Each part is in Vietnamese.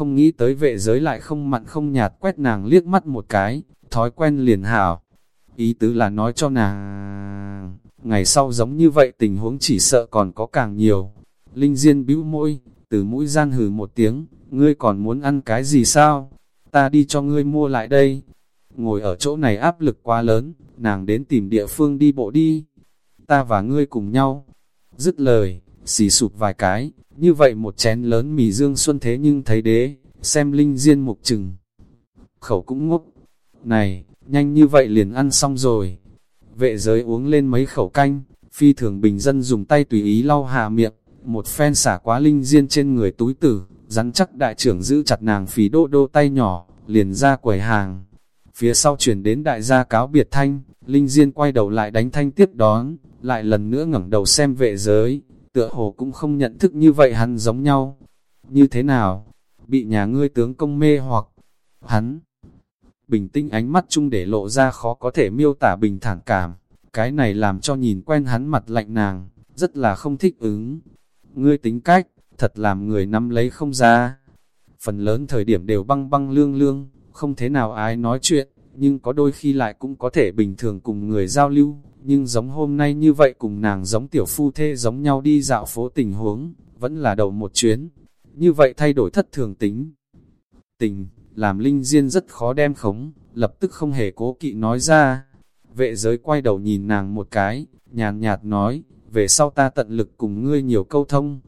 không nghĩ tới vệ giới lại không mặn không nhạt quét nàng liếc mắt một cái, thói quen liền hảo. Ý tứ là nói cho nàng, ngày sau giống như vậy tình huống chỉ sợ còn có càng nhiều. Linh Diên bĩu môi, từ mũi gian hừ một tiếng, ngươi còn muốn ăn cái gì sao? Ta đi cho ngươi mua lại đây. Ngồi ở chỗ này áp lực quá lớn, nàng đến tìm địa phương đi bộ đi. Ta và ngươi cùng nhau. Dứt lời, xì sụp vài cái, như vậy một chén lớn mì dương xuân thế nhưng thấy đế, xem linh diên mục trừng. Khẩu cũng ngốc. Này, nhanh như vậy liền ăn xong rồi. Vệ giới uống lên mấy khẩu canh, phi thường bình dân dùng tay tùy ý lau hạ miệng, một phen xả quá linh diên trên người túi tử, rắn chắc đại trưởng giữ chặt nàng phí đô đô tay nhỏ, liền ra quầy hàng. Phía sau chuyển đến đại gia cáo biệt thanh, linh diên quay đầu lại đánh thanh tiếp đón, lại lần nữa ngẩng đầu xem vệ giới, tựa hồ cũng không nhận thức như vậy hắn giống nhau. Như thế nào? Bị nhà ngươi tướng công mê hoặc hắn bình tĩnh ánh mắt chung để lộ ra khó có thể miêu tả bình thản cảm. Cái này làm cho nhìn quen hắn mặt lạnh nàng, rất là không thích ứng. Ngươi tính cách, thật làm người nắm lấy không ra. Phần lớn thời điểm đều băng băng lương lương, không thế nào ai nói chuyện, nhưng có đôi khi lại cũng có thể bình thường cùng người giao lưu, nhưng giống hôm nay như vậy cùng nàng giống tiểu phu thê giống nhau đi dạo phố tình huống, vẫn là đầu một chuyến. Như vậy thay đổi thất thường tính. Tình, làm Linh Diên rất khó đem khống, lập tức không hề cố kỵ nói ra. Vệ giới quay đầu nhìn nàng một cái, nhàn nhạt nói, về sau ta tận lực cùng ngươi nhiều câu thông.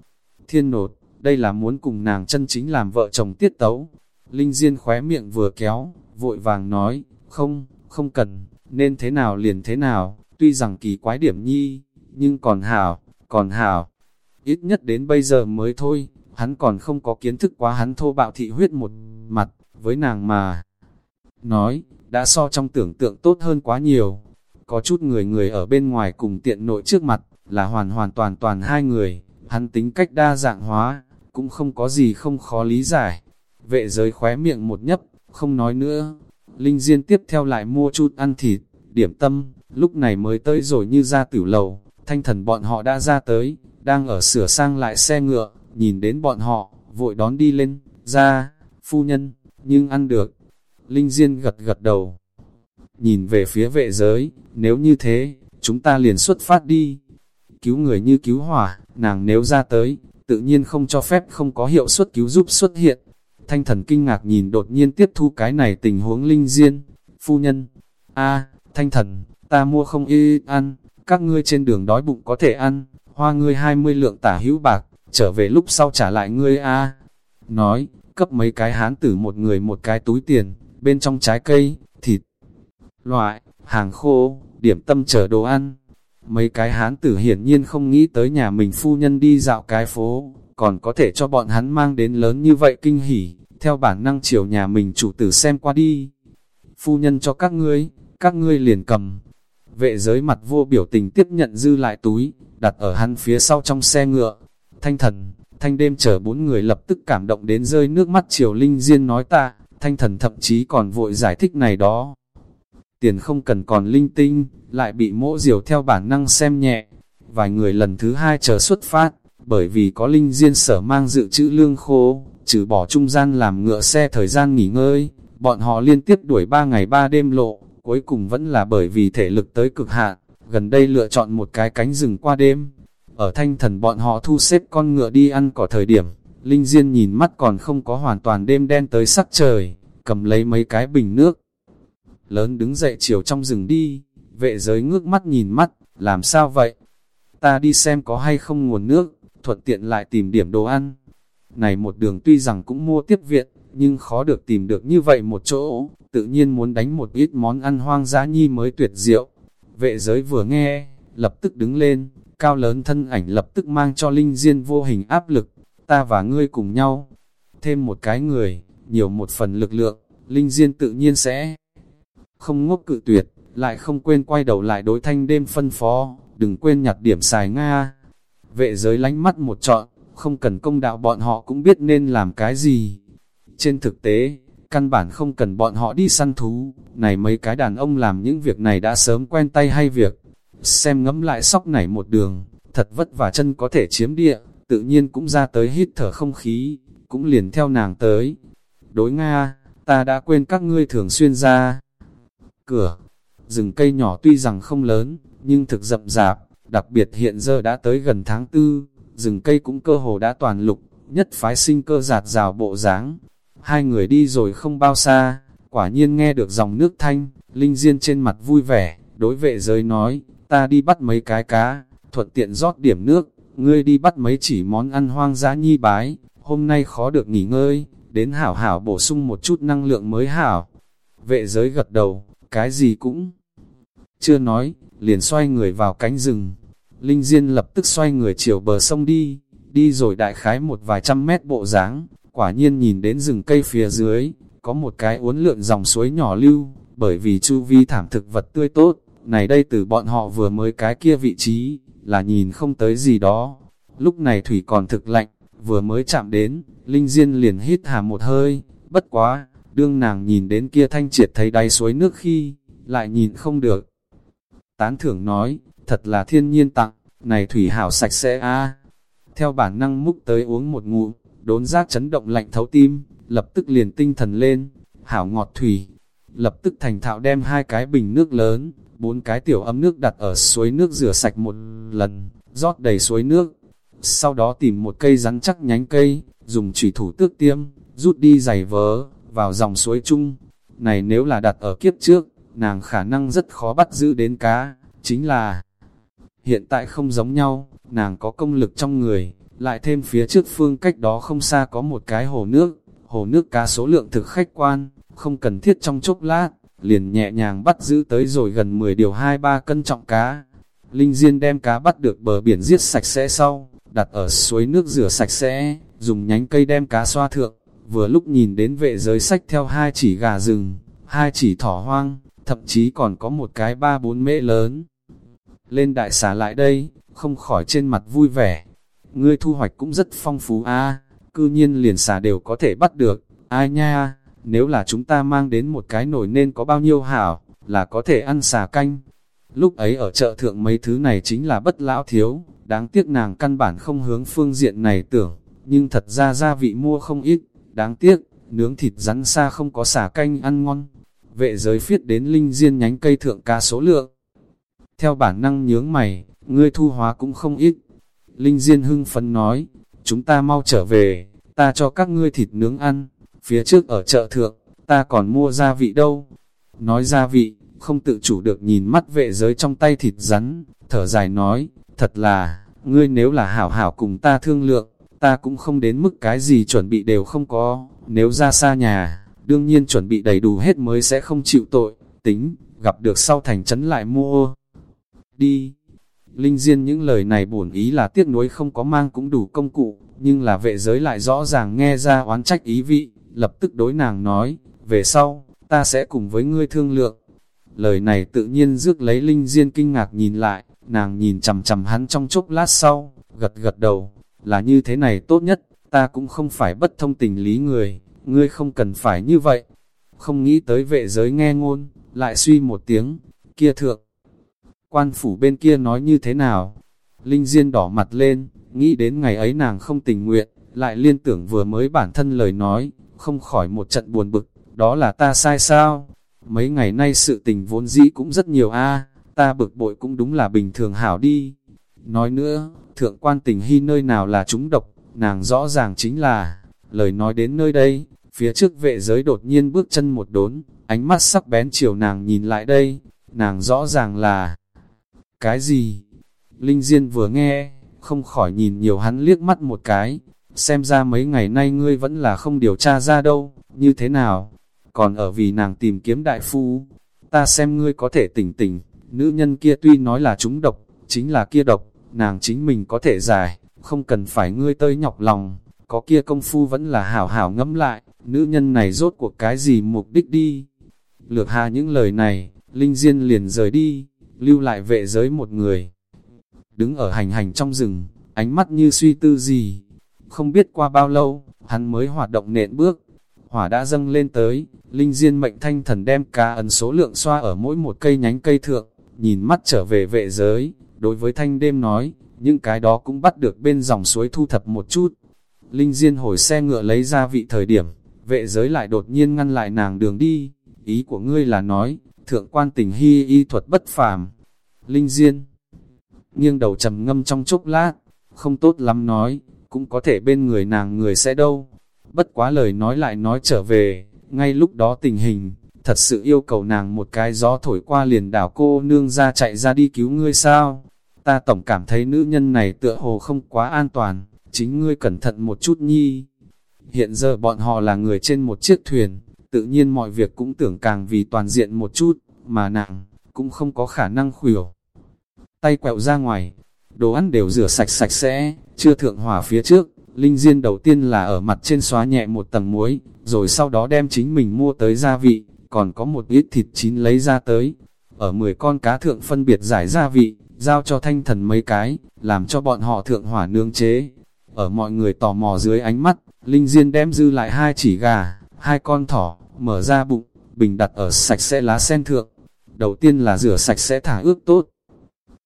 Thiên nột, đây là muốn cùng nàng chân chính làm vợ chồng tiết tấu. Linh Diên khóe miệng vừa kéo, vội vàng nói, không, không cần, nên thế nào liền thế nào, tuy rằng kỳ quái điểm nhi, nhưng còn hảo, còn hảo. Ít nhất đến bây giờ mới thôi, hắn còn không có kiến thức quá hắn thô bạo thị huyết một mặt, với nàng mà. Nói, đã so trong tưởng tượng tốt hơn quá nhiều. Có chút người người ở bên ngoài cùng tiện nội trước mặt, là hoàn hoàn toàn toàn hai người, hắn tính cách đa dạng hóa, cũng không có gì không khó lý giải. Vệ giới khóe miệng một nhấp, không nói nữa. Linh Diên tiếp theo lại mua chút ăn thịt, điểm tâm, lúc này mới tới rồi như ra tử lầu, thanh thần bọn họ đã ra tới, đang ở sửa sang lại xe ngựa, nhìn đến bọn họ, vội đón đi lên, ra, phu nhân, nhưng ăn được. Linh Diên gật gật đầu. Nhìn về phía vệ giới, nếu như thế, chúng ta liền xuất phát đi. Cứu người như cứu hỏa, nàng nếu ra tới, tự nhiên không cho phép không có hiệu suất cứu giúp xuất hiện. Thanh thần kinh ngạc nhìn đột nhiên tiếp thu cái này tình huống Linh Diên. Phu nhân, a thanh thần, ta mua không y ăn, các ngươi trên đường đói bụng có thể ăn, hoa ngươi 20 lượng tả hữu bạc, trở về lúc sau trả lại ngươi a Nói, cấp mấy cái hán tử một người một cái túi tiền, bên trong trái cây, thịt, loại, hàng khô, điểm tâm chờ đồ ăn. Mấy cái hán tử hiển nhiên không nghĩ tới nhà mình phu nhân đi dạo cái phố, còn có thể cho bọn hắn mang đến lớn như vậy kinh hỉ, theo bản năng chiều nhà mình chủ tử xem qua đi. Phu nhân cho các ngươi, các ngươi liền cầm. Vệ giới mặt vô biểu tình tiếp nhận dư lại túi, đặt ở hắn phía sau trong xe ngựa. Thanh thần, thanh đêm chờ bốn người lập tức cảm động đến rơi nước mắt triều linh diên nói ta, thanh thần thậm chí còn vội giải thích này đó. Tiền không cần còn linh tinh, lại bị mỗ diều theo bản năng xem nhẹ. Vài người lần thứ hai chờ xuất phát, bởi vì có linh diên sở mang dự trữ lương khô, trừ bỏ trung gian làm ngựa xe thời gian nghỉ ngơi, bọn họ liên tiếp đuổi ba ngày ba đêm lộ, cuối cùng vẫn là bởi vì thể lực tới cực hạn, gần đây lựa chọn một cái cánh rừng qua đêm, ở thanh thần bọn họ thu xếp con ngựa đi ăn cỏ thời điểm, Linh Diên nhìn mắt còn không có hoàn toàn đêm đen tới sắc trời, cầm lấy mấy cái bình nước. Lớn đứng dậy chiều trong rừng đi, vệ giới ngước mắt nhìn mắt, làm sao vậy? Ta đi xem có hay không nguồn nước, thuận tiện lại tìm điểm đồ ăn. Này một đường tuy rằng cũng mua tiếp viện, nhưng khó được tìm được như vậy một chỗ, tự nhiên muốn đánh một ít món ăn hoang dã nhi mới tuyệt diệu. Vệ giới vừa nghe, lập tức đứng lên, cao lớn thân ảnh lập tức mang cho Linh Diên vô hình áp lực, ta và ngươi cùng nhau, thêm một cái người, nhiều một phần lực lượng, Linh Diên tự nhiên sẽ không ngốc cự tuyệt, lại không quên quay đầu lại đối thanh đêm phân phó, đừng quên nhặt điểm xài Nga. Vệ giới lánh mắt một trọn, không cần công đạo bọn họ cũng biết nên làm cái gì. Trên thực tế, căn bản không cần bọn họ đi săn thú, này mấy cái đàn ông làm những việc này đã sớm quen tay hay việc, Xem ngẫm lại sóc này một đường, thật vất vả chân có thể chiếm địa, tự nhiên cũng ra tới hít thở không khí, cũng liền theo nàng tới. Đối Nga, ta đã quên các ngươi thường xuyên ra. Cửa, rừng cây nhỏ tuy rằng không lớn, nhưng thực rậm rạp, đặc biệt hiện giờ đã tới gần tháng tư, rừng cây cũng cơ hồ đã toàn lục, nhất phái sinh cơ giạt rào bộ dáng. Hai người đi rồi không bao xa, quả nhiên nghe được dòng nước thanh, Linh Diên trên mặt vui vẻ, đối vệ giới nói, ta đi bắt mấy cái cá, thuận tiện rót điểm nước, ngươi đi bắt mấy chỉ món ăn hoang dã nhi bái, hôm nay khó được nghỉ ngơi, đến hảo hảo bổ sung một chút năng lượng mới hảo. Vệ giới gật đầu, cái gì cũng chưa nói, liền xoay người vào cánh rừng. Linh Diên lập tức xoay người chiều bờ sông đi, đi rồi đại khái một vài trăm mét bộ dáng quả nhiên nhìn đến rừng cây phía dưới, có một cái uốn lượn dòng suối nhỏ lưu, bởi vì chu vi thảm thực vật tươi tốt, này đây từ bọn họ vừa mới cái kia vị trí, là nhìn không tới gì đó. Lúc này thủy còn thực lạnh, vừa mới chạm đến, Linh Diên liền hít hà một hơi, bất quá, đương nàng nhìn đến kia thanh triệt thấy đáy suối nước khi, lại nhìn không được. Tán thưởng nói, thật là thiên nhiên tặng, này thủy hảo sạch sẽ a Theo bản năng múc tới uống một ngụm, đốn giác chấn động lạnh thấu tim, lập tức liền tinh thần lên, hảo ngọt thủy. Lập tức thành thạo đem hai cái bình nước lớn, bốn cái tiểu ấm nước đặt ở suối nước rửa sạch một lần, rót đầy suối nước. Sau đó tìm một cây rắn chắc nhánh cây, dùng chủy thủ tước tiêm, rút đi giày vớ, vào dòng suối chung. Này nếu là đặt ở kiếp trước, nàng khả năng rất khó bắt giữ đến cá, chính là hiện tại không giống nhau, nàng có công lực trong người, lại thêm phía trước phương cách đó không xa có một cái hồ nước, hồ nước cá số lượng thực khách quan, không cần thiết trong chốc lát, liền nhẹ nhàng bắt giữ tới rồi gần 10 điều 2-3 cân trọng cá. Linh Diên đem cá bắt được bờ biển giết sạch sẽ sau, đặt ở suối nước rửa sạch sẽ, dùng nhánh cây đem cá xoa thượng, vừa lúc nhìn đến vệ giới sách theo hai chỉ gà rừng, hai chỉ thỏ hoang, thậm chí còn có một cái ba bốn mễ lớn. Lên đại xà lại đây, không khỏi trên mặt vui vẻ. Ngươi thu hoạch cũng rất phong phú a cư nhiên liền xà đều có thể bắt được, ai nha, nếu là chúng ta mang đến một cái nồi nên có bao nhiêu hảo, là có thể ăn xà canh. Lúc ấy ở chợ thượng mấy thứ này chính là bất lão thiếu, đáng tiếc nàng căn bản không hướng phương diện này tưởng, nhưng thật ra gia vị mua không ít, đáng tiếc, nướng thịt rắn xa không có xà canh ăn ngon. Vệ giới phiết đến linh diên nhánh cây thượng ca số lượng. Theo bản năng nhướng mày, ngươi thu hóa cũng không ít. Linh diên hưng phấn nói, chúng ta mau trở về, ta cho các ngươi thịt nướng ăn, phía trước ở chợ thượng, ta còn mua gia vị đâu. Nói gia vị, không tự chủ được nhìn mắt vệ giới trong tay thịt rắn, thở dài nói, thật là, ngươi nếu là hảo hảo cùng ta thương lượng, ta cũng không đến mức cái gì chuẩn bị đều không có, nếu ra xa nhà, đương nhiên chuẩn bị đầy đủ hết mới sẽ không chịu tội, tính, gặp được sau thành trấn lại mua. Đi! Linh Diên những lời này buồn ý là tiếc nuối không có mang cũng đủ công cụ, nhưng là vệ giới lại rõ ràng nghe ra oán trách ý vị, lập tức đối nàng nói, về sau, ta sẽ cùng với ngươi thương lượng. Lời này tự nhiên rước lấy Linh Diên kinh ngạc nhìn lại, nàng nhìn chầm chầm hắn trong chốc lát sau, gật gật đầu, là như thế này tốt nhất, ta cũng không phải bất thông tình lý người, ngươi không cần phải như vậy. Không nghĩ tới vệ giới nghe ngôn, lại suy một tiếng, kia thượng. Quan phủ bên kia nói như thế nào? Linh Diên đỏ mặt lên, nghĩ đến ngày ấy nàng không tình nguyện, lại liên tưởng vừa mới bản thân lời nói, không khỏi một trận buồn bực, đó là ta sai sao? Mấy ngày nay sự tình vốn dĩ cũng rất nhiều a ta bực bội cũng đúng là bình thường hảo đi. Nói nữa, thượng quan tình hy nơi nào là chúng độc, nàng rõ ràng chính là, lời nói đến nơi đây, phía trước vệ giới đột nhiên bước chân một đốn, ánh mắt sắc bén chiều nàng nhìn lại đây, nàng rõ ràng là, cái gì? Linh Diên vừa nghe, không khỏi nhìn nhiều hắn liếc mắt một cái, xem ra mấy ngày nay ngươi vẫn là không điều tra ra đâu, như thế nào? Còn ở vì nàng tìm kiếm đại phu, ta xem ngươi có thể tỉnh tỉnh, nữ nhân kia tuy nói là chúng độc, chính là kia độc, nàng chính mình có thể giải, không cần phải ngươi tơi nhọc lòng, có kia công phu vẫn là hảo hảo ngẫm lại, nữ nhân này rốt cuộc cái gì mục đích đi. Lược hà những lời này, Linh Diên liền rời đi, lưu lại vệ giới một người. Đứng ở hành hành trong rừng, ánh mắt như suy tư gì. Không biết qua bao lâu, hắn mới hoạt động nện bước. Hỏa đã dâng lên tới, Linh Diên mệnh thanh thần đem cá ấn số lượng xoa ở mỗi một cây nhánh cây thượng, nhìn mắt trở về vệ giới, đối với thanh đêm nói, những cái đó cũng bắt được bên dòng suối thu thập một chút. Linh Diên hồi xe ngựa lấy ra vị thời điểm, vệ giới lại đột nhiên ngăn lại nàng đường đi. Ý của ngươi là nói, thượng quan tình hy y thuật bất phàm. Linh Diên nghiêng đầu trầm ngâm trong chốc lát, không tốt lắm nói, cũng có thể bên người nàng người sẽ đâu. Bất quá lời nói lại nói trở về, ngay lúc đó tình hình, thật sự yêu cầu nàng một cái gió thổi qua liền đảo cô nương ra chạy ra đi cứu ngươi sao. Ta tổng cảm thấy nữ nhân này tựa hồ không quá an toàn, chính ngươi cẩn thận một chút nhi. Hiện giờ bọn họ là người trên một chiếc thuyền, tự nhiên mọi việc cũng tưởng càng vì toàn diện một chút, mà nàng, cũng không có khả năng khuỷu. Tay quẹo ra ngoài, đồ ăn đều rửa sạch sạch sẽ, chưa thượng hỏa phía trước, Linh Diên đầu tiên là ở mặt trên xóa nhẹ một tầng muối, rồi sau đó đem chính mình mua tới gia vị, còn có một ít thịt chín lấy ra tới. Ở 10 con cá thượng phân biệt giải gia vị, giao cho thanh thần mấy cái, làm cho bọn họ thượng hỏa nương chế. Ở mọi người tò mò dưới ánh mắt, Linh Diên đem dư lại hai chỉ gà, hai con thỏ, mở ra bụng, bình đặt ở sạch sẽ lá sen thượng. Đầu tiên là rửa sạch sẽ thả ướp tốt.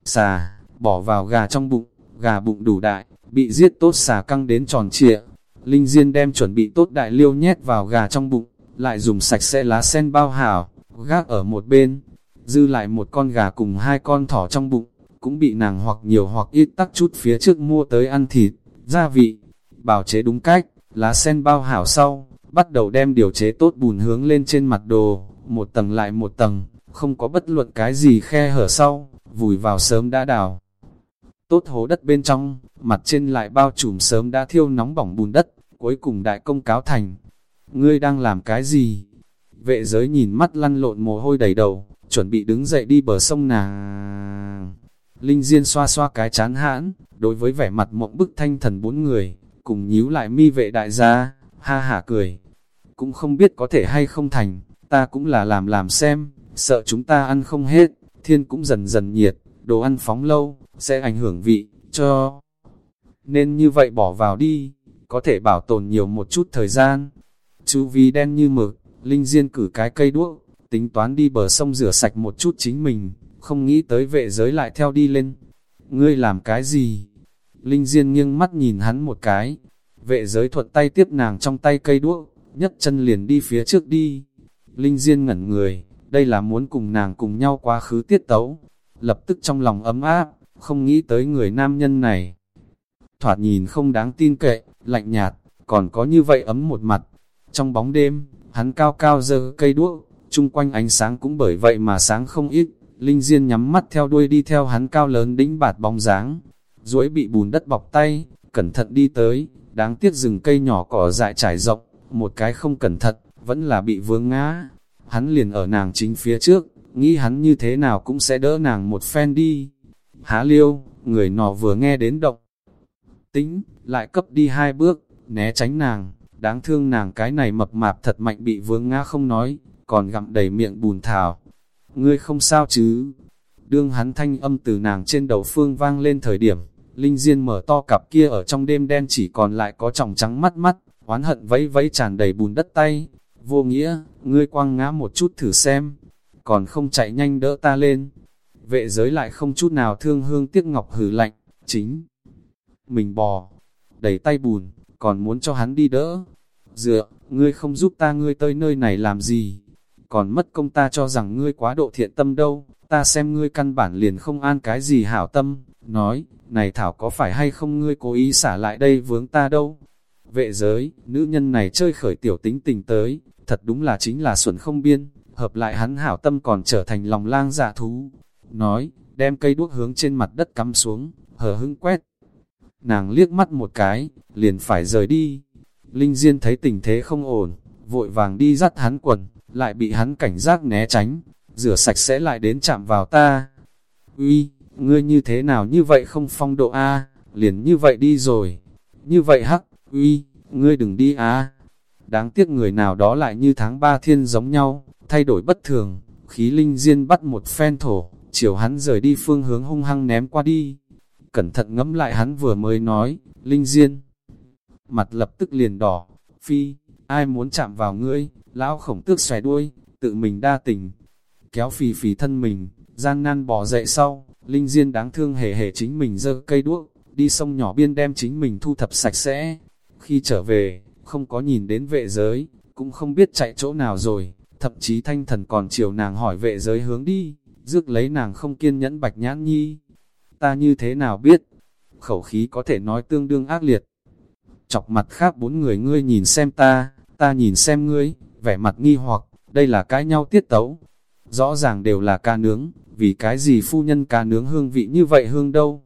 Xà, bỏ vào gà trong bụng, gà bụng đủ đại, bị giết tốt xà căng đến tròn trịa. Linh Diên đem chuẩn bị tốt đại liêu nhét vào gà trong bụng, lại dùng sạch sẽ lá sen bao hảo, gác ở một bên. Dư lại một con gà cùng hai con thỏ trong bụng, cũng bị nàng hoặc nhiều hoặc ít tắc chút phía trước mua tới ăn thịt, gia vị, bảo chế đúng cách, lá sen bao hảo sau, bắt đầu đem điều chế tốt bùn hướng lên trên mặt đồ, một tầng lại một tầng, không có bất luận cái gì khe hở sau, vùi vào sớm đã đào. Tốt hố đất bên trong, mặt trên lại bao trùm sớm đã thiêu nóng bỏng bùn đất, cuối cùng đại công cáo thành. Ngươi đang làm cái gì? Vệ giới nhìn mắt lăn lộn mồ hôi đầy đầu, chuẩn bị đứng dậy đi bờ sông nàng. Linh Diên xoa xoa cái chán hãn, đối với vẻ mặt mộng bức thanh thần bốn người, cùng nhíu lại mi vệ đại gia, ha hả cười. Cũng không biết có thể hay không thành, ta cũng là làm làm xem, sợ chúng ta ăn không hết, thiên cũng dần dần nhiệt, đồ ăn phóng lâu, sẽ ảnh hưởng vị, cho. Nên như vậy bỏ vào đi, có thể bảo tồn nhiều một chút thời gian. Chú vi đen như mực, Linh Diên cử cái cây đuốc, tính toán đi bờ sông rửa sạch một chút chính mình, không nghĩ tới vệ giới lại theo đi lên. Ngươi làm cái gì? Linh Diên nghiêng mắt nhìn hắn một cái, vệ giới thuận tay tiếp nàng trong tay cây đuốc, nhấc chân liền đi phía trước đi. Linh Diên ngẩn người, đây là muốn cùng nàng cùng nhau quá khứ tiết tấu. Lập tức trong lòng ấm áp, không nghĩ tới người nam nhân này. Thoạt nhìn không đáng tin cậy, lạnh nhạt, còn có như vậy ấm một mặt. Trong bóng đêm, hắn cao cao dơ cây đuốc, chung quanh ánh sáng cũng bởi vậy mà sáng không ít. Linh Diên nhắm mắt theo đuôi đi theo hắn cao lớn đĩnh bạt bóng dáng. duỗi bị bùn đất bọc tay, cẩn thận đi tới, đáng tiếc rừng cây nhỏ cỏ dại trải rộng, một cái không cẩn thận, vẫn là bị vướng ngã. Hắn liền ở nàng chính phía trước, nghĩ hắn như thế nào cũng sẽ đỡ nàng một phen đi. Há liêu, người nọ vừa nghe đến động. Tính, lại cấp đi hai bước, né tránh nàng, đáng thương nàng cái này mập mạp thật mạnh bị vướng ngã không nói, còn gặm đầy miệng bùn thảo. Ngươi không sao chứ? Đương hắn thanh âm từ nàng trên đầu phương vang lên thời điểm, Linh Diên mở to cặp kia ở trong đêm đen chỉ còn lại có tròng trắng mắt mắt, oán hận vẫy vẫy tràn đầy bùn đất tay. Vô nghĩa, ngươi quăng ngã một chút thử xem, còn không chạy nhanh đỡ ta lên. Vệ giới lại không chút nào thương hương tiếc ngọc hử lạnh, chính. Mình bò, đẩy tay bùn, còn muốn cho hắn đi đỡ. Dựa, ngươi không giúp ta ngươi tới nơi này làm gì? Còn mất công ta cho rằng ngươi quá độ thiện tâm đâu, ta xem ngươi căn bản liền không an cái gì hảo tâm. Nói, này Thảo có phải hay không ngươi cố ý xả lại đây vướng ta đâu? Vệ giới, nữ nhân này chơi khởi tiểu tính tình tới, thật đúng là chính là xuẩn không biên, hợp lại hắn hảo tâm còn trở thành lòng lang dạ thú. Nói, đem cây đuốc hướng trên mặt đất cắm xuống, hờ hững quét. Nàng liếc mắt một cái, liền phải rời đi. Linh Diên thấy tình thế không ổn, vội vàng đi dắt hắn quần, lại bị hắn cảnh giác né tránh, rửa sạch sẽ lại đến chạm vào ta. Uy, ngươi như thế nào như vậy không phong độ A, liền như vậy đi rồi. Như vậy hắc, uy, ngươi đừng đi á. Đáng tiếc người nào đó lại như tháng ba thiên giống nhau, thay đổi bất thường, khí linh diên bắt một phen thổ, chiều hắn rời đi phương hướng hung hăng ném qua đi. Cẩn thận ngẫm lại hắn vừa mới nói, linh diên. Mặt lập tức liền đỏ, phi, ai muốn chạm vào ngươi, lão khổng tước xòe đuôi, tự mình đa tình. Kéo phì phì thân mình, gian nan bỏ dậy sau, linh diên đáng thương hề hề chính mình dơ cây đuốc, đi sông nhỏ biên đem chính mình thu thập sạch sẽ khi trở về, không có nhìn đến vệ giới, cũng không biết chạy chỗ nào rồi, thậm chí thanh thần còn chiều nàng hỏi vệ giới hướng đi, rước lấy nàng không kiên nhẫn bạch nhãn nhi. Ta như thế nào biết? Khẩu khí có thể nói tương đương ác liệt. Chọc mặt khác bốn người ngươi nhìn xem ta, ta nhìn xem ngươi, vẻ mặt nghi hoặc, đây là cái nhau tiết tấu. Rõ ràng đều là ca nướng, vì cái gì phu nhân ca nướng hương vị như vậy hương đâu.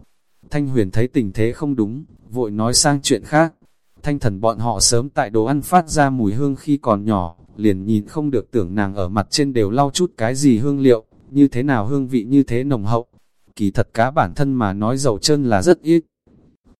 Thanh huyền thấy tình thế không đúng, vội nói sang chuyện khác. Thanh thần bọn họ sớm tại đồ ăn phát ra mùi hương khi còn nhỏ, liền nhìn không được tưởng nàng ở mặt trên đều lau chút cái gì hương liệu, như thế nào hương vị như thế nồng hậu. Kỳ thật cá bản thân mà nói dầu chân là rất ít.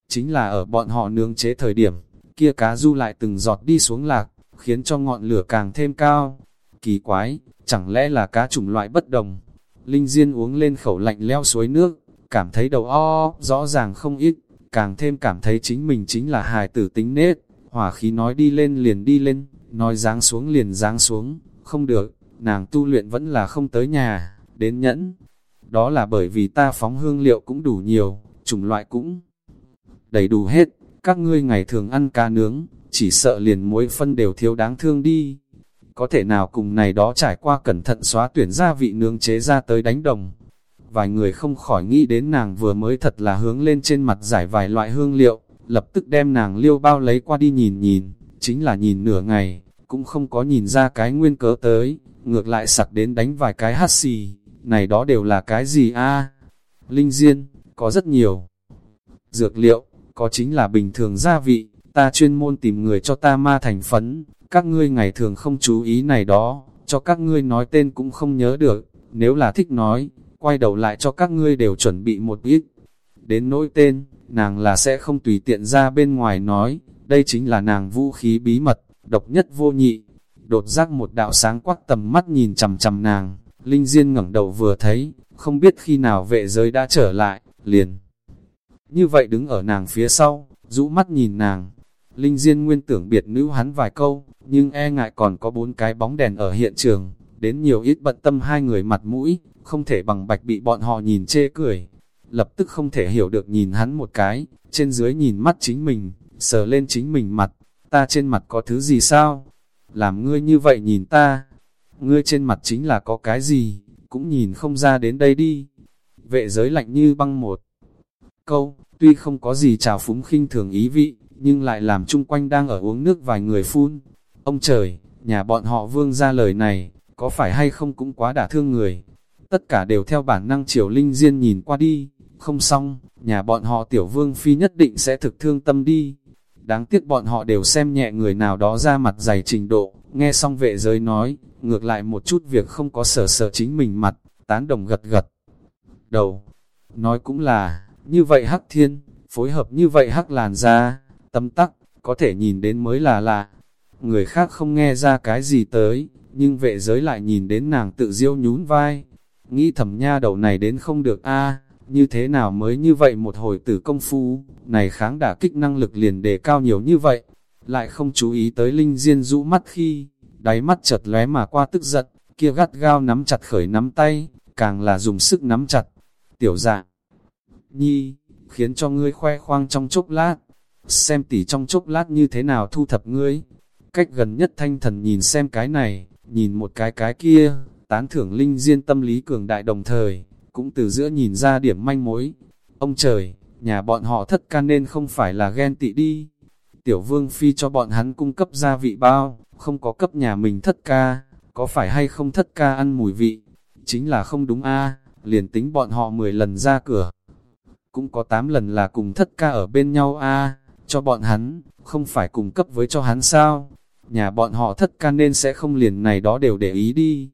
Chính là ở bọn họ nướng chế thời điểm, kia cá du lại từng giọt đi xuống lạc, khiến cho ngọn lửa càng thêm cao. Kỳ quái, chẳng lẽ là cá chủng loại bất đồng. Linh Diên uống lên khẩu lạnh leo suối nước, cảm thấy đầu o, rõ ràng không ít, càng thêm cảm thấy chính mình chính là hài tử tính nết, hỏa khí nói đi lên liền đi lên, nói dáng xuống liền dáng xuống, không được, nàng tu luyện vẫn là không tới nhà, đến nhẫn. Đó là bởi vì ta phóng hương liệu cũng đủ nhiều, chủng loại cũng đầy đủ hết, các ngươi ngày thường ăn cá nướng, chỉ sợ liền muối phân đều thiếu đáng thương đi. Có thể nào cùng này đó trải qua cẩn thận xóa tuyển gia vị nướng chế ra tới đánh đồng. Vài người không khỏi nghĩ đến nàng vừa mới thật là hướng lên trên mặt giải vài loại hương liệu, lập tức đem nàng liêu bao lấy qua đi nhìn nhìn, chính là nhìn nửa ngày, cũng không có nhìn ra cái nguyên cớ tới, ngược lại sặc đến đánh vài cái hát xì, này đó đều là cái gì a? Linh Diên, có rất nhiều dược liệu, có chính là bình thường gia vị, ta chuyên môn tìm người cho ta ma thành phấn, các ngươi ngày thường không chú ý này đó, cho các ngươi nói tên cũng không nhớ được, nếu là thích nói, quay đầu lại cho các ngươi đều chuẩn bị một ít. Đến nỗi tên, nàng là sẽ không tùy tiện ra bên ngoài nói, đây chính là nàng vũ khí bí mật, độc nhất vô nhị. Đột giác một đạo sáng quắc tầm mắt nhìn chầm chầm nàng, Linh Diên ngẩng đầu vừa thấy, không biết khi nào vệ giới đã trở lại, liền. Như vậy đứng ở nàng phía sau, rũ mắt nhìn nàng. Linh Diên nguyên tưởng biệt nữ hắn vài câu, nhưng e ngại còn có bốn cái bóng đèn ở hiện trường, đến nhiều ít bận tâm hai người mặt mũi, không thể bằng bạch bị bọn họ nhìn chê cười. Lập tức không thể hiểu được nhìn hắn một cái, trên dưới nhìn mắt chính mình, sờ lên chính mình mặt, ta trên mặt có thứ gì sao? Làm ngươi như vậy nhìn ta, ngươi trên mặt chính là có cái gì, cũng nhìn không ra đến đây đi. Vệ giới lạnh như băng một câu, tuy không có gì trào phúng khinh thường ý vị, nhưng lại làm chung quanh đang ở uống nước vài người phun. Ông trời, nhà bọn họ vương ra lời này, có phải hay không cũng quá đả thương người. Tất cả đều theo bản năng triều linh diên nhìn qua đi, không xong, nhà bọn họ tiểu vương phi nhất định sẽ thực thương tâm đi. Đáng tiếc bọn họ đều xem nhẹ người nào đó ra mặt dày trình độ, nghe xong vệ giới nói, ngược lại một chút việc không có sở sở chính mình mặt, tán đồng gật gật. Đầu, nói cũng là, như vậy hắc thiên, phối hợp như vậy hắc làn ra tâm tắc, có thể nhìn đến mới là lạ. Người khác không nghe ra cái gì tới, nhưng vệ giới lại nhìn đến nàng tự diêu nhún vai. Nghĩ thầm nha đầu này đến không được a như thế nào mới như vậy một hồi tử công phu, này kháng đả kích năng lực liền đề cao nhiều như vậy. Lại không chú ý tới Linh Diên rũ mắt khi, đáy mắt chợt lóe mà qua tức giận, kia gắt gao nắm chặt khởi nắm tay, càng là dùng sức nắm chặt. Tiểu dạng, nhi, khiến cho ngươi khoe khoang trong chốc lát, xem tỉ trong chốc lát như thế nào thu thập ngươi. Cách gần nhất thanh thần nhìn xem cái này, nhìn một cái cái kia, tán thưởng linh diên tâm lý cường đại đồng thời, cũng từ giữa nhìn ra điểm manh mối. Ông trời, nhà bọn họ thất ca nên không phải là ghen tị đi. Tiểu vương phi cho bọn hắn cung cấp gia vị bao, không có cấp nhà mình thất ca, có phải hay không thất ca ăn mùi vị? Chính là không đúng a liền tính bọn họ 10 lần ra cửa. Cũng có 8 lần là cùng thất ca ở bên nhau a cho bọn hắn, không phải cung cấp với cho hắn sao? Nhà bọn họ thất ca nên sẽ không liền này đó đều để ý đi.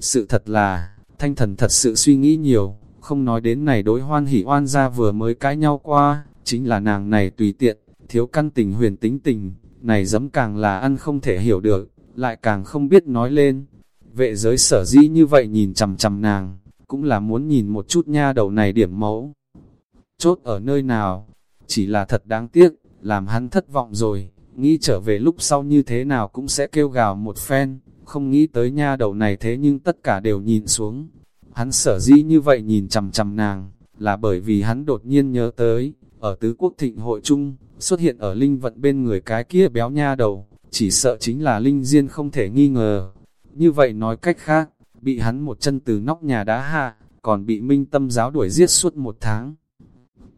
Sự thật là, thanh thần thật sự suy nghĩ nhiều, không nói đến này đối hoan hỉ oan ra vừa mới cãi nhau qua, chính là nàng này tùy tiện, thiếu căn tình huyền tính tình, này dấm càng là ăn không thể hiểu được, lại càng không biết nói lên. Vệ giới sở dĩ như vậy nhìn chầm chầm nàng, cũng là muốn nhìn một chút nha đầu này điểm mẫu. Chốt ở nơi nào, chỉ là thật đáng tiếc, làm hắn thất vọng rồi, nghĩ trở về lúc sau như thế nào cũng sẽ kêu gào một phen, không nghĩ tới nha đầu này thế nhưng tất cả đều nhìn xuống. Hắn sở dĩ như vậy nhìn chầm chầm nàng, là bởi vì hắn đột nhiên nhớ tới, ở tứ quốc thịnh hội chung, xuất hiện ở linh vận bên người cái kia béo nha đầu, chỉ sợ chính là linh diên không thể nghi ngờ. Như vậy nói cách khác, bị hắn một chân từ nóc nhà đá hạ, còn bị minh tâm giáo đuổi giết suốt một tháng.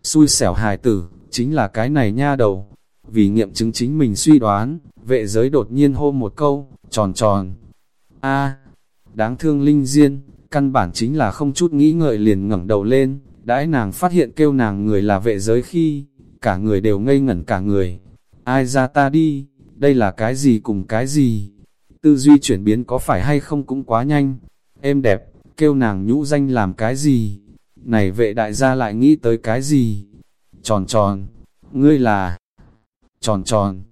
Xui xẻo hài tử, chính là cái này nha đầu. Vì nghiệm chứng chính mình suy đoán, vệ giới đột nhiên hô một câu, tròn tròn. a đáng thương linh diên, căn bản chính là không chút nghĩ ngợi liền ngẩng đầu lên, đãi nàng phát hiện kêu nàng người là vệ giới khi, cả người đều ngây ngẩn cả người. Ai ra ta đi, đây là cái gì cùng cái gì? Tư duy chuyển biến có phải hay không cũng quá nhanh. em đẹp, kêu nàng nhũ danh làm cái gì? Này vệ đại gia lại nghĩ tới cái gì? Tròn tròn, ngươi là... Tròn tròn,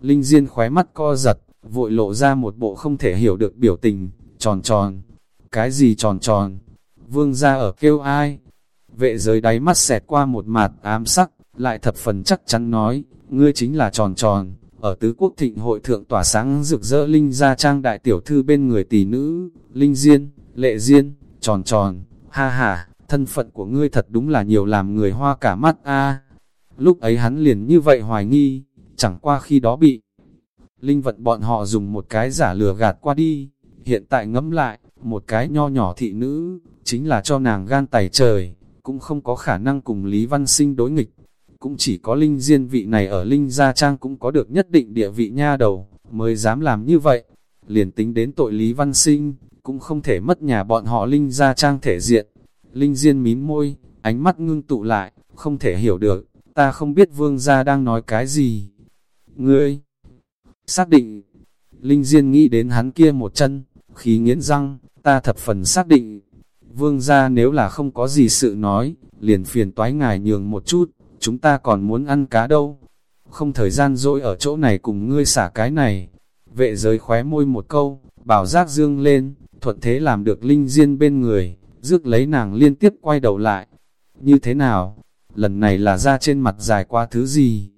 Linh Diên khóe mắt co giật, vội lộ ra một bộ không thể hiểu được biểu tình, tròn tròn. Cái gì tròn tròn? Vương ra ở kêu ai? Vệ giới đáy mắt xẹt qua một mặt ám sắc, lại thập phần chắc chắn nói, ngươi chính là tròn tròn, ở tứ quốc thịnh hội thượng tỏa sáng rực rỡ Linh gia trang đại tiểu thư bên người tỷ nữ, Linh Diên, Lệ Diên, tròn tròn, ha ha, thân phận của ngươi thật đúng là nhiều làm người hoa cả mắt a. Lúc ấy hắn liền như vậy hoài nghi, chẳng qua khi đó bị Linh vận bọn họ dùng một cái giả lừa gạt qua đi, hiện tại ngẫm lại, một cái nho nhỏ thị nữ, chính là cho nàng gan tài trời, cũng không có khả năng cùng Lý Văn Sinh đối nghịch. Cũng chỉ có Linh Diên vị này ở Linh Gia Trang cũng có được nhất định địa vị nha đầu, mới dám làm như vậy. Liền tính đến tội Lý Văn Sinh, cũng không thể mất nhà bọn họ Linh Gia Trang thể diện. Linh Diên mím môi, ánh mắt ngưng tụ lại, không thể hiểu được, ta không biết vương gia đang nói cái gì. Ngươi, xác định, Linh Diên nghĩ đến hắn kia một chân, khí nghiến răng, ta thập phần xác định, Vương gia nếu là không có gì sự nói, liền phiền toái ngài nhường một chút, chúng ta còn muốn ăn cá đâu. Không thời gian dỗi ở chỗ này cùng ngươi xả cái này. Vệ giới khóe môi một câu, bảo giác dương lên, thuận thế làm được linh diên bên người, rước lấy nàng liên tiếp quay đầu lại. Như thế nào? Lần này là ra trên mặt dài qua thứ gì?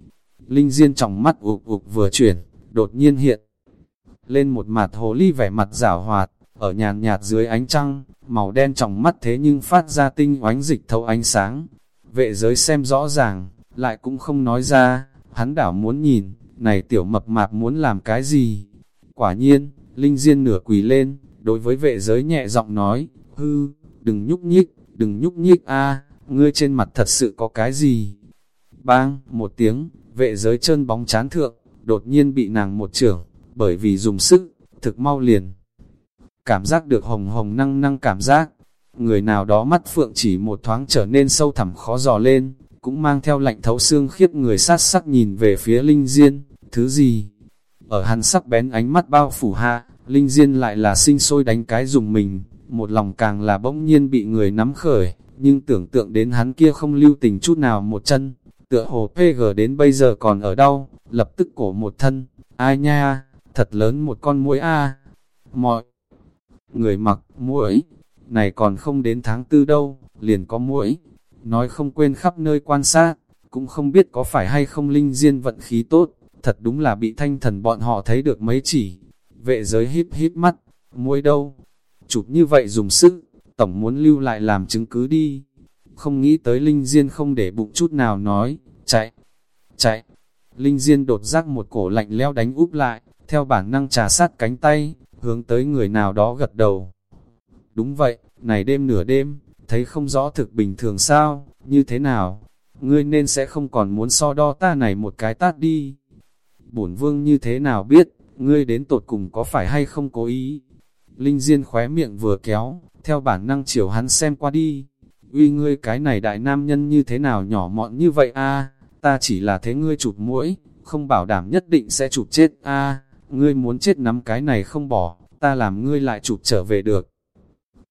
Linh diên trọng mắt ụp ụp vừa chuyển, đột nhiên hiện. Lên một mặt hồ ly vẻ mặt rảo hoạt, ở nhàn nhạt dưới ánh trăng, màu đen trong mắt thế nhưng phát ra tinh oánh dịch thấu ánh sáng. Vệ giới xem rõ ràng, lại cũng không nói ra, hắn đảo muốn nhìn, này tiểu mập mạp muốn làm cái gì. Quả nhiên, Linh Diên nửa quỳ lên, đối với vệ giới nhẹ giọng nói, hư, đừng nhúc nhích, đừng nhúc nhích a ngươi trên mặt thật sự có cái gì. Bang, một tiếng, vệ giới chân bóng chán thượng, đột nhiên bị nàng một trưởng, bởi vì dùng sức, thực mau liền cảm giác được hồng hồng năng năng cảm giác. Người nào đó mắt phượng chỉ một thoáng trở nên sâu thẳm khó dò lên, cũng mang theo lạnh thấu xương khiếp người sát sắc nhìn về phía Linh Diên, thứ gì? Ở hắn sắc bén ánh mắt bao phủ hạ, Linh Diên lại là sinh sôi đánh cái dùng mình, một lòng càng là bỗng nhiên bị người nắm khởi, nhưng tưởng tượng đến hắn kia không lưu tình chút nào một chân, tựa hồ PG đến bây giờ còn ở đâu, lập tức cổ một thân, ai nha, thật lớn một con muỗi a. Mọi người mặc muỗi, này còn không đến tháng tư đâu, liền có muỗi, nói không quên khắp nơi quan sát, cũng không biết có phải hay không linh diên vận khí tốt, thật đúng là bị thanh thần bọn họ thấy được mấy chỉ, vệ giới híp híp mắt, muỗi đâu, chụp như vậy dùng sức, tổng muốn lưu lại làm chứng cứ đi, không nghĩ tới linh diên không để bụng chút nào nói, chạy, chạy, linh diên đột giác một cổ lạnh leo đánh úp lại, theo bản năng trà sát cánh tay, hướng tới người nào đó gật đầu. Đúng vậy, này đêm nửa đêm, thấy không rõ thực bình thường sao, như thế nào, ngươi nên sẽ không còn muốn so đo ta này một cái tát đi. Bổn vương như thế nào biết, ngươi đến tột cùng có phải hay không cố ý. Linh Diên khóe miệng vừa kéo, theo bản năng chiều hắn xem qua đi. Uy ngươi cái này đại nam nhân như thế nào nhỏ mọn như vậy a ta chỉ là thế ngươi chụp mũi, không bảo đảm nhất định sẽ chụp chết a ngươi muốn chết nắm cái này không bỏ, ta làm ngươi lại chụp trở về được.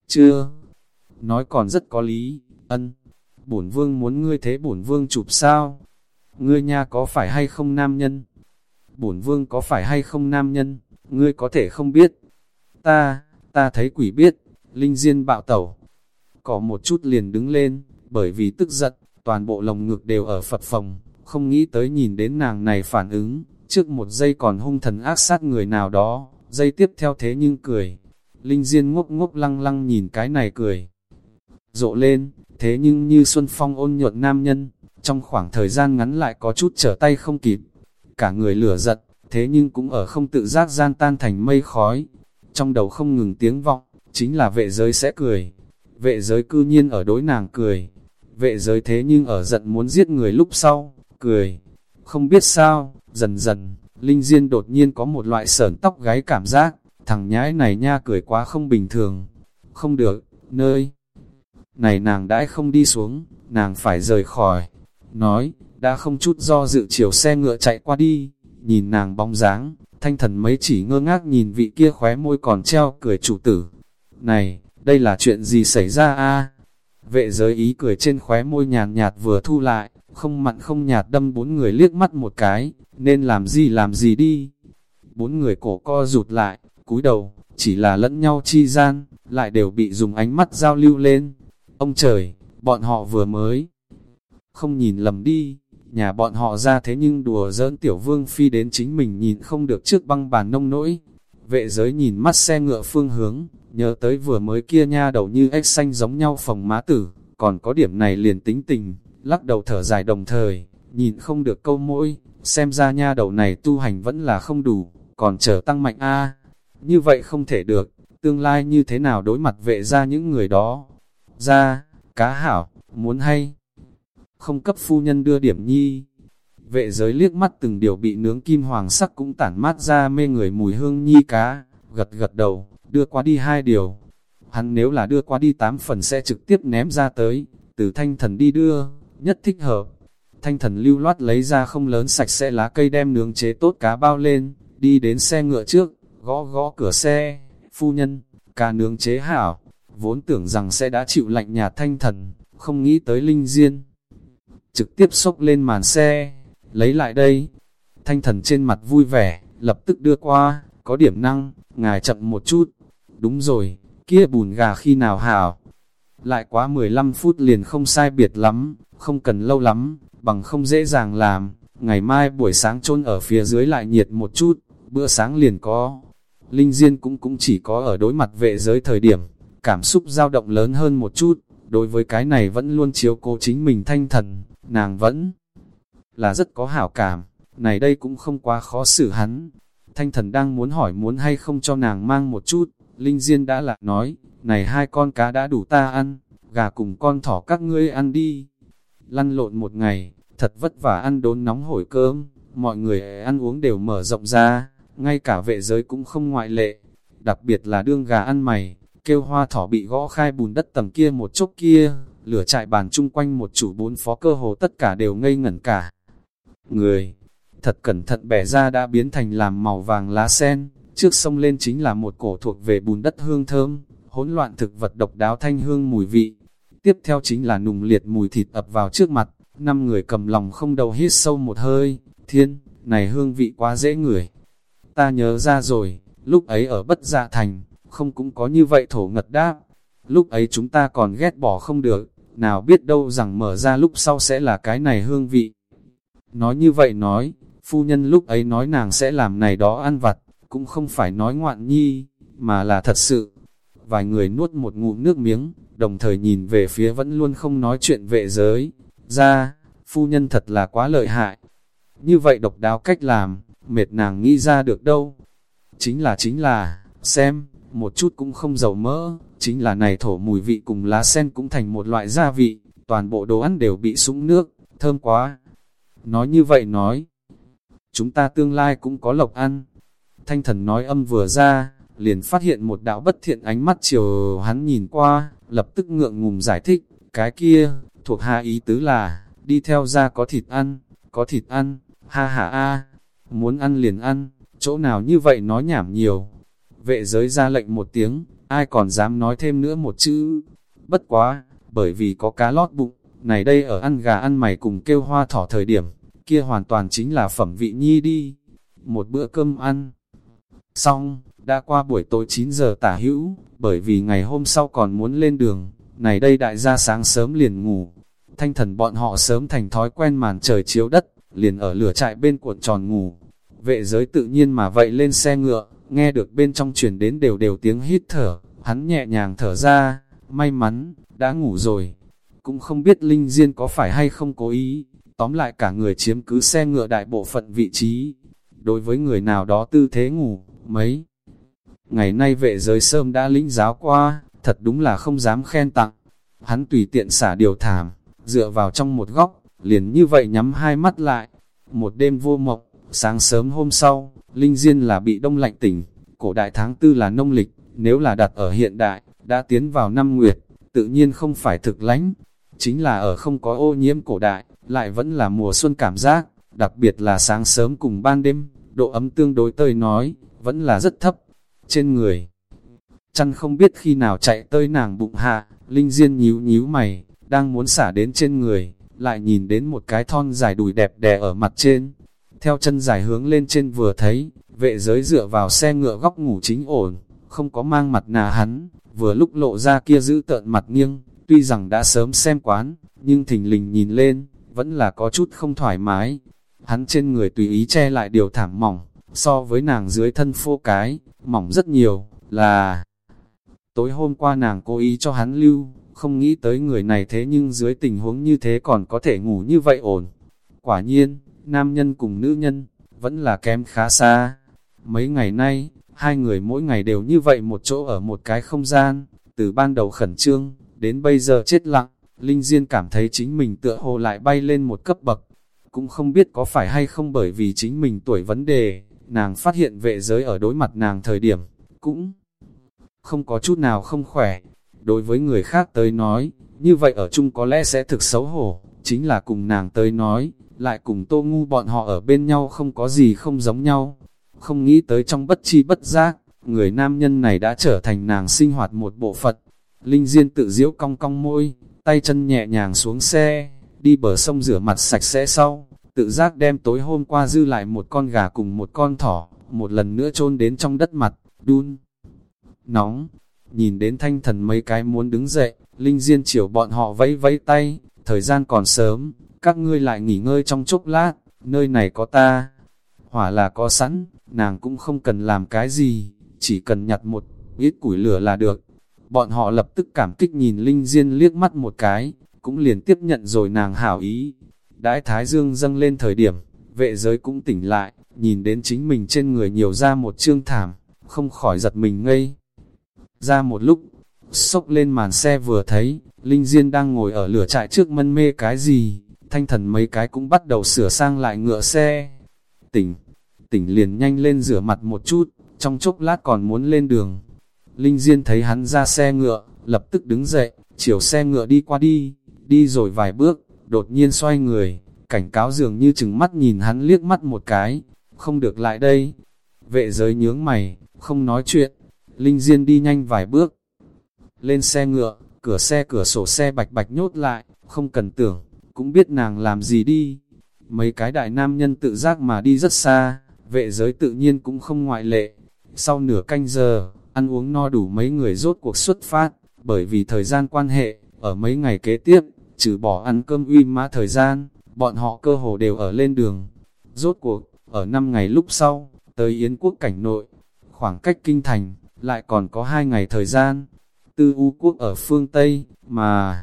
Chưa? Nói còn rất có lý, ân. Bổn vương muốn ngươi thế bổn vương chụp sao? Ngươi nha có phải hay không nam nhân? Bổn vương có phải hay không nam nhân? Ngươi có thể không biết. Ta, ta thấy quỷ biết, linh diên bạo tẩu. Có một chút liền đứng lên, bởi vì tức giận, toàn bộ lồng ngực đều ở phật phòng, không nghĩ tới nhìn đến nàng này phản ứng, trước một giây còn hung thần ác sát người nào đó, giây tiếp theo thế nhưng cười. Linh Diên ngốc ngốc lăng lăng nhìn cái này cười. Rộ lên, thế nhưng như Xuân Phong ôn nhuận nam nhân, trong khoảng thời gian ngắn lại có chút trở tay không kịp. Cả người lửa giận, thế nhưng cũng ở không tự giác gian tan thành mây khói. Trong đầu không ngừng tiếng vọng, chính là vệ giới sẽ cười. Vệ giới cư nhiên ở đối nàng cười. Vệ giới thế nhưng ở giận muốn giết người lúc sau, cười. Không biết sao, dần dần, Linh Diên đột nhiên có một loại sởn tóc gáy cảm giác, thằng nhãi này nha cười quá không bình thường. Không được, nơi này nàng đãi không đi xuống, nàng phải rời khỏi. Nói, đã không chút do dự chiều xe ngựa chạy qua đi, nhìn nàng bóng dáng, thanh thần mấy chỉ ngơ ngác nhìn vị kia khóe môi còn treo cười chủ tử. Này, đây là chuyện gì xảy ra a Vệ giới ý cười trên khóe môi nhàn nhạt vừa thu lại, không mặn không nhạt đâm bốn người liếc mắt một cái, nên làm gì làm gì đi. Bốn người cổ co rụt lại, cúi đầu, chỉ là lẫn nhau chi gian, lại đều bị dùng ánh mắt giao lưu lên. Ông trời, bọn họ vừa mới, không nhìn lầm đi, nhà bọn họ ra thế nhưng đùa giỡn tiểu vương phi đến chính mình nhìn không được trước băng bàn nông nỗi. Vệ giới nhìn mắt xe ngựa phương hướng, nhớ tới vừa mới kia nha đầu như ếch xanh giống nhau phòng má tử, còn có điểm này liền tính tình, lắc đầu thở dài đồng thời, nhìn không được câu mỗi, xem ra nha đầu này tu hành vẫn là không đủ, còn chờ tăng mạnh a Như vậy không thể được, tương lai như thế nào đối mặt vệ ra những người đó. Ra, cá hảo, muốn hay, không cấp phu nhân đưa điểm nhi. Vệ giới liếc mắt từng điều bị nướng kim hoàng sắc cũng tản mát ra mê người mùi hương nhi cá, gật gật đầu, đưa qua đi hai điều. Hắn nếu là đưa qua đi tám phần sẽ trực tiếp ném ra tới, từ thanh thần đi đưa, nhất thích hợp. Thanh thần lưu loát lấy ra không lớn sạch sẽ lá cây đem nướng chế tốt cá bao lên, đi đến xe ngựa trước, gõ gõ cửa xe, phu nhân, cá nướng chế hảo, vốn tưởng rằng sẽ đã chịu lạnh nhà thanh thần, không nghĩ tới linh diên. Trực tiếp xốc lên màn xe, lấy lại đây. Thanh thần trên mặt vui vẻ, lập tức đưa qua, có điểm năng, ngài chậm một chút. Đúng rồi, kia bùn gà khi nào hảo. Lại quá 15 phút liền không sai biệt lắm, không cần lâu lắm, bằng không dễ dàng làm. Ngày mai buổi sáng trôn ở phía dưới lại nhiệt một chút, bữa sáng liền có. Linh Diên cũng cũng chỉ có ở đối mặt vệ giới thời điểm, cảm xúc dao động lớn hơn một chút, đối với cái này vẫn luôn chiếu cố chính mình thanh thần, nàng vẫn là rất có hảo cảm, này đây cũng không quá khó xử hắn. Thanh thần đang muốn hỏi muốn hay không cho nàng mang một chút, Linh Diên đã lạc nói, này hai con cá đã đủ ta ăn, gà cùng con thỏ các ngươi ăn đi. Lăn lộn một ngày, thật vất vả ăn đốn nóng hổi cơm, mọi người ăn uống đều mở rộng ra, ngay cả vệ giới cũng không ngoại lệ. Đặc biệt là đương gà ăn mày, kêu hoa thỏ bị gõ khai bùn đất tầng kia một chốc kia, lửa trại bàn chung quanh một chủ bốn phó cơ hồ tất cả đều ngây ngẩn cả. Người, thật cẩn thận bẻ ra đã biến thành làm màu vàng lá sen, trước sông lên chính là một cổ thuộc về bùn đất hương thơm, hỗn loạn thực vật độc đáo thanh hương mùi vị. Tiếp theo chính là nùng liệt mùi thịt ập vào trước mặt, năm người cầm lòng không đầu hít sâu một hơi, thiên, này hương vị quá dễ ngửi. Ta nhớ ra rồi, lúc ấy ở bất dạ thành, không cũng có như vậy thổ ngật đáp. Lúc ấy chúng ta còn ghét bỏ không được, nào biết đâu rằng mở ra lúc sau sẽ là cái này hương vị. Nói như vậy nói, phu nhân lúc ấy nói nàng sẽ làm này đó ăn vặt, cũng không phải nói ngoạn nhi, mà là thật sự. Vài người nuốt một ngụm nước miếng, đồng thời nhìn về phía vẫn luôn không nói chuyện vệ giới. Ra, phu nhân thật là quá lợi hại. Như vậy độc đáo cách làm, mệt nàng nghĩ ra được đâu. Chính là chính là, xem, một chút cũng không dầu mỡ, chính là này thổ mùi vị cùng lá sen cũng thành một loại gia vị, toàn bộ đồ ăn đều bị sũng nước, thơm quá. Nói như vậy nói, chúng ta tương lai cũng có lộc ăn. Thanh thần nói âm vừa ra, liền phát hiện một đạo bất thiện ánh mắt chiều hắn nhìn qua, lập tức ngượng ngùng giải thích, cái kia, thuộc hạ ý tứ là, đi theo ra có thịt ăn, có thịt ăn, ha ha a, muốn ăn liền ăn, chỗ nào như vậy nói nhảm nhiều, Vệ giới ra lệnh một tiếng, ai còn dám nói thêm nữa một chữ. Bất quá, bởi vì có cá lót bụng, này đây ở ăn gà ăn mày cùng kêu hoa thỏ thời điểm, kia hoàn toàn chính là phẩm vị nhi đi. Một bữa cơm ăn. Xong, đã qua buổi tối 9 giờ tả hữu, bởi vì ngày hôm sau còn muốn lên đường, này đây đại gia sáng sớm liền ngủ. Thanh thần bọn họ sớm thành thói quen màn trời chiếu đất, liền ở lửa trại bên cuộn tròn ngủ. Vệ giới tự nhiên mà vậy lên xe ngựa, nghe được bên trong truyền đến đều đều tiếng hít thở, hắn nhẹ nhàng thở ra, may mắn, đã ngủ rồi. Cũng không biết Linh Diên có phải hay không cố ý, tóm lại cả người chiếm cứ xe ngựa đại bộ phận vị trí. Đối với người nào đó tư thế ngủ, mấy ngày nay vệ giới sơm đã lĩnh giáo qua, thật đúng là không dám khen tặng. Hắn tùy tiện xả điều thảm, dựa vào trong một góc, liền như vậy nhắm hai mắt lại. Một đêm vô mộng, sáng sớm hôm sau, Linh Diên là bị đông lạnh tỉnh, cổ đại tháng tư là nông lịch, nếu là đặt ở hiện đại, đã tiến vào năm nguyệt, tự nhiên không phải thực lánh. Chính là ở không có ô nhiễm cổ đại, lại vẫn là mùa xuân cảm giác, đặc biệt là sáng sớm cùng ban đêm, độ ấm tương đối tơi nói, vẫn là rất thấp. Trên người, chăn không biết khi nào chạy tới nàng bụng hạ, Linh Diên nhíu nhíu mày, đang muốn xả đến trên người, lại nhìn đến một cái thon dài đùi đẹp đè ở mặt trên. Theo chân dài hướng lên trên vừa thấy, vệ giới dựa vào xe ngựa góc ngủ chính ổn, không có mang mặt nà hắn, vừa lúc lộ ra kia giữ tợn mặt nghiêng, tuy rằng đã sớm xem quán, nhưng thình lình nhìn lên, vẫn là có chút không thoải mái. Hắn trên người tùy ý che lại điều thảm mỏng, so với nàng dưới thân phô cái, mỏng rất nhiều, là... Tối hôm qua nàng cố ý cho hắn lưu, không nghĩ tới người này thế nhưng dưới tình huống như thế còn có thể ngủ như vậy ổn. Quả nhiên, nam nhân cùng nữ nhân, vẫn là kém khá xa. Mấy ngày nay, hai người mỗi ngày đều như vậy một chỗ ở một cái không gian, từ ban đầu khẩn trương, đến bây giờ chết lặng, Linh Diên cảm thấy chính mình tựa hồ lại bay lên một cấp bậc. Cũng không biết có phải hay không bởi vì chính mình tuổi vấn đề, nàng phát hiện vệ giới ở đối mặt nàng thời điểm, cũng không có chút nào không khỏe. Đối với người khác tới nói, như vậy ở chung có lẽ sẽ thực xấu hổ, chính là cùng nàng tới nói, lại cùng tô ngu bọn họ ở bên nhau không có gì không giống nhau. Không nghĩ tới trong bất chi bất giác, người nam nhân này đã trở thành nàng sinh hoạt một bộ phận. Linh Diên tự diễu cong cong môi, tay chân nhẹ nhàng xuống xe, đi bờ sông rửa mặt sạch sẽ sau, tự giác đem tối hôm qua dư lại một con gà cùng một con thỏ, một lần nữa chôn đến trong đất mặt, đun. Nóng, nhìn đến thanh thần mấy cái muốn đứng dậy, Linh Diên chiều bọn họ vẫy vẫy tay, thời gian còn sớm, các ngươi lại nghỉ ngơi trong chốc lát, nơi này có ta. Hỏa là có sẵn, nàng cũng không cần làm cái gì, chỉ cần nhặt một ít củi lửa là được. Bọn họ lập tức cảm kích nhìn Linh Diên liếc mắt một cái, cũng liền tiếp nhận rồi nàng hảo ý. Đãi Thái Dương dâng lên thời điểm, vệ giới cũng tỉnh lại, nhìn đến chính mình trên người nhiều ra một chương thảm, không khỏi giật mình ngây. Ra một lúc, sốc lên màn xe vừa thấy, Linh Diên đang ngồi ở lửa trại trước mân mê cái gì, thanh thần mấy cái cũng bắt đầu sửa sang lại ngựa xe. Tỉnh, tỉnh liền nhanh lên rửa mặt một chút, trong chốc lát còn muốn lên đường. Linh Diên thấy hắn ra xe ngựa, lập tức đứng dậy, chiều xe ngựa đi qua đi, đi rồi vài bước, đột nhiên xoay người, cảnh cáo dường như chừng mắt nhìn hắn liếc mắt một cái, không được lại đây. Vệ giới nhướng mày, không nói chuyện, Linh Diên đi nhanh vài bước. Lên xe ngựa, cửa xe cửa sổ xe bạch bạch nhốt lại, không cần tưởng, cũng biết nàng làm gì đi. Mấy cái đại nam nhân tự giác mà đi rất xa, vệ giới tự nhiên cũng không ngoại lệ. Sau nửa canh giờ, ăn uống no đủ mấy người rốt cuộc xuất phát, bởi vì thời gian quan hệ, ở mấy ngày kế tiếp, trừ bỏ ăn cơm uy mã thời gian, bọn họ cơ hồ đều ở lên đường. Rốt cuộc, ở năm ngày lúc sau, tới Yến quốc cảnh nội, khoảng cách kinh thành, lại còn có hai ngày thời gian. Tư U quốc ở phương Tây, mà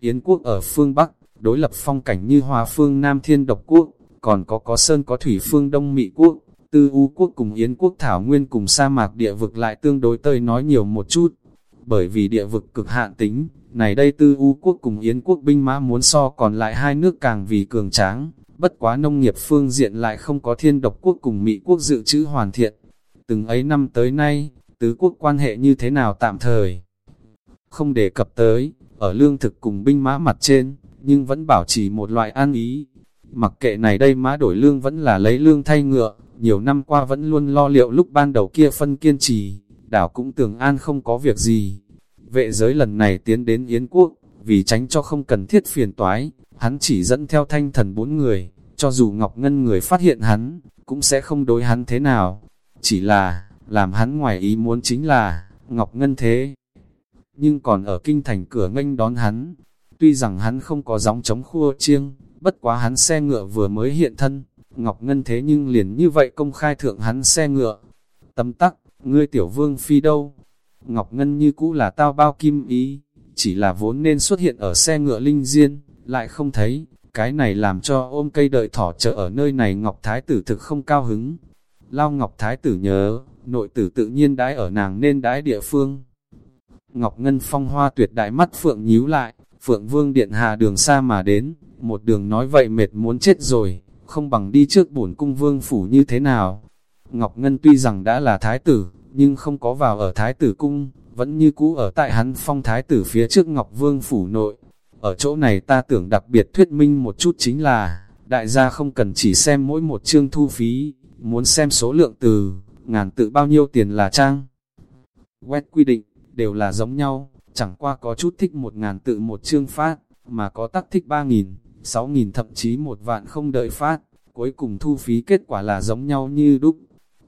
Yến quốc ở phương Bắc, đối lập phong cảnh như Hòa phương Nam Thiên Độc quốc, còn có có sơn có thủy phương Đông Mỹ quốc, Tư U quốc cùng Yến quốc Thảo Nguyên cùng sa mạc địa vực lại tương đối tơi nói nhiều một chút. Bởi vì địa vực cực hạn tính, này đây Tư U quốc cùng Yến quốc binh mã muốn so còn lại hai nước càng vì cường tráng, bất quá nông nghiệp phương diện lại không có thiên độc quốc cùng Mỹ quốc dự trữ hoàn thiện. Từng ấy năm tới nay, tứ quốc quan hệ như thế nào tạm thời. Không đề cập tới, ở lương thực cùng binh mã mặt trên, nhưng vẫn bảo trì một loại an ý. Mặc kệ này đây mã đổi lương vẫn là lấy lương thay ngựa, nhiều năm qua vẫn luôn lo liệu lúc ban đầu kia phân kiên trì, đảo cũng tưởng an không có việc gì. Vệ giới lần này tiến đến Yến quốc, vì tránh cho không cần thiết phiền toái, hắn chỉ dẫn theo thanh thần bốn người, cho dù Ngọc Ngân người phát hiện hắn, cũng sẽ không đối hắn thế nào. Chỉ là, làm hắn ngoài ý muốn chính là, Ngọc Ngân thế. Nhưng còn ở kinh thành cửa nghênh đón hắn, tuy rằng hắn không có gióng chống khua chiêng, bất quá hắn xe ngựa vừa mới hiện thân, Ngọc Ngân thế nhưng liền như vậy công khai thượng hắn xe ngựa. Tấm tắc, ngươi tiểu vương phi đâu? Ngọc Ngân như cũ là tao bao kim ý, chỉ là vốn nên xuất hiện ở xe ngựa linh diên, lại không thấy, Cái này làm cho ôm cây đợi thỏ chờ ở nơi này Ngọc Thái tử thực không cao hứng. Lao Ngọc Thái tử nhớ, nội tử tự nhiên đãi ở nàng nên đãi địa phương. Ngọc Ngân phong hoa tuyệt đại mắt Phượng nhíu lại, Phượng Vương Điện Hạ đường xa mà đến, một đường nói vậy mệt muốn chết rồi, không bằng đi trước bổn cung vương phủ như thế nào. Ngọc Ngân tuy rằng đã là thái tử, nhưng không có vào ở thái tử cung, vẫn như cũ ở tại hắn phong thái tử phía trước Ngọc Vương phủ nội. Ở chỗ này ta tưởng đặc biệt thuyết minh một chút chính là, đại gia không cần chỉ xem mỗi một chương thu phí, muốn xem số lượng từ, ngàn tự bao nhiêu tiền là trang. Quét quy định, đều là giống nhau, chẳng qua có chút thích một ngàn tự một chương phát, mà có tắc thích ba nghìn, sáu nghìn thậm chí một vạn không đợi phát, cuối cùng thu phí kết quả là giống nhau như đúc.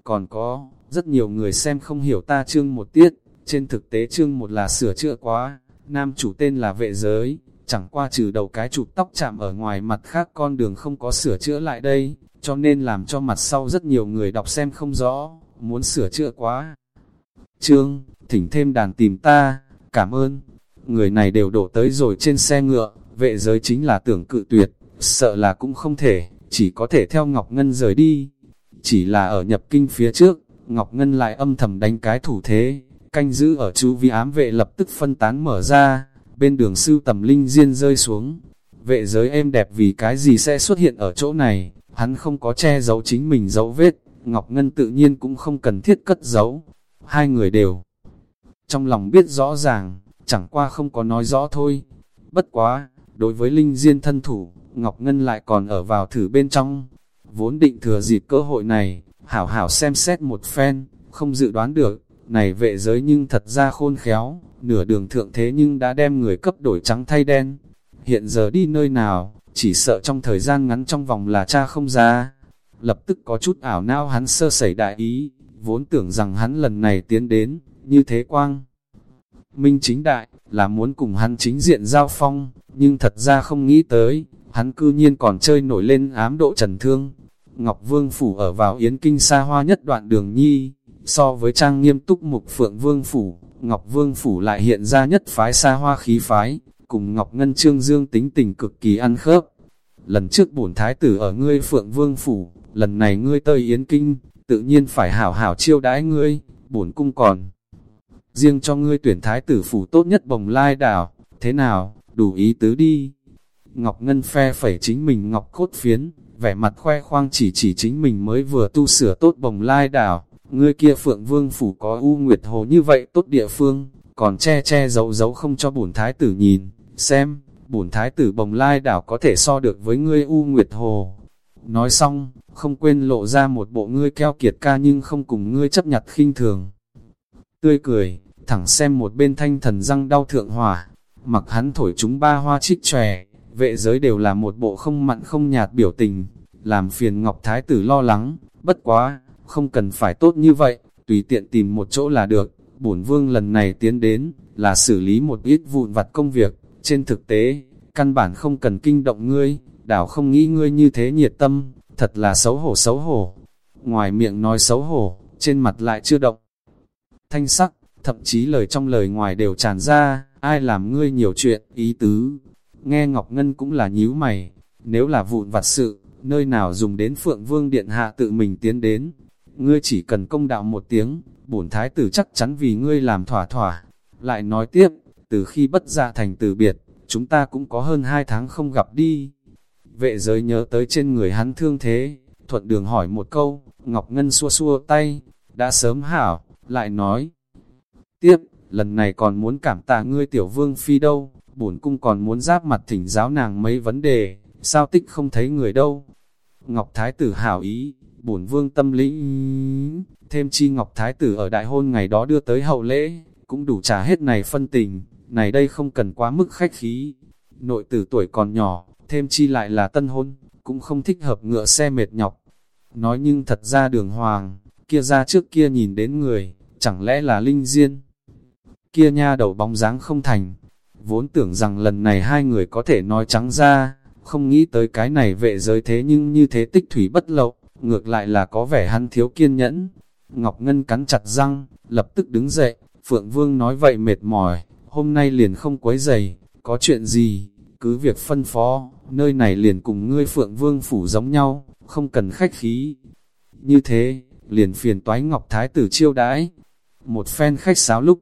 Còn có, rất nhiều người xem không hiểu ta chương một tiết, trên thực tế chương một là sửa chữa quá, nam chủ tên là vệ giới, chẳng qua trừ đầu cái chụp tóc chạm ở ngoài mặt khác con đường không có sửa chữa lại đây, cho nên làm cho mặt sau rất nhiều người đọc xem không rõ, muốn sửa chữa quá. Trương, thỉnh thêm đàn tìm ta, cảm ơn. Người này đều đổ tới rồi trên xe ngựa, vệ giới chính là tưởng cự tuyệt, sợ là cũng không thể, chỉ có thể theo Ngọc Ngân rời đi. Chỉ là ở nhập kinh phía trước, Ngọc Ngân lại âm thầm đánh cái thủ thế, canh giữ ở chú vi ám vệ lập tức phân tán mở ra, bên đường sư tầm linh diên rơi xuống. Vệ giới êm đẹp vì cái gì sẽ xuất hiện ở chỗ này, hắn không có che giấu chính mình dấu vết, Ngọc Ngân tự nhiên cũng không cần thiết cất giấu. Hai người đều trong lòng biết rõ ràng, chẳng qua không có nói rõ thôi. Bất quá, đối với Linh Diên thân thủ, Ngọc Ngân lại còn ở vào thử bên trong. Vốn định thừa dịp cơ hội này, hảo hảo xem xét một phen, không dự đoán được, này vệ giới nhưng thật ra khôn khéo, nửa đường thượng thế nhưng đã đem người cấp đổi trắng thay đen. Hiện giờ đi nơi nào, chỉ sợ trong thời gian ngắn trong vòng là cha không ra. Lập tức có chút ảo não hắn sơ sẩy đại ý, vốn tưởng rằng hắn lần này tiến đến, như thế quang. Minh chính đại, là muốn cùng hắn chính diện giao phong, nhưng thật ra không nghĩ tới, hắn cư nhiên còn chơi nổi lên ám độ trần thương. Ngọc Vương Phủ ở vào Yến Kinh xa hoa nhất đoạn đường nhi, so với trang nghiêm túc mục Phượng Vương Phủ, Ngọc Vương Phủ lại hiện ra nhất phái xa hoa khí phái, cùng Ngọc Ngân Trương Dương tính tình cực kỳ ăn khớp. Lần trước bổn thái tử ở ngươi Phượng Vương Phủ, lần này ngươi tơi Yến Kinh, tự nhiên phải hảo hảo chiêu đãi ngươi, bổn cung còn. Riêng cho ngươi tuyển thái tử phủ tốt nhất bồng lai đảo, thế nào, đủ ý tứ đi. Ngọc Ngân phe phẩy chính mình ngọc cốt phiến, vẻ mặt khoe khoang chỉ chỉ chính mình mới vừa tu sửa tốt bồng lai đảo. Ngươi kia phượng vương phủ có u nguyệt hồ như vậy tốt địa phương, còn che che giấu giấu không cho bổn thái tử nhìn, xem, bổn thái tử bồng lai đảo có thể so được với ngươi u nguyệt hồ. Nói xong, không quên lộ ra một bộ ngươi keo kiệt ca nhưng không cùng ngươi chấp nhặt khinh thường. Tươi cười, thẳng xem một bên thanh thần răng đau thượng hỏa, mặc hắn thổi chúng ba hoa trích tròe, vệ giới đều là một bộ không mặn không nhạt biểu tình, làm phiền Ngọc Thái tử lo lắng, bất quá, không cần phải tốt như vậy, tùy tiện tìm một chỗ là được, bổn vương lần này tiến đến, là xử lý một ít vụn vặt công việc, trên thực tế, căn bản không cần kinh động ngươi, đảo không nghĩ ngươi như thế nhiệt tâm, thật là xấu hổ xấu hổ. Ngoài miệng nói xấu hổ, trên mặt lại chưa động. Thanh sắc, thậm chí lời trong lời ngoài đều tràn ra, ai làm ngươi nhiều chuyện, ý tứ. Nghe Ngọc Ngân cũng là nhíu mày, nếu là vụn vặt sự, nơi nào dùng đến Phượng Vương Điện Hạ tự mình tiến đến. Ngươi chỉ cần công đạo một tiếng, bổn thái tử chắc chắn vì ngươi làm thỏa thỏa. Lại nói tiếp, từ khi bất gia thành từ biệt, chúng ta cũng có hơn hai tháng không gặp đi. Vệ giới nhớ tới trên người hắn thương thế, thuận đường hỏi một câu, Ngọc Ngân xua xua tay, đã sớm hảo, lại nói. Tiếp, lần này còn muốn cảm tạ ngươi tiểu vương phi đâu, bổn cung còn muốn giáp mặt thỉnh giáo nàng mấy vấn đề, sao tích không thấy người đâu. Ngọc Thái tử hảo ý, bổn vương tâm lĩnh, thêm chi Ngọc Thái tử ở đại hôn ngày đó đưa tới hậu lễ, cũng đủ trả hết này phân tình, này đây không cần quá mức khách khí. Nội tử tuổi còn nhỏ, thêm chi lại là tân hôn, cũng không thích hợp ngựa xe mệt nhọc. Nói nhưng thật ra đường hoàng, kia ra trước kia nhìn đến người, chẳng lẽ là linh diên. Kia nha đầu bóng dáng không thành, vốn tưởng rằng lần này hai người có thể nói trắng ra, không nghĩ tới cái này vệ giới thế nhưng như thế tích thủy bất lậu, ngược lại là có vẻ hắn thiếu kiên nhẫn. Ngọc Ngân cắn chặt răng, lập tức đứng dậy, Phượng Vương nói vậy mệt mỏi, hôm nay liền không quấy giày, có chuyện gì, cứ việc phân phó, nơi này liền cùng ngươi Phượng Vương Phủ giống nhau, không cần khách khí. Như thế, liền phiền toái Ngọc Thái tử chiêu đãi. Một phen khách sáo lúc.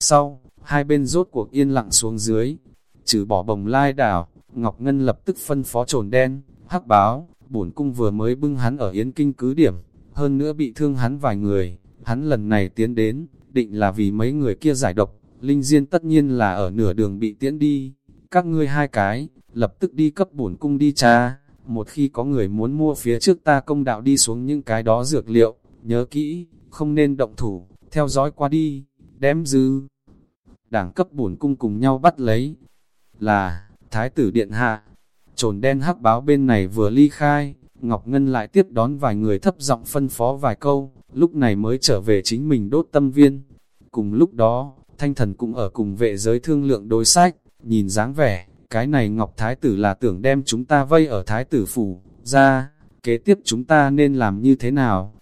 Sau, hai bên rốt cuộc yên lặng xuống dưới, trừ bỏ bồng lai đảo, Ngọc Ngân lập tức phân phó trồn đen, hắc báo, bổn cung vừa mới bưng hắn ở Yến Kinh cứ điểm, hơn nữa bị thương hắn vài người, hắn lần này tiến đến, định là vì mấy người kia giải độc, Linh Diên tất nhiên là ở nửa đường bị tiễn đi, các ngươi hai cái, lập tức đi cấp bổn cung đi cha, một khi có người muốn mua phía trước ta công đạo đi xuống những cái đó dược liệu, nhớ kỹ, không nên động thủ, theo dõi qua đi, đem dư. Đảng cấp bổn cung cùng nhau bắt lấy, là, Thái tử Điện Hạ, trồn đen hắc báo bên này vừa ly khai, Ngọc Ngân lại tiếp đón vài người thấp giọng phân phó vài câu, lúc này mới trở về chính mình đốt tâm viên. Cùng lúc đó, thanh thần cũng ở cùng vệ giới thương lượng đối sách, nhìn dáng vẻ, cái này Ngọc Thái tử là tưởng đem chúng ta vây ở Thái tử phủ, ra, kế tiếp chúng ta nên làm như thế nào?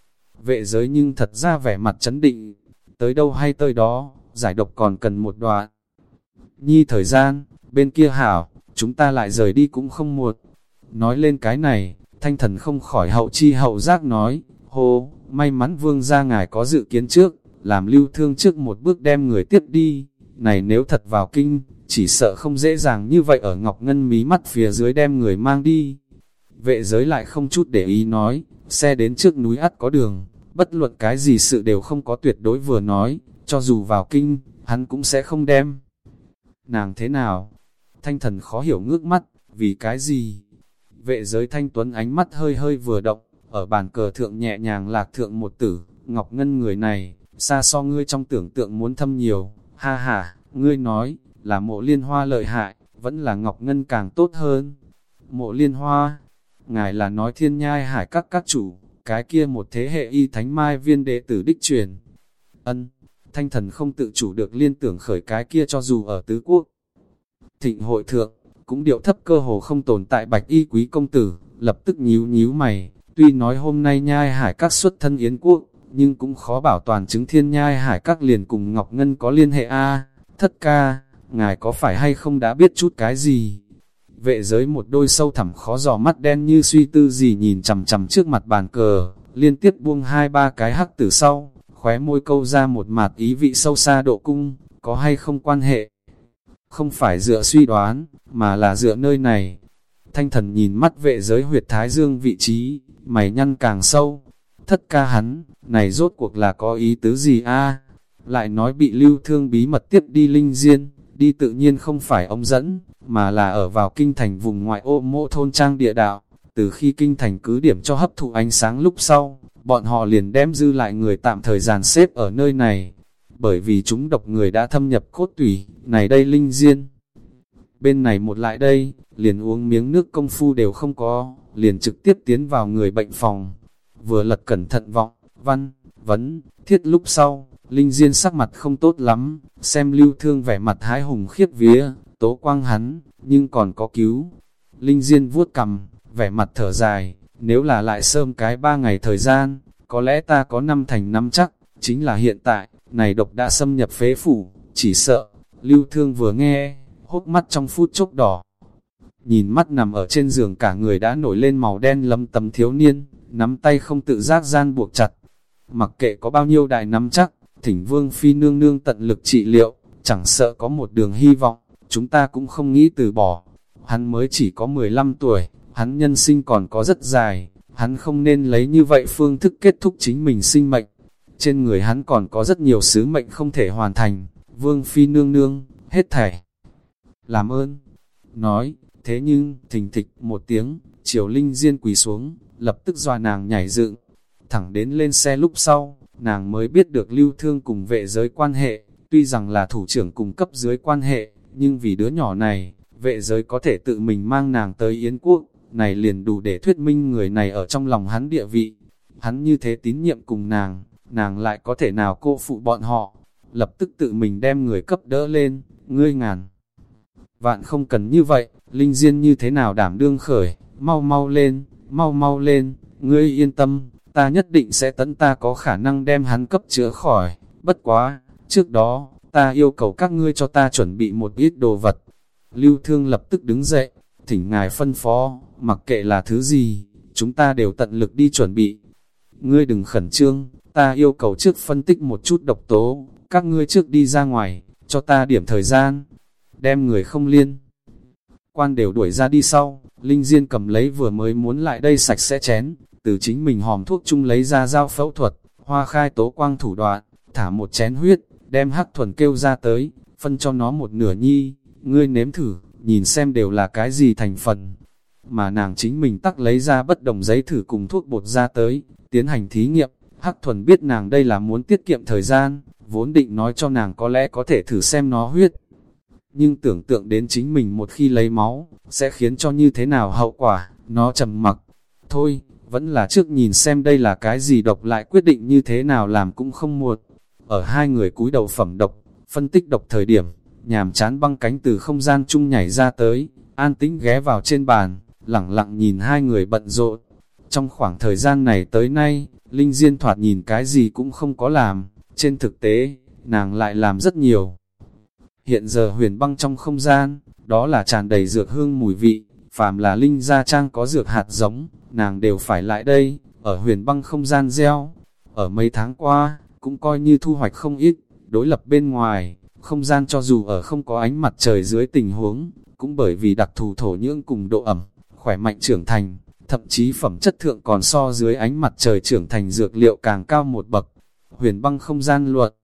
Vệ giới nhưng thật ra vẻ mặt chấn định, tới đâu hay tới đó, giải độc còn cần một đoạn. Nhi thời gian, bên kia hảo, chúng ta lại rời đi cũng không muộn. Nói lên cái này, thanh thần không khỏi hậu chi hậu giác nói, hô, may mắn vương gia ngài có dự kiến trước, làm lưu thương trước một bước đem người tiếp đi, này nếu thật vào kinh, chỉ sợ không dễ dàng như vậy ở Ngọc Ngân mí mắt phía dưới đem người mang đi. Vệ giới lại không chút để ý nói, xe đến trước núi ắt có đường, bất luận cái gì sự đều không có tuyệt đối vừa nói, cho dù vào kinh, hắn cũng sẽ không đem. Nàng thế nào? Thanh thần khó hiểu ngước mắt, vì cái gì? Vệ giới thanh tuấn ánh mắt hơi hơi vừa động, ở bàn cờ thượng nhẹ nhàng lạc thượng một tử, Ngọc Ngân người này, xa so ngươi trong tưởng tượng muốn thâm nhiều, ha ha, ngươi nói, là mộ liên hoa lợi hại, vẫn là Ngọc Ngân càng tốt hơn. Mộ liên hoa, ngài là nói thiên nhai hải các các chủ, cái kia một thế hệ y thánh mai viên đệ tử đích truyền. Ân, thanh thần không tự chủ được liên tưởng khởi cái kia cho dù ở tứ quốc. Thịnh hội thượng, cũng điệu thấp cơ hồ không tồn tại bạch y quý công tử, lập tức nhíu nhíu mày, tuy nói hôm nay nhai hải các xuất thân yến quốc, nhưng cũng khó bảo toàn chứng thiên nhai hải các liền cùng Ngọc Ngân có liên hệ a thất ca, ngài có phải hay không đã biết chút cái gì? Vệ giới một đôi sâu thẳm khó dò mắt đen như suy tư gì nhìn chầm chầm trước mặt bàn cờ, liên tiếp buông hai ba cái hắc từ sau, khóe môi câu ra một mặt ý vị sâu xa độ cung, có hay không quan hệ? Không phải dựa suy đoán, mà là dựa nơi này. Thanh thần nhìn mắt vệ giới huyệt thái dương vị trí, mày nhăn càng sâu. Thất ca hắn, này rốt cuộc là có ý tứ gì a Lại nói bị lưu thương bí mật tiếp đi linh diên, đi tự nhiên không phải ông dẫn, mà là ở vào kinh thành vùng ngoại ô mộ thôn trang địa đạo. Từ khi kinh thành cứ điểm cho hấp thụ ánh sáng lúc sau, bọn họ liền đem dư lại người tạm thời dàn xếp ở nơi này. Bởi vì chúng độc người đã thâm nhập cốt tủy, này đây linh diên. Bên này một lại đây, liền uống miếng nước công phu đều không có, liền trực tiếp tiến vào người bệnh phòng. Vừa lật cẩn thận vọng, văn, vấn, thiết lúc sau, Linh Diên sắc mặt không tốt lắm, xem lưu thương vẻ mặt hái hùng khiếp vía, tố quang hắn, nhưng còn có cứu. Linh Diên vuốt cầm, vẻ mặt thở dài, nếu là lại sớm cái ba ngày thời gian, có lẽ ta có năm thành năm chắc, chính là hiện tại, này độc đã xâm nhập phế phủ, chỉ sợ, lưu thương vừa nghe, hốt mắt trong phút chốc đỏ. Nhìn mắt nằm ở trên giường cả người đã nổi lên màu đen lâm tấm thiếu niên, nắm tay không tự giác gian buộc chặt. Mặc kệ có bao nhiêu đại nắm chắc, thỉnh vương phi nương nương tận lực trị liệu, chẳng sợ có một đường hy vọng, chúng ta cũng không nghĩ từ bỏ. Hắn mới chỉ có 15 tuổi, hắn nhân sinh còn có rất dài, hắn không nên lấy như vậy phương thức kết thúc chính mình sinh mệnh. Trên người hắn còn có rất nhiều sứ mệnh không thể hoàn thành, vương phi nương nương, hết thảy. Làm ơn, nói, thế nhưng, thình thịch một tiếng, triều linh diên quỳ xuống, lập tức dòa nàng nhảy dựng, thẳng đến lên xe lúc sau, nàng mới biết được lưu thương cùng vệ giới quan hệ, tuy rằng là thủ trưởng cùng cấp dưới quan hệ, nhưng vì đứa nhỏ này, vệ giới có thể tự mình mang nàng tới Yến Quốc, này liền đủ để thuyết minh người này ở trong lòng hắn địa vị. Hắn như thế tín nhiệm cùng nàng, nàng lại có thể nào cô phụ bọn họ, lập tức tự mình đem người cấp đỡ lên, ngươi ngàn. Vạn không cần như vậy, Linh Diên như thế nào đảm đương khởi, mau mau lên, mau mau lên, ngươi yên tâm, ta nhất định sẽ tấn ta có khả năng đem hắn cấp chữa khỏi, bất quá, trước đó, ta yêu cầu các ngươi cho ta chuẩn bị một ít đồ vật. Lưu Thương lập tức đứng dậy, thỉnh ngài phân phó, mặc kệ là thứ gì, chúng ta đều tận lực đi chuẩn bị. Ngươi đừng khẩn trương, ta yêu cầu trước phân tích một chút độc tố, các ngươi trước đi ra ngoài, cho ta điểm thời gian, đem người không liên. Quan đều đuổi ra đi sau, Linh Diên cầm lấy vừa mới muốn lại đây sạch sẽ chén, từ chính mình hòm thuốc chung lấy ra dao phẫu thuật, hoa khai tố quang thủ đoạn, thả một chén huyết, đem hắc thuần kêu ra tới, phân cho nó một nửa nhi, ngươi nếm thử, nhìn xem đều là cái gì thành phần. Mà nàng chính mình tắc lấy ra bất đồng giấy thử cùng thuốc bột ra tới, tiến hành thí nghiệm, hắc thuần biết nàng đây là muốn tiết kiệm thời gian, vốn định nói cho nàng có lẽ có thể thử xem nó huyết. Nhưng tưởng tượng đến chính mình một khi lấy máu, sẽ khiến cho như thế nào hậu quả, nó trầm mặc. Thôi, vẫn là trước nhìn xem đây là cái gì độc lại quyết định như thế nào làm cũng không muộn. Ở hai người cúi đầu phẩm độc, phân tích độc thời điểm, nhàm chán băng cánh từ không gian chung nhảy ra tới, an tĩnh ghé vào trên bàn, lặng lặng nhìn hai người bận rộn. Trong khoảng thời gian này tới nay, Linh Diên thoạt nhìn cái gì cũng không có làm, trên thực tế, nàng lại làm rất nhiều. Hiện giờ huyền băng trong không gian, đó là tràn đầy dược hương mùi vị, phàm là Linh Gia Trang có dược hạt giống, nàng đều phải lại đây, ở huyền băng không gian gieo. Ở mấy tháng qua, cũng coi như thu hoạch không ít, đối lập bên ngoài, không gian cho dù ở không có ánh mặt trời dưới tình huống, cũng bởi vì đặc thù thổ nhưỡng cùng độ ẩm, khỏe mạnh trưởng thành, thậm chí phẩm chất thượng còn so dưới ánh mặt trời trưởng thành dược liệu càng cao một bậc. Huyền băng không gian luật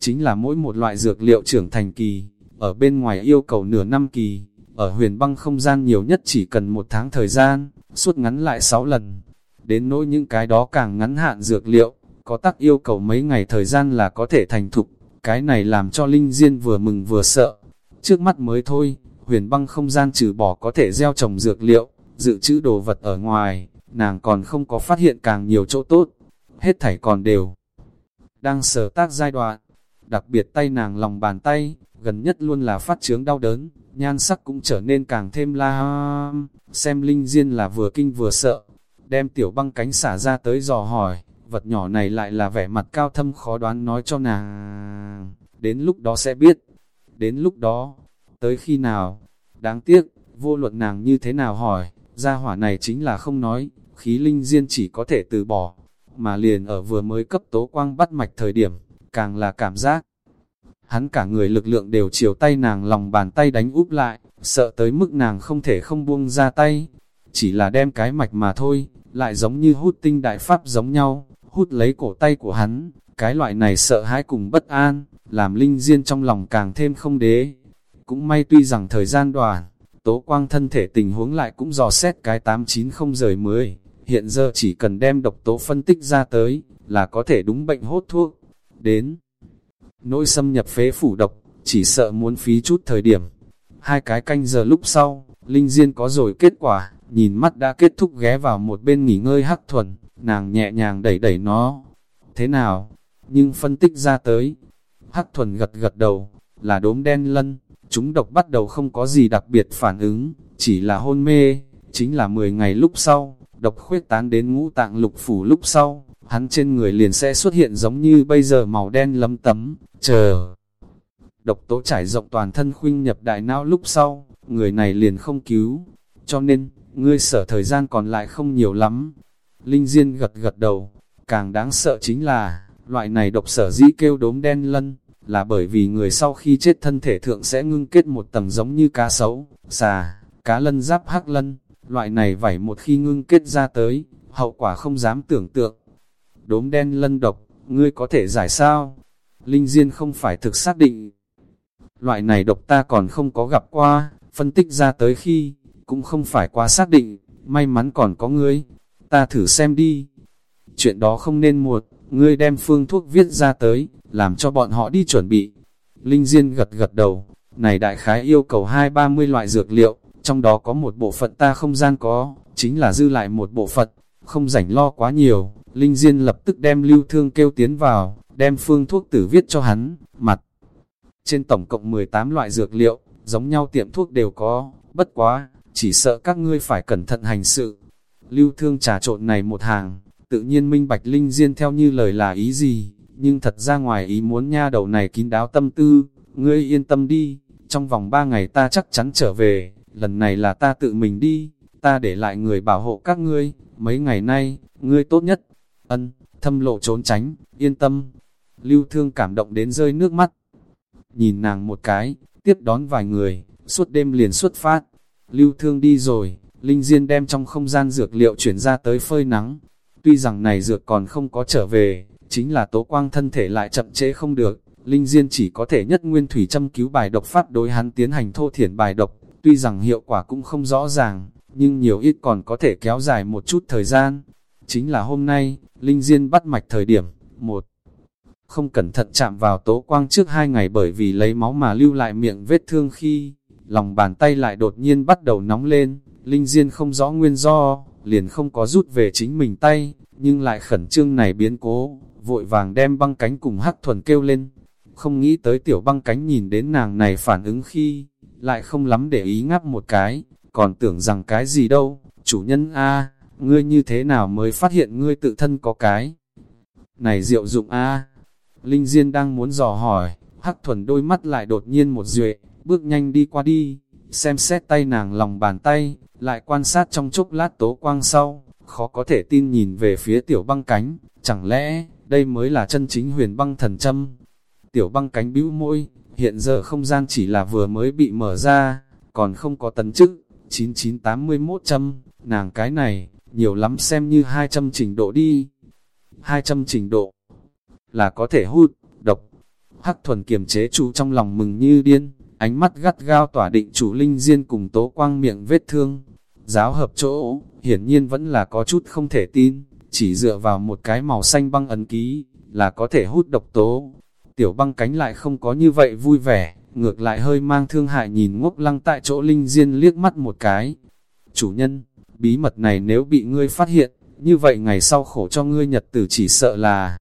chính là mỗi một loại dược liệu trưởng thành kỳ, ở bên ngoài yêu cầu nửa năm kỳ, ở huyền băng không gian nhiều nhất chỉ cần một tháng thời gian, suốt ngắn lại 6 lần. Đến nỗi những cái đó càng ngắn hạn dược liệu, có tác yêu cầu mấy ngày thời gian là có thể thành thục, cái này làm cho Linh Diên vừa mừng vừa sợ. Trước mắt mới thôi, huyền băng không gian trừ bỏ có thể gieo trồng dược liệu, dự trữ đồ vật ở ngoài, nàng còn không có phát hiện càng nhiều chỗ tốt, hết thảy còn đều. Đang sở tác giai đoạn, đặc biệt tay nàng lòng bàn tay, gần nhất luôn là phát chướng đau đớn, nhan sắc cũng trở nên càng thêm la xem linh diên là vừa kinh vừa sợ, đem tiểu băng cánh xả ra tới dò hỏi, vật nhỏ này lại là vẻ mặt cao thâm khó đoán nói cho nàng, đến lúc đó sẽ biết, đến lúc đó, tới khi nào, đáng tiếc, vô luận nàng như thế nào hỏi, gia hỏa này chính là không nói, khí linh diên chỉ có thể từ bỏ, mà liền ở vừa mới cấp tố quang bắt mạch thời điểm, càng là cảm giác. Hắn cả người lực lượng đều chiều tay nàng lòng bàn tay đánh úp lại, sợ tới mức nàng không thể không buông ra tay. Chỉ là đem cái mạch mà thôi, lại giống như hút tinh đại pháp giống nhau, hút lấy cổ tay của hắn. Cái loại này sợ hãi cùng bất an, làm linh diên trong lòng càng thêm không đế. Cũng may tuy rằng thời gian đoàn, tố quang thân thể tình huống lại cũng dò xét cái 890 rời mới. Hiện giờ chỉ cần đem độc tố phân tích ra tới, là có thể đúng bệnh hốt thuốc đến. Nỗi xâm nhập phế phủ độc, chỉ sợ muốn phí chút thời điểm. Hai cái canh giờ lúc sau, Linh Diên có rồi kết quả, nhìn mắt đã kết thúc ghé vào một bên nghỉ ngơi hắc thuần, nàng nhẹ nhàng đẩy đẩy nó. Thế nào? Nhưng phân tích ra tới. Hắc thuần gật gật đầu, là đốm đen lân, chúng độc bắt đầu không có gì đặc biệt phản ứng, chỉ là hôn mê, chính là 10 ngày lúc sau, độc khuyết tán đến ngũ tạng lục phủ lúc sau, hắn trên người liền sẽ xuất hiện giống như bây giờ màu đen lấm tấm, chờ. Độc tố trải rộng toàn thân khuynh nhập đại não lúc sau, người này liền không cứu, cho nên, ngươi sở thời gian còn lại không nhiều lắm. Linh Diên gật gật đầu, càng đáng sợ chính là, loại này độc sở dĩ kêu đốm đen lân, là bởi vì người sau khi chết thân thể thượng sẽ ngưng kết một tầng giống như cá sấu, xà, cá lân giáp hắc lân, loại này vảy một khi ngưng kết ra tới, hậu quả không dám tưởng tượng đốm đen lân độc, ngươi có thể giải sao? Linh Diên không phải thực xác định. Loại này độc ta còn không có gặp qua, phân tích ra tới khi, cũng không phải quá xác định, may mắn còn có ngươi, ta thử xem đi. Chuyện đó không nên muộn, ngươi đem phương thuốc viết ra tới, làm cho bọn họ đi chuẩn bị. Linh Diên gật gật đầu, này đại khái yêu cầu hai ba mươi loại dược liệu, trong đó có một bộ phận ta không gian có, chính là dư lại một bộ phận, không rảnh lo quá nhiều, Linh Diên lập tức đem lưu thương kêu tiến vào, đem phương thuốc tử viết cho hắn, mặt. Trên tổng cộng 18 loại dược liệu, giống nhau tiệm thuốc đều có, bất quá, chỉ sợ các ngươi phải cẩn thận hành sự. Lưu thương trà trộn này một hàng, tự nhiên minh bạch Linh Diên theo như lời là ý gì, nhưng thật ra ngoài ý muốn nha đầu này kín đáo tâm tư, ngươi yên tâm đi, trong vòng ba ngày ta chắc chắn trở về, lần này là ta tự mình đi, ta để lại người bảo hộ các ngươi, mấy ngày nay, ngươi tốt nhất. Ân, thâm lộ trốn tránh, yên tâm. Lưu thương cảm động đến rơi nước mắt. Nhìn nàng một cái, tiếp đón vài người, suốt đêm liền xuất phát. Lưu thương đi rồi, Linh Diên đem trong không gian dược liệu chuyển ra tới phơi nắng. Tuy rằng này dược còn không có trở về, chính là tố quang thân thể lại chậm chế không được. Linh Diên chỉ có thể nhất nguyên thủy châm cứu bài độc phát đối hắn tiến hành thô thiển bài độc, tuy rằng hiệu quả cũng không rõ ràng, nhưng nhiều ít còn có thể kéo dài một chút thời gian. Chính là hôm nay, Linh Diên bắt mạch thời điểm, một không cẩn thận chạm vào tố quang trước hai ngày bởi vì lấy máu mà lưu lại miệng vết thương khi, lòng bàn tay lại đột nhiên bắt đầu nóng lên, Linh Diên không rõ nguyên do, liền không có rút về chính mình tay, nhưng lại khẩn trương này biến cố, vội vàng đem băng cánh cùng hắc thuần kêu lên. Không nghĩ tới tiểu băng cánh nhìn đến nàng này phản ứng khi, lại không lắm để ý ngáp một cái, còn tưởng rằng cái gì đâu, chủ nhân A, ngươi như thế nào mới phát hiện ngươi tự thân có cái. Này diệu dụng A, Linh Diên đang muốn dò hỏi, hắc thuần đôi mắt lại đột nhiên một duệ, bước nhanh đi qua đi, xem xét tay nàng lòng bàn tay, lại quan sát trong chốc lát tố quang sau, khó có thể tin nhìn về phía tiểu băng cánh, chẳng lẽ, đây mới là chân chính huyền băng thần châm. Tiểu băng cánh bĩu môi, hiện giờ không gian chỉ là vừa mới bị mở ra, còn không có tấn chức, 9981 châm, nàng cái này, nhiều lắm xem như 200 trình độ đi. 200 trình độ là có thể hút, độc. Hắc thuần kiềm chế chú trong lòng mừng như điên, ánh mắt gắt gao tỏa định chủ linh diên cùng tố quang miệng vết thương. Giáo hợp chỗ, hiển nhiên vẫn là có chút không thể tin, chỉ dựa vào một cái màu xanh băng ấn ký, là có thể hút độc tố. Tiểu băng cánh lại không có như vậy vui vẻ, ngược lại hơi mang thương hại nhìn ngốc lăng tại chỗ linh diên liếc mắt một cái. Chủ nhân, bí mật này nếu bị ngươi phát hiện, như vậy ngày sau khổ cho ngươi nhật tử chỉ sợ là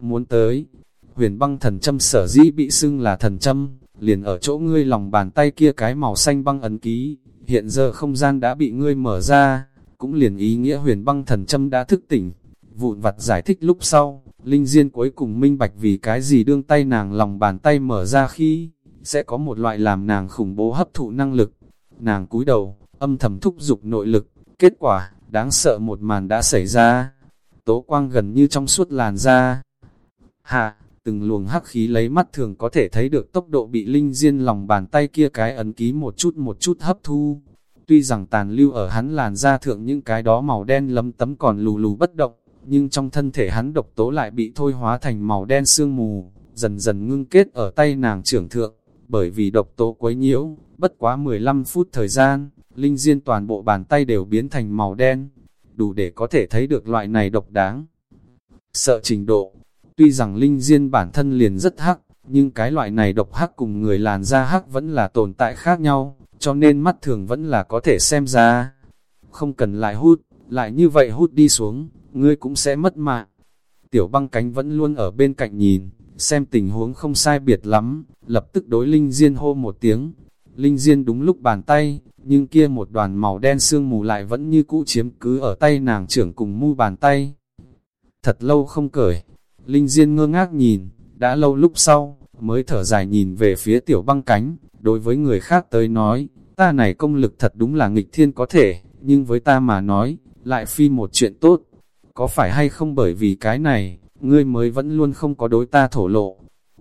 muốn tới. Huyền băng thần châm sở dĩ bị xưng là thần châm, liền ở chỗ ngươi lòng bàn tay kia cái màu xanh băng ấn ký, hiện giờ không gian đã bị ngươi mở ra, cũng liền ý nghĩa huyền băng thần châm đã thức tỉnh. Vụn vặt giải thích lúc sau, Linh Diên cuối cùng minh bạch vì cái gì đương tay nàng lòng bàn tay mở ra khi, sẽ có một loại làm nàng khủng bố hấp thụ năng lực. Nàng cúi đầu, âm thầm thúc dục nội lực, kết quả, đáng sợ một màn đã xảy ra. Tố quang gần như trong suốt làn da. Hạ, từng luồng hắc khí lấy mắt thường có thể thấy được tốc độ bị linh diên lòng bàn tay kia cái ấn ký một chút một chút hấp thu. Tuy rằng tàn lưu ở hắn làn da thượng những cái đó màu đen lấm tấm còn lù lù bất động, nhưng trong thân thể hắn độc tố lại bị thôi hóa thành màu đen sương mù, dần dần ngưng kết ở tay nàng trưởng thượng, bởi vì độc tố quấy nhiễu, bất quá 15 phút thời gian, linh diên toàn bộ bàn tay đều biến thành màu đen, đủ để có thể thấy được loại này độc đáng. Sợ trình độ, tuy rằng linh diên bản thân liền rất hắc, nhưng cái loại này độc hắc cùng người làn da hắc vẫn là tồn tại khác nhau, cho nên mắt thường vẫn là có thể xem ra. Không cần lại hút, lại như vậy hút đi xuống, ngươi cũng sẽ mất mạng. Tiểu băng cánh vẫn luôn ở bên cạnh nhìn, xem tình huống không sai biệt lắm, lập tức đối Linh Diên hô một tiếng. Linh Diên đúng lúc bàn tay, nhưng kia một đoàn màu đen sương mù lại vẫn như cũ chiếm cứ ở tay nàng trưởng cùng mu bàn tay. Thật lâu không cởi, Linh Diên ngơ ngác nhìn, đã lâu lúc sau, mới thở dài nhìn về phía tiểu băng cánh, đối với người khác tới nói, ta này công lực thật đúng là nghịch thiên có thể, nhưng với ta mà nói, lại phi một chuyện tốt. Có phải hay không bởi vì cái này, ngươi mới vẫn luôn không có đối ta thổ lộ.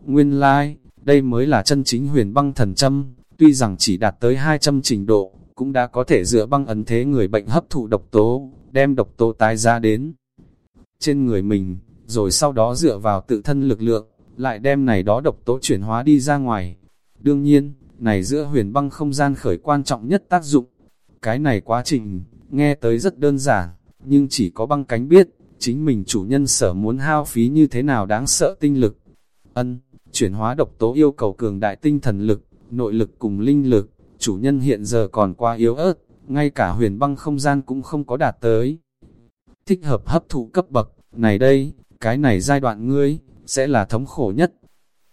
Nguyên lai, like, đây mới là chân chính huyền băng thần châm, tuy rằng chỉ đạt tới 200 trình độ, cũng đã có thể dựa băng ấn thế người bệnh hấp thụ độc tố, đem độc tố tái ra đến trên người mình, rồi sau đó dựa vào tự thân lực lượng, lại đem này đó độc tố chuyển hóa đi ra ngoài. Đương nhiên, này giữa huyền băng không gian khởi quan trọng nhất tác dụng. Cái này quá trình, nghe tới rất đơn giản, nhưng chỉ có băng cánh biết, chính mình chủ nhân sở muốn hao phí như thế nào đáng sợ tinh lực. Ân, chuyển hóa độc tố yêu cầu cường đại tinh thần lực, nội lực cùng linh lực, chủ nhân hiện giờ còn quá yếu ớt, ngay cả huyền băng không gian cũng không có đạt tới. Thích hợp hấp thụ cấp bậc, này đây, cái này giai đoạn ngươi, sẽ là thống khổ nhất.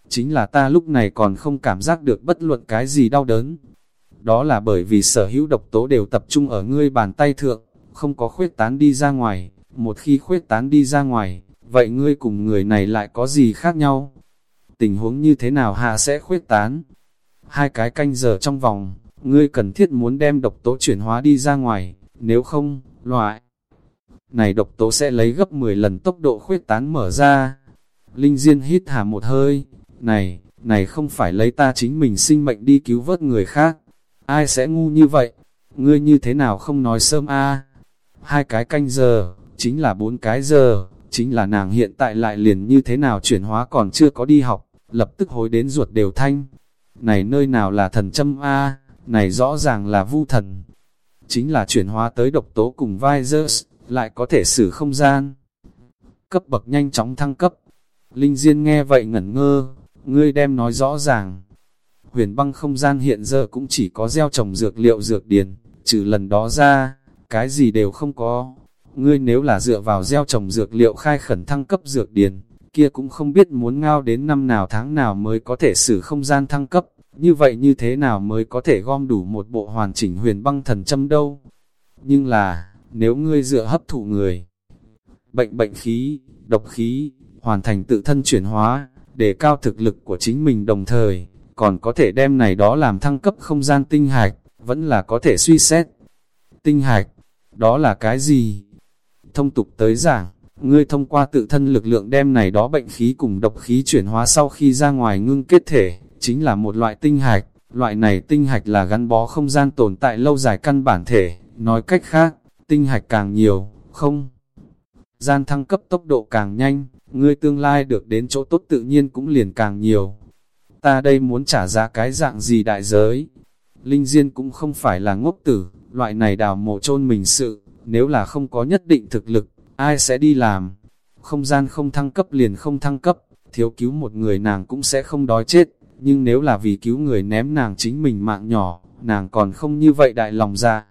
Chính là ta lúc này còn không cảm giác được bất luận cái gì đau đớn. Đó là bởi vì sở hữu độc tố đều tập trung ở ngươi bàn tay thượng, không có khuyết tán đi ra ngoài. Một khi khuyết tán đi ra ngoài, vậy ngươi cùng người này lại có gì khác nhau? Tình huống như thế nào hạ sẽ khuyết tán? hai cái canh giờ trong vòng, ngươi cần thiết muốn đem độc tố chuyển hóa đi ra ngoài, nếu không, loại này độc tố sẽ lấy gấp 10 lần tốc độ khuyết tán mở ra. Linh Diên hít hà một hơi, này, này không phải lấy ta chính mình sinh mệnh đi cứu vớt người khác, ai sẽ ngu như vậy, ngươi như thế nào không nói sớm a? Hai cái canh giờ, chính là bốn cái giờ, chính là nàng hiện tại lại liền như thế nào chuyển hóa còn chưa có đi học, lập tức hối đến ruột đều thanh. Này nơi nào là thần châm A, này rõ ràng là vu thần. Chính là chuyển hóa tới độc tố cùng virus, lại có thể xử không gian. Cấp bậc nhanh chóng thăng cấp. Linh Diên nghe vậy ngẩn ngơ, ngươi đem nói rõ ràng. Huyền băng không gian hiện giờ cũng chỉ có gieo trồng dược liệu dược điền, trừ lần đó ra, cái gì đều không có. Ngươi nếu là dựa vào gieo trồng dược liệu khai khẩn thăng cấp dược điền, kia cũng không biết muốn ngao đến năm nào tháng nào mới có thể xử không gian thăng cấp, như vậy như thế nào mới có thể gom đủ một bộ hoàn chỉnh huyền băng thần châm đâu. Nhưng là, nếu ngươi dựa hấp thụ người, bệnh bệnh khí, độc khí, hoàn thành tự thân chuyển hóa, để cao thực lực của chính mình đồng thời, còn có thể đem này đó làm thăng cấp không gian tinh hạch, vẫn là có thể suy xét. Tinh hạch, đó là cái gì? Thông tục tới giảng, ngươi thông qua tự thân lực lượng đem này đó bệnh khí cùng độc khí chuyển hóa sau khi ra ngoài ngưng kết thể, chính là một loại tinh hạch. Loại này tinh hạch là gắn bó không gian tồn tại lâu dài căn bản thể, nói cách khác, tinh hạch càng nhiều, không. Gian thăng cấp tốc độ càng nhanh, ngươi tương lai được đến chỗ tốt tự nhiên cũng liền càng nhiều. Ta đây muốn trả giá cái dạng gì đại giới? Linh Diên cũng không phải là ngốc tử, loại này đào mộ chôn mình sự, nếu là không có nhất định thực lực, ai sẽ đi làm? Không gian không thăng cấp liền không thăng cấp, thiếu cứu một người nàng cũng sẽ không đói chết, nhưng nếu là vì cứu người ném nàng chính mình mạng nhỏ, nàng còn không như vậy đại lòng ra.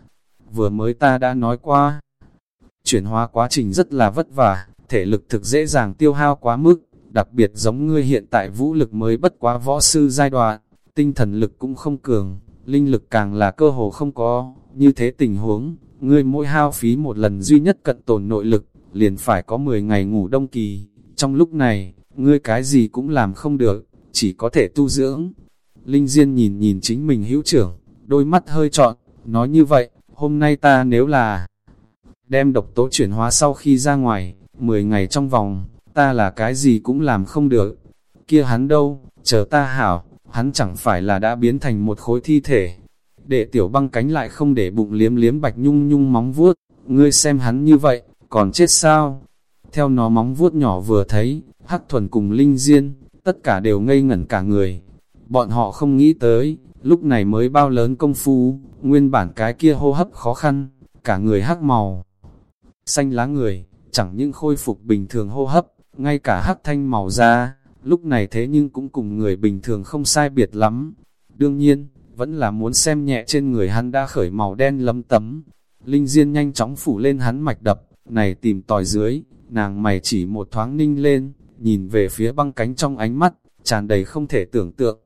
Vừa mới ta đã nói qua, chuyển hóa quá trình rất là vất vả, thể lực thực dễ dàng tiêu hao quá mức, đặc biệt giống ngươi hiện tại vũ lực mới bất quá võ sư giai đoạn, tinh thần lực cũng không cường, linh lực càng là cơ hồ không có, như thế tình huống, ngươi mỗi hao phí một lần duy nhất cận tồn nội lực, liền phải có 10 ngày ngủ đông kỳ, trong lúc này, ngươi cái gì cũng làm không được, chỉ có thể tu dưỡng. Linh Diên nhìn nhìn chính mình hữu trưởng, đôi mắt hơi trọn, nói như vậy, hôm nay ta nếu là đem độc tố chuyển hóa sau khi ra ngoài, 10 ngày trong vòng, ta là cái gì cũng làm không được. Kia hắn đâu, chờ ta hảo, hắn chẳng phải là đã biến thành một khối thi thể. Để tiểu băng cánh lại không để bụng liếm liếm bạch nhung nhung móng vuốt, ngươi xem hắn như vậy, còn chết sao? Theo nó móng vuốt nhỏ vừa thấy, hắc thuần cùng linh diên, tất cả đều ngây ngẩn cả người. Bọn họ không nghĩ tới, lúc này mới bao lớn công phu, nguyên bản cái kia hô hấp khó khăn, cả người hắc màu. Xanh lá người, chẳng những khôi phục bình thường hô hấp, ngay cả hắc thanh màu da, lúc này thế nhưng cũng cùng người bình thường không sai biệt lắm. Đương nhiên, vẫn là muốn xem nhẹ trên người hắn đã khởi màu đen lấm tấm. Linh Diên nhanh chóng phủ lên hắn mạch đập, này tìm tòi dưới, nàng mày chỉ một thoáng ninh lên, nhìn về phía băng cánh trong ánh mắt, tràn đầy không thể tưởng tượng.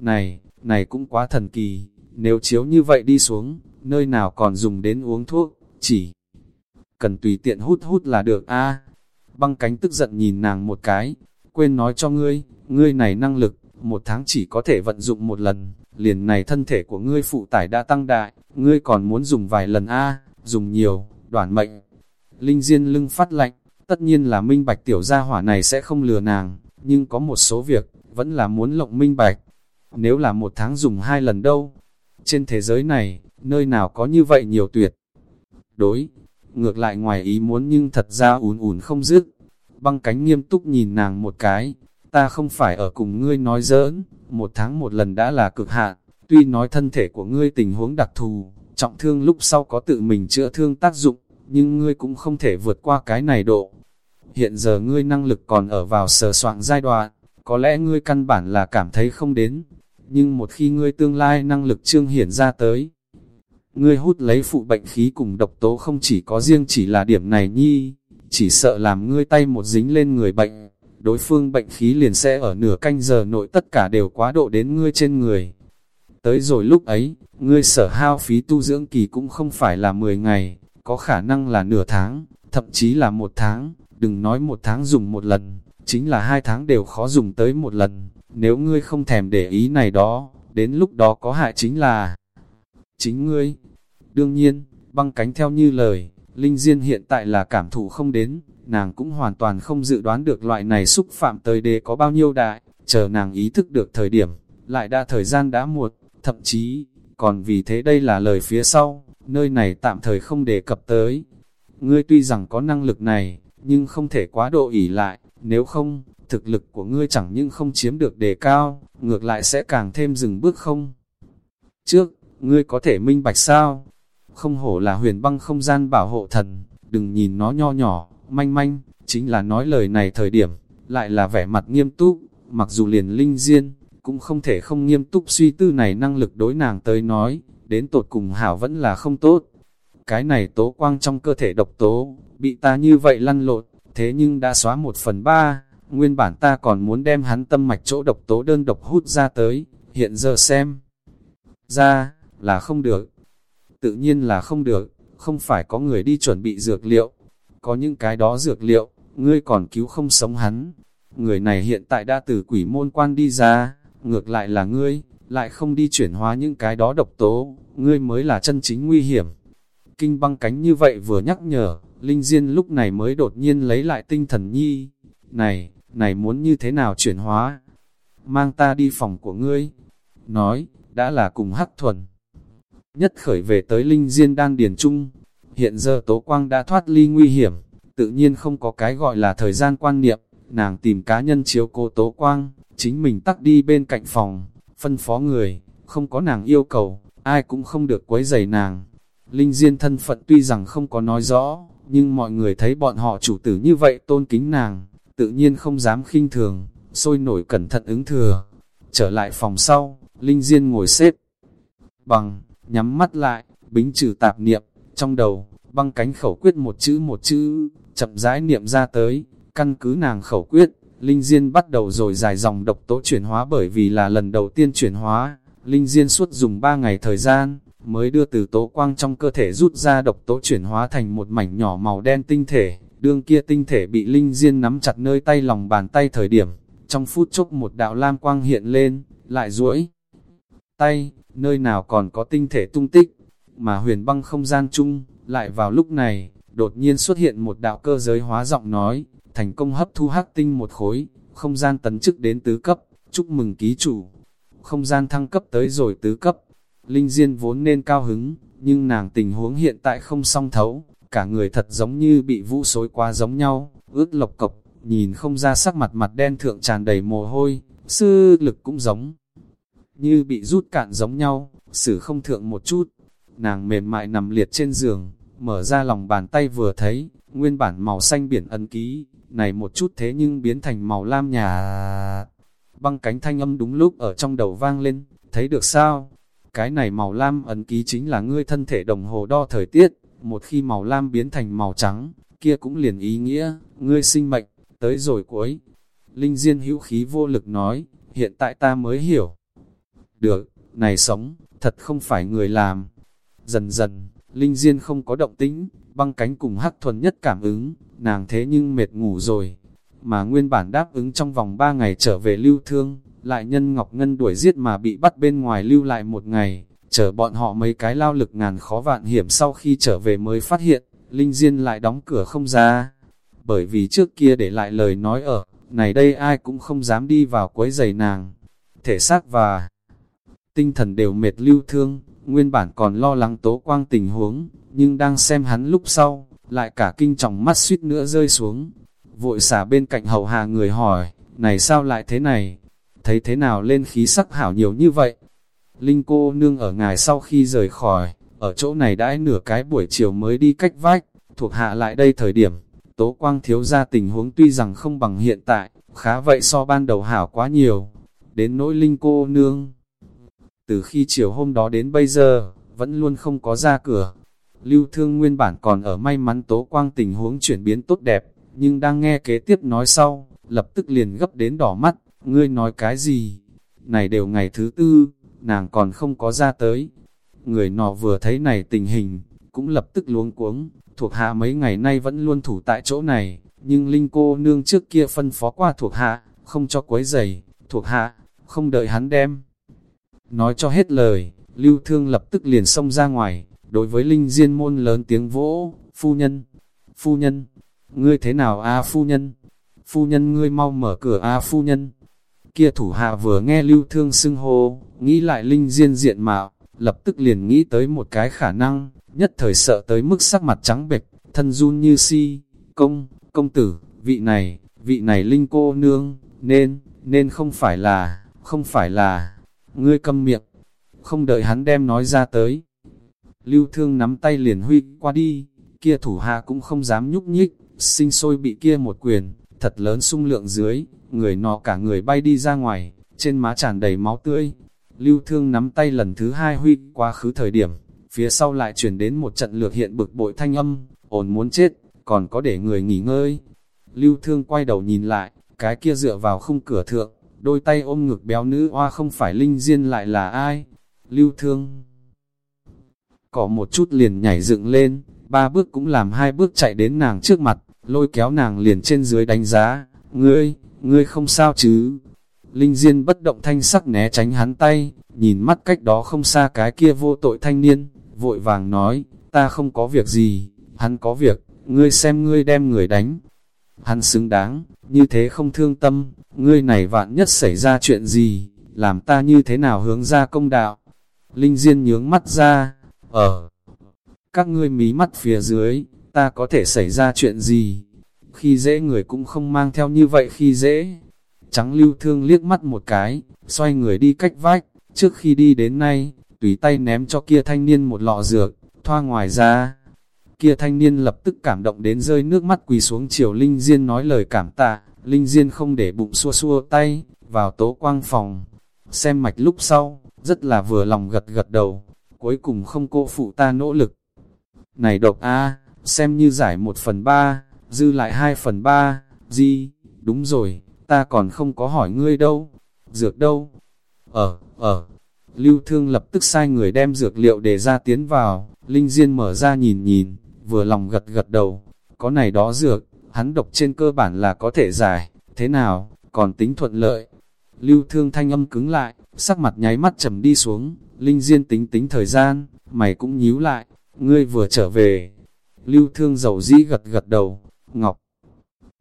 Này, này cũng quá thần kỳ, nếu chiếu như vậy đi xuống, nơi nào còn dùng đến uống thuốc, chỉ cần tùy tiện hút hút là được a Băng cánh tức giận nhìn nàng một cái, quên nói cho ngươi, ngươi này năng lực, một tháng chỉ có thể vận dụng một lần, liền này thân thể của ngươi phụ tải đã tăng đại, ngươi còn muốn dùng vài lần a dùng nhiều, đoạn mệnh. Linh Diên lưng phát lạnh, tất nhiên là minh bạch tiểu gia hỏa này sẽ không lừa nàng, nhưng có một số việc, vẫn là muốn lộng minh bạch. Nếu là một tháng dùng hai lần đâu, trên thế giới này, nơi nào có như vậy nhiều tuyệt. Đối, ngược lại ngoài ý muốn nhưng thật ra ùn ùn không dứt. Băng cánh nghiêm túc nhìn nàng một cái, ta không phải ở cùng ngươi nói giỡn, một tháng một lần đã là cực hạn, tuy nói thân thể của ngươi tình huống đặc thù, trọng thương lúc sau có tự mình chữa thương tác dụng, nhưng ngươi cũng không thể vượt qua cái này độ. Hiện giờ ngươi năng lực còn ở vào sờ soạn giai đoạn, có lẽ ngươi căn bản là cảm thấy không đến, nhưng một khi ngươi tương lai năng lực trương hiển ra tới, ngươi hút lấy phụ bệnh khí cùng độc tố không chỉ có riêng chỉ là điểm này nhi, chỉ sợ làm ngươi tay một dính lên người bệnh, đối phương bệnh khí liền sẽ ở nửa canh giờ nội tất cả đều quá độ đến ngươi trên người. Tới rồi lúc ấy, ngươi sở hao phí tu dưỡng kỳ cũng không phải là 10 ngày, có khả năng là nửa tháng, thậm chí là một tháng, đừng nói một tháng dùng một lần, chính là hai tháng đều khó dùng tới một lần, nếu ngươi không thèm để ý này đó, đến lúc đó có hại chính là chính ngươi. Đương nhiên, băng cánh theo như lời, Linh Diên hiện tại là cảm thụ không đến, nàng cũng hoàn toàn không dự đoán được loại này xúc phạm tới đế có bao nhiêu đại, chờ nàng ý thức được thời điểm, lại đã thời gian đã muộn, thậm chí, còn vì thế đây là lời phía sau, nơi này tạm thời không đề cập tới. Ngươi tuy rằng có năng lực này, nhưng không thể quá độ ỉ lại, nếu không, thực lực của ngươi chẳng những không chiếm được đề cao, ngược lại sẽ càng thêm dừng bước không. Trước, ngươi có thể minh bạch sao? Không hổ là huyền băng không gian bảo hộ thần, đừng nhìn nó nho nhỏ, manh manh, chính là nói lời này thời điểm, lại là vẻ mặt nghiêm túc, mặc dù liền linh diên, cũng không thể không nghiêm túc suy tư này năng lực đối nàng tới nói, đến tột cùng hảo vẫn là không tốt. Cái này tố quang trong cơ thể độc tố, bị ta như vậy lăn lộn, thế nhưng đã xóa một phần ba, nguyên bản ta còn muốn đem hắn tâm mạch chỗ độc tố đơn độc hút ra tới, hiện giờ xem. Ra, là không được. Tự nhiên là không được, không phải có người đi chuẩn bị dược liệu. Có những cái đó dược liệu, ngươi còn cứu không sống hắn. Người này hiện tại đã từ quỷ môn quan đi ra, ngược lại là ngươi, lại không đi chuyển hóa những cái đó độc tố, ngươi mới là chân chính nguy hiểm. Kinh băng cánh như vậy vừa nhắc nhở, Linh Diên lúc này mới đột nhiên lấy lại tinh thần nhi. Này, này muốn như thế nào chuyển hóa? Mang ta đi phòng của ngươi. Nói, đã là cùng hắc thuần. Nhất khởi về tới Linh Diên đan điền trung. Hiện giờ Tố Quang đã thoát ly nguy hiểm, tự nhiên không có cái gọi là thời gian quan niệm. Nàng tìm cá nhân chiếu cô Tố Quang, chính mình tắt đi bên cạnh phòng, phân phó người, không có nàng yêu cầu, ai cũng không được quấy rầy nàng. Linh Diên thân phận tuy rằng không có nói rõ, nhưng mọi người thấy bọn họ chủ tử như vậy tôn kính nàng, tự nhiên không dám khinh thường, sôi nổi cẩn thận ứng thừa. Trở lại phòng sau, Linh Diên ngồi xếp bằng, nhắm mắt lại, bính trừ tạp niệm, trong đầu, băng cánh khẩu quyết một chữ một chữ, chậm rãi niệm ra tới, căn cứ nàng khẩu quyết, Linh Diên bắt đầu rồi dài dòng độc tố chuyển hóa bởi vì là lần đầu tiên chuyển hóa, Linh Diên suốt dùng 3 ngày thời gian, mới đưa từ tố quang trong cơ thể rút ra độc tố chuyển hóa thành một mảnh nhỏ màu đen tinh thể, đương kia tinh thể bị Linh Diên nắm chặt nơi tay lòng bàn tay thời điểm, trong phút chốc một đạo lam quang hiện lên, lại duỗi tay, nơi nào còn có tinh thể tung tích, mà huyền băng không gian chung, lại vào lúc này, đột nhiên xuất hiện một đạo cơ giới hóa giọng nói, thành công hấp thu hắc tinh một khối, không gian tấn chức đến tứ cấp, chúc mừng ký chủ. Không gian thăng cấp tới rồi tứ cấp, Linh Diên vốn nên cao hứng, nhưng nàng tình huống hiện tại không song thấu, cả người thật giống như bị vũ xối quá giống nhau, ướt lộc cộc, nhìn không ra sắc mặt mặt đen thượng tràn đầy mồ hôi, sư lực cũng giống như bị rút cạn giống nhau, xử không thượng một chút. Nàng mềm mại nằm liệt trên giường, mở ra lòng bàn tay vừa thấy, nguyên bản màu xanh biển ấn ký, này một chút thế nhưng biến thành màu lam nhà. Băng cánh thanh âm đúng lúc ở trong đầu vang lên, thấy được sao? Cái này màu lam ấn ký chính là ngươi thân thể đồng hồ đo thời tiết, một khi màu lam biến thành màu trắng, kia cũng liền ý nghĩa, ngươi sinh mệnh, tới rồi cuối. Linh Diên hữu khí vô lực nói, hiện tại ta mới hiểu. Được, này sống, thật không phải người làm. Dần dần, Linh Diên không có động tĩnh, băng cánh cùng hắc thuần nhất cảm ứng, nàng thế nhưng mệt ngủ rồi. Mà nguyên bản đáp ứng trong vòng 3 ngày trở về lưu thương, lại nhân Ngọc Ngân đuổi giết mà bị bắt bên ngoài lưu lại một ngày, chờ bọn họ mấy cái lao lực ngàn khó vạn hiểm sau khi trở về mới phát hiện, Linh Diên lại đóng cửa không ra. Bởi vì trước kia để lại lời nói ở, này đây ai cũng không dám đi vào quấy giày nàng. Thể xác và tinh thần đều mệt lưu thương, nguyên bản còn lo lắng tố quang tình huống, nhưng đang xem hắn lúc sau, lại cả kinh trọng mắt suýt nữa rơi xuống. Vội xả bên cạnh hầu hà người hỏi, này sao lại thế này? Thấy thế nào lên khí sắc hảo nhiều như vậy? Linh cô nương ở ngài sau khi rời khỏi, ở chỗ này đãi nửa cái buổi chiều mới đi cách vách, thuộc hạ lại đây thời điểm, tố quang thiếu ra tình huống tuy rằng không bằng hiện tại, khá vậy so ban đầu hảo quá nhiều. Đến nỗi linh cô nương, từ khi chiều hôm đó đến bây giờ, vẫn luôn không có ra cửa. Lưu thương nguyên bản còn ở may mắn tố quang tình huống chuyển biến tốt đẹp, nhưng đang nghe kế tiếp nói sau, lập tức liền gấp đến đỏ mắt, ngươi nói cái gì? Này đều ngày thứ tư, nàng còn không có ra tới. Người nọ vừa thấy này tình hình, cũng lập tức luống cuống, thuộc hạ mấy ngày nay vẫn luôn thủ tại chỗ này, nhưng Linh cô nương trước kia phân phó qua thuộc hạ, không cho quấy giày, thuộc hạ, không đợi hắn đem Nói cho hết lời, lưu thương lập tức liền xông ra ngoài, đối với Linh Diên môn lớn tiếng vỗ, phu nhân, phu nhân, ngươi thế nào a phu nhân, phu nhân ngươi mau mở cửa a phu nhân. Kia thủ hạ vừa nghe lưu thương xưng hô, nghĩ lại Linh Diên diện mạo, lập tức liền nghĩ tới một cái khả năng, nhất thời sợ tới mức sắc mặt trắng bệch, thân run như si, công, công tử, vị này, vị này Linh cô nương, nên, nên không phải là, không phải là, ngươi câm miệng, không đợi hắn đem nói ra tới. Lưu thương nắm tay liền huy qua đi, kia thủ hạ cũng không dám nhúc nhích, sinh sôi bị kia một quyền, thật lớn sung lượng dưới, người nọ cả người bay đi ra ngoài, trên má tràn đầy máu tươi. Lưu thương nắm tay lần thứ hai huy quá khứ thời điểm, phía sau lại chuyển đến một trận lược hiện bực bội thanh âm, ổn muốn chết, còn có để người nghỉ ngơi. Lưu thương quay đầu nhìn lại, cái kia dựa vào khung cửa thượng, đôi tay ôm ngực béo nữ oa không phải linh diên lại là ai. Lưu thương có một chút liền nhảy dựng lên, ba bước cũng làm hai bước chạy đến nàng trước mặt, lôi kéo nàng liền trên dưới đánh giá, ngươi, ngươi không sao chứ. Linh Diên bất động thanh sắc né tránh hắn tay, nhìn mắt cách đó không xa cái kia vô tội thanh niên, vội vàng nói, ta không có việc gì, hắn có việc, ngươi xem ngươi đem người đánh. Hắn xứng đáng, như thế không thương tâm, ngươi này vạn nhất xảy ra chuyện gì, làm ta như thế nào hướng ra công đạo. Linh Diên nhướng mắt ra, ở các ngươi mí mắt phía dưới, ta có thể xảy ra chuyện gì? Khi dễ người cũng không mang theo như vậy khi dễ. Trắng lưu thương liếc mắt một cái, xoay người đi cách vách, trước khi đi đến nay, tùy tay ném cho kia thanh niên một lọ dược, thoa ngoài ra. Kia thanh niên lập tức cảm động đến rơi nước mắt quỳ xuống chiều Linh Diên nói lời cảm tạ, Linh Diên không để bụng xua xua tay, vào tố quang phòng. Xem mạch lúc sau, rất là vừa lòng gật gật đầu, cuối cùng không cô phụ ta nỗ lực. Này độc A, xem như giải một phần ba, dư lại hai phần ba, gì, đúng rồi, ta còn không có hỏi ngươi đâu, dược đâu, ở, ở, lưu thương lập tức sai người đem dược liệu để ra tiến vào, linh diên mở ra nhìn nhìn, vừa lòng gật gật đầu, có này đó dược, hắn độc trên cơ bản là có thể giải, thế nào, còn tính thuận lợi. Lưu thương thanh âm cứng lại, sắc mặt nháy mắt trầm đi xuống, linh diên tính tính thời gian, mày cũng nhíu lại, ngươi vừa trở về. Lưu thương dầu dĩ gật gật đầu, Ngọc.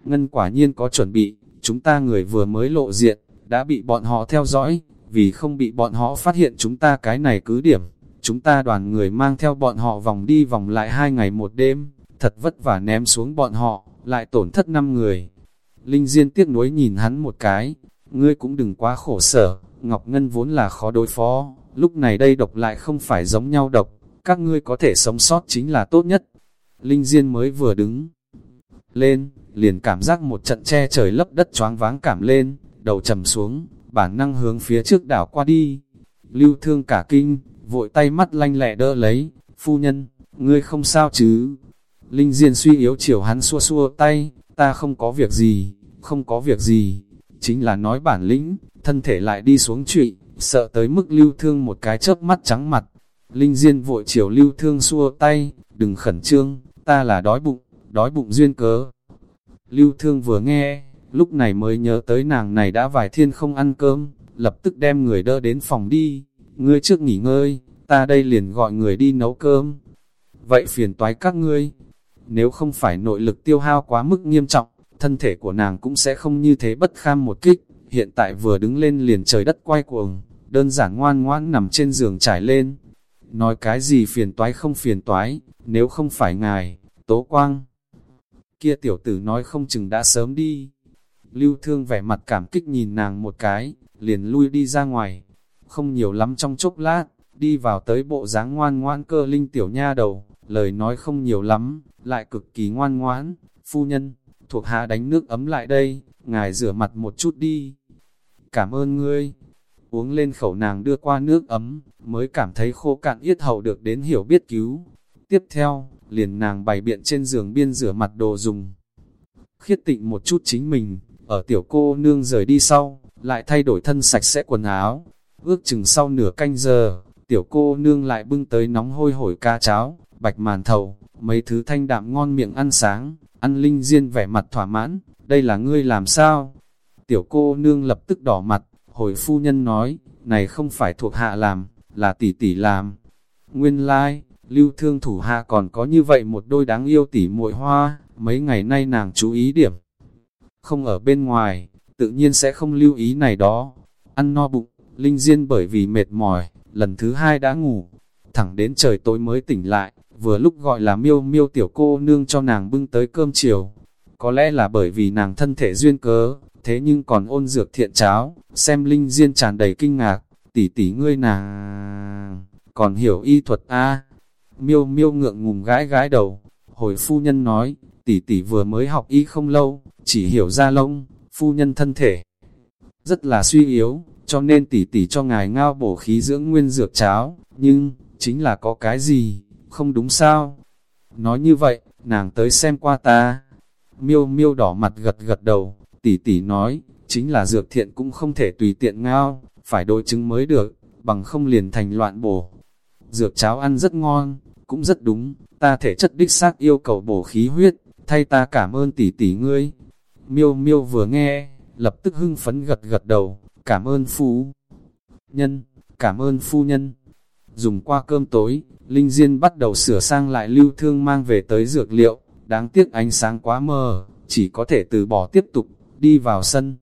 Ngân quả nhiên có chuẩn bị, chúng ta người vừa mới lộ diện, đã bị bọn họ theo dõi, vì không bị bọn họ phát hiện chúng ta cái này cứ điểm. Chúng ta đoàn người mang theo bọn họ vòng đi vòng lại hai ngày một đêm, thật vất vả ném xuống bọn họ, lại tổn thất năm người. Linh Diên tiếc nuối nhìn hắn một cái, ngươi cũng đừng quá khổ sở, Ngọc Ngân vốn là khó đối phó, lúc này đây độc lại không phải giống nhau độc, các ngươi có thể sống sót chính là tốt nhất. Linh Diên mới vừa đứng lên, liền cảm giác một trận che trời lấp đất choáng váng cảm lên, đầu trầm xuống, bản năng hướng phía trước đảo qua đi. Lưu thương cả kinh, vội tay mắt lanh lẹ đỡ lấy, phu nhân, ngươi không sao chứ? Linh Diên suy yếu chiều hắn xua xua tay, ta không có việc gì, không có việc gì, chính là nói bản lĩnh, thân thể lại đi xuống trụy, sợ tới mức lưu thương một cái chớp mắt trắng mặt, Linh Diên vội chiều lưu thương xua tay, đừng khẩn trương, ta là đói bụng, đói bụng duyên cớ. Lưu thương vừa nghe, lúc này mới nhớ tới nàng này đã vài thiên không ăn cơm, lập tức đem người đỡ đến phòng đi, ngươi trước nghỉ ngơi, ta đây liền gọi người đi nấu cơm. Vậy phiền toái các ngươi, nếu không phải nội lực tiêu hao quá mức nghiêm trọng, thân thể của nàng cũng sẽ không như thế bất kham một kích, hiện tại vừa đứng lên liền trời đất quay cuồng, đơn giản ngoan ngoãn nằm trên giường trải lên, nói cái gì phiền toái không phiền toái, nếu không phải ngài, tố quang. Kia tiểu tử nói không chừng đã sớm đi. Lưu thương vẻ mặt cảm kích nhìn nàng một cái, liền lui đi ra ngoài. Không nhiều lắm trong chốc lát, đi vào tới bộ dáng ngoan ngoan cơ linh tiểu nha đầu, lời nói không nhiều lắm, lại cực kỳ ngoan ngoãn. Phu nhân, thuộc hạ đánh nước ấm lại đây, ngài rửa mặt một chút đi. Cảm ơn ngươi uống lên khẩu nàng đưa qua nước ấm, mới cảm thấy khô cạn yết hầu được đến hiểu biết cứu. Tiếp theo, liền nàng bày biện trên giường biên rửa mặt đồ dùng. Khiết tịnh một chút chính mình, ở tiểu cô nương rời đi sau, lại thay đổi thân sạch sẽ quần áo. Ước chừng sau nửa canh giờ, tiểu cô nương lại bưng tới nóng hôi hổi ca cháo, bạch màn thầu, mấy thứ thanh đạm ngon miệng ăn sáng, ăn linh diên vẻ mặt thỏa mãn, đây là ngươi làm sao? Tiểu cô nương lập tức đỏ mặt, Hồi phu nhân nói, này không phải thuộc hạ làm, là tỷ tỷ làm. Nguyên lai, like, lưu thương thủ hạ còn có như vậy một đôi đáng yêu tỷ muội hoa, mấy ngày nay nàng chú ý điểm. Không ở bên ngoài, tự nhiên sẽ không lưu ý này đó. Ăn no bụng, Linh Diên bởi vì mệt mỏi, lần thứ hai đã ngủ. Thẳng đến trời tối mới tỉnh lại, vừa lúc gọi là miêu miêu tiểu cô nương cho nàng bưng tới cơm chiều. Có lẽ là bởi vì nàng thân thể duyên cớ, thế nhưng còn ôn dược thiện cháo, xem Linh Diên tràn đầy kinh ngạc, tỷ tỷ ngươi nàng, còn hiểu y thuật a Miêu miêu ngượng ngùng gái gái đầu, hồi phu nhân nói, tỷ tỷ vừa mới học y không lâu, chỉ hiểu ra lông, phu nhân thân thể rất là suy yếu, cho nên tỷ tỷ cho ngài ngao bổ khí dưỡng nguyên dược cháo, nhưng, chính là có cái gì, không đúng sao? Nói như vậy, nàng tới xem qua ta. Miêu miêu đỏ mặt gật gật đầu, tỷ tỷ nói, chính là dược thiện cũng không thể tùy tiện ngao, phải đối chứng mới được, bằng không liền thành loạn bổ. Dược cháo ăn rất ngon, cũng rất đúng, ta thể chất đích xác yêu cầu bổ khí huyết, thay ta cảm ơn tỷ tỷ ngươi. Miêu miêu vừa nghe, lập tức hưng phấn gật gật đầu, cảm ơn phu nhân, cảm ơn phu nhân. Dùng qua cơm tối, Linh Diên bắt đầu sửa sang lại lưu thương mang về tới dược liệu, đáng tiếc ánh sáng quá mờ, chỉ có thể từ bỏ tiếp tục, đi vào sân.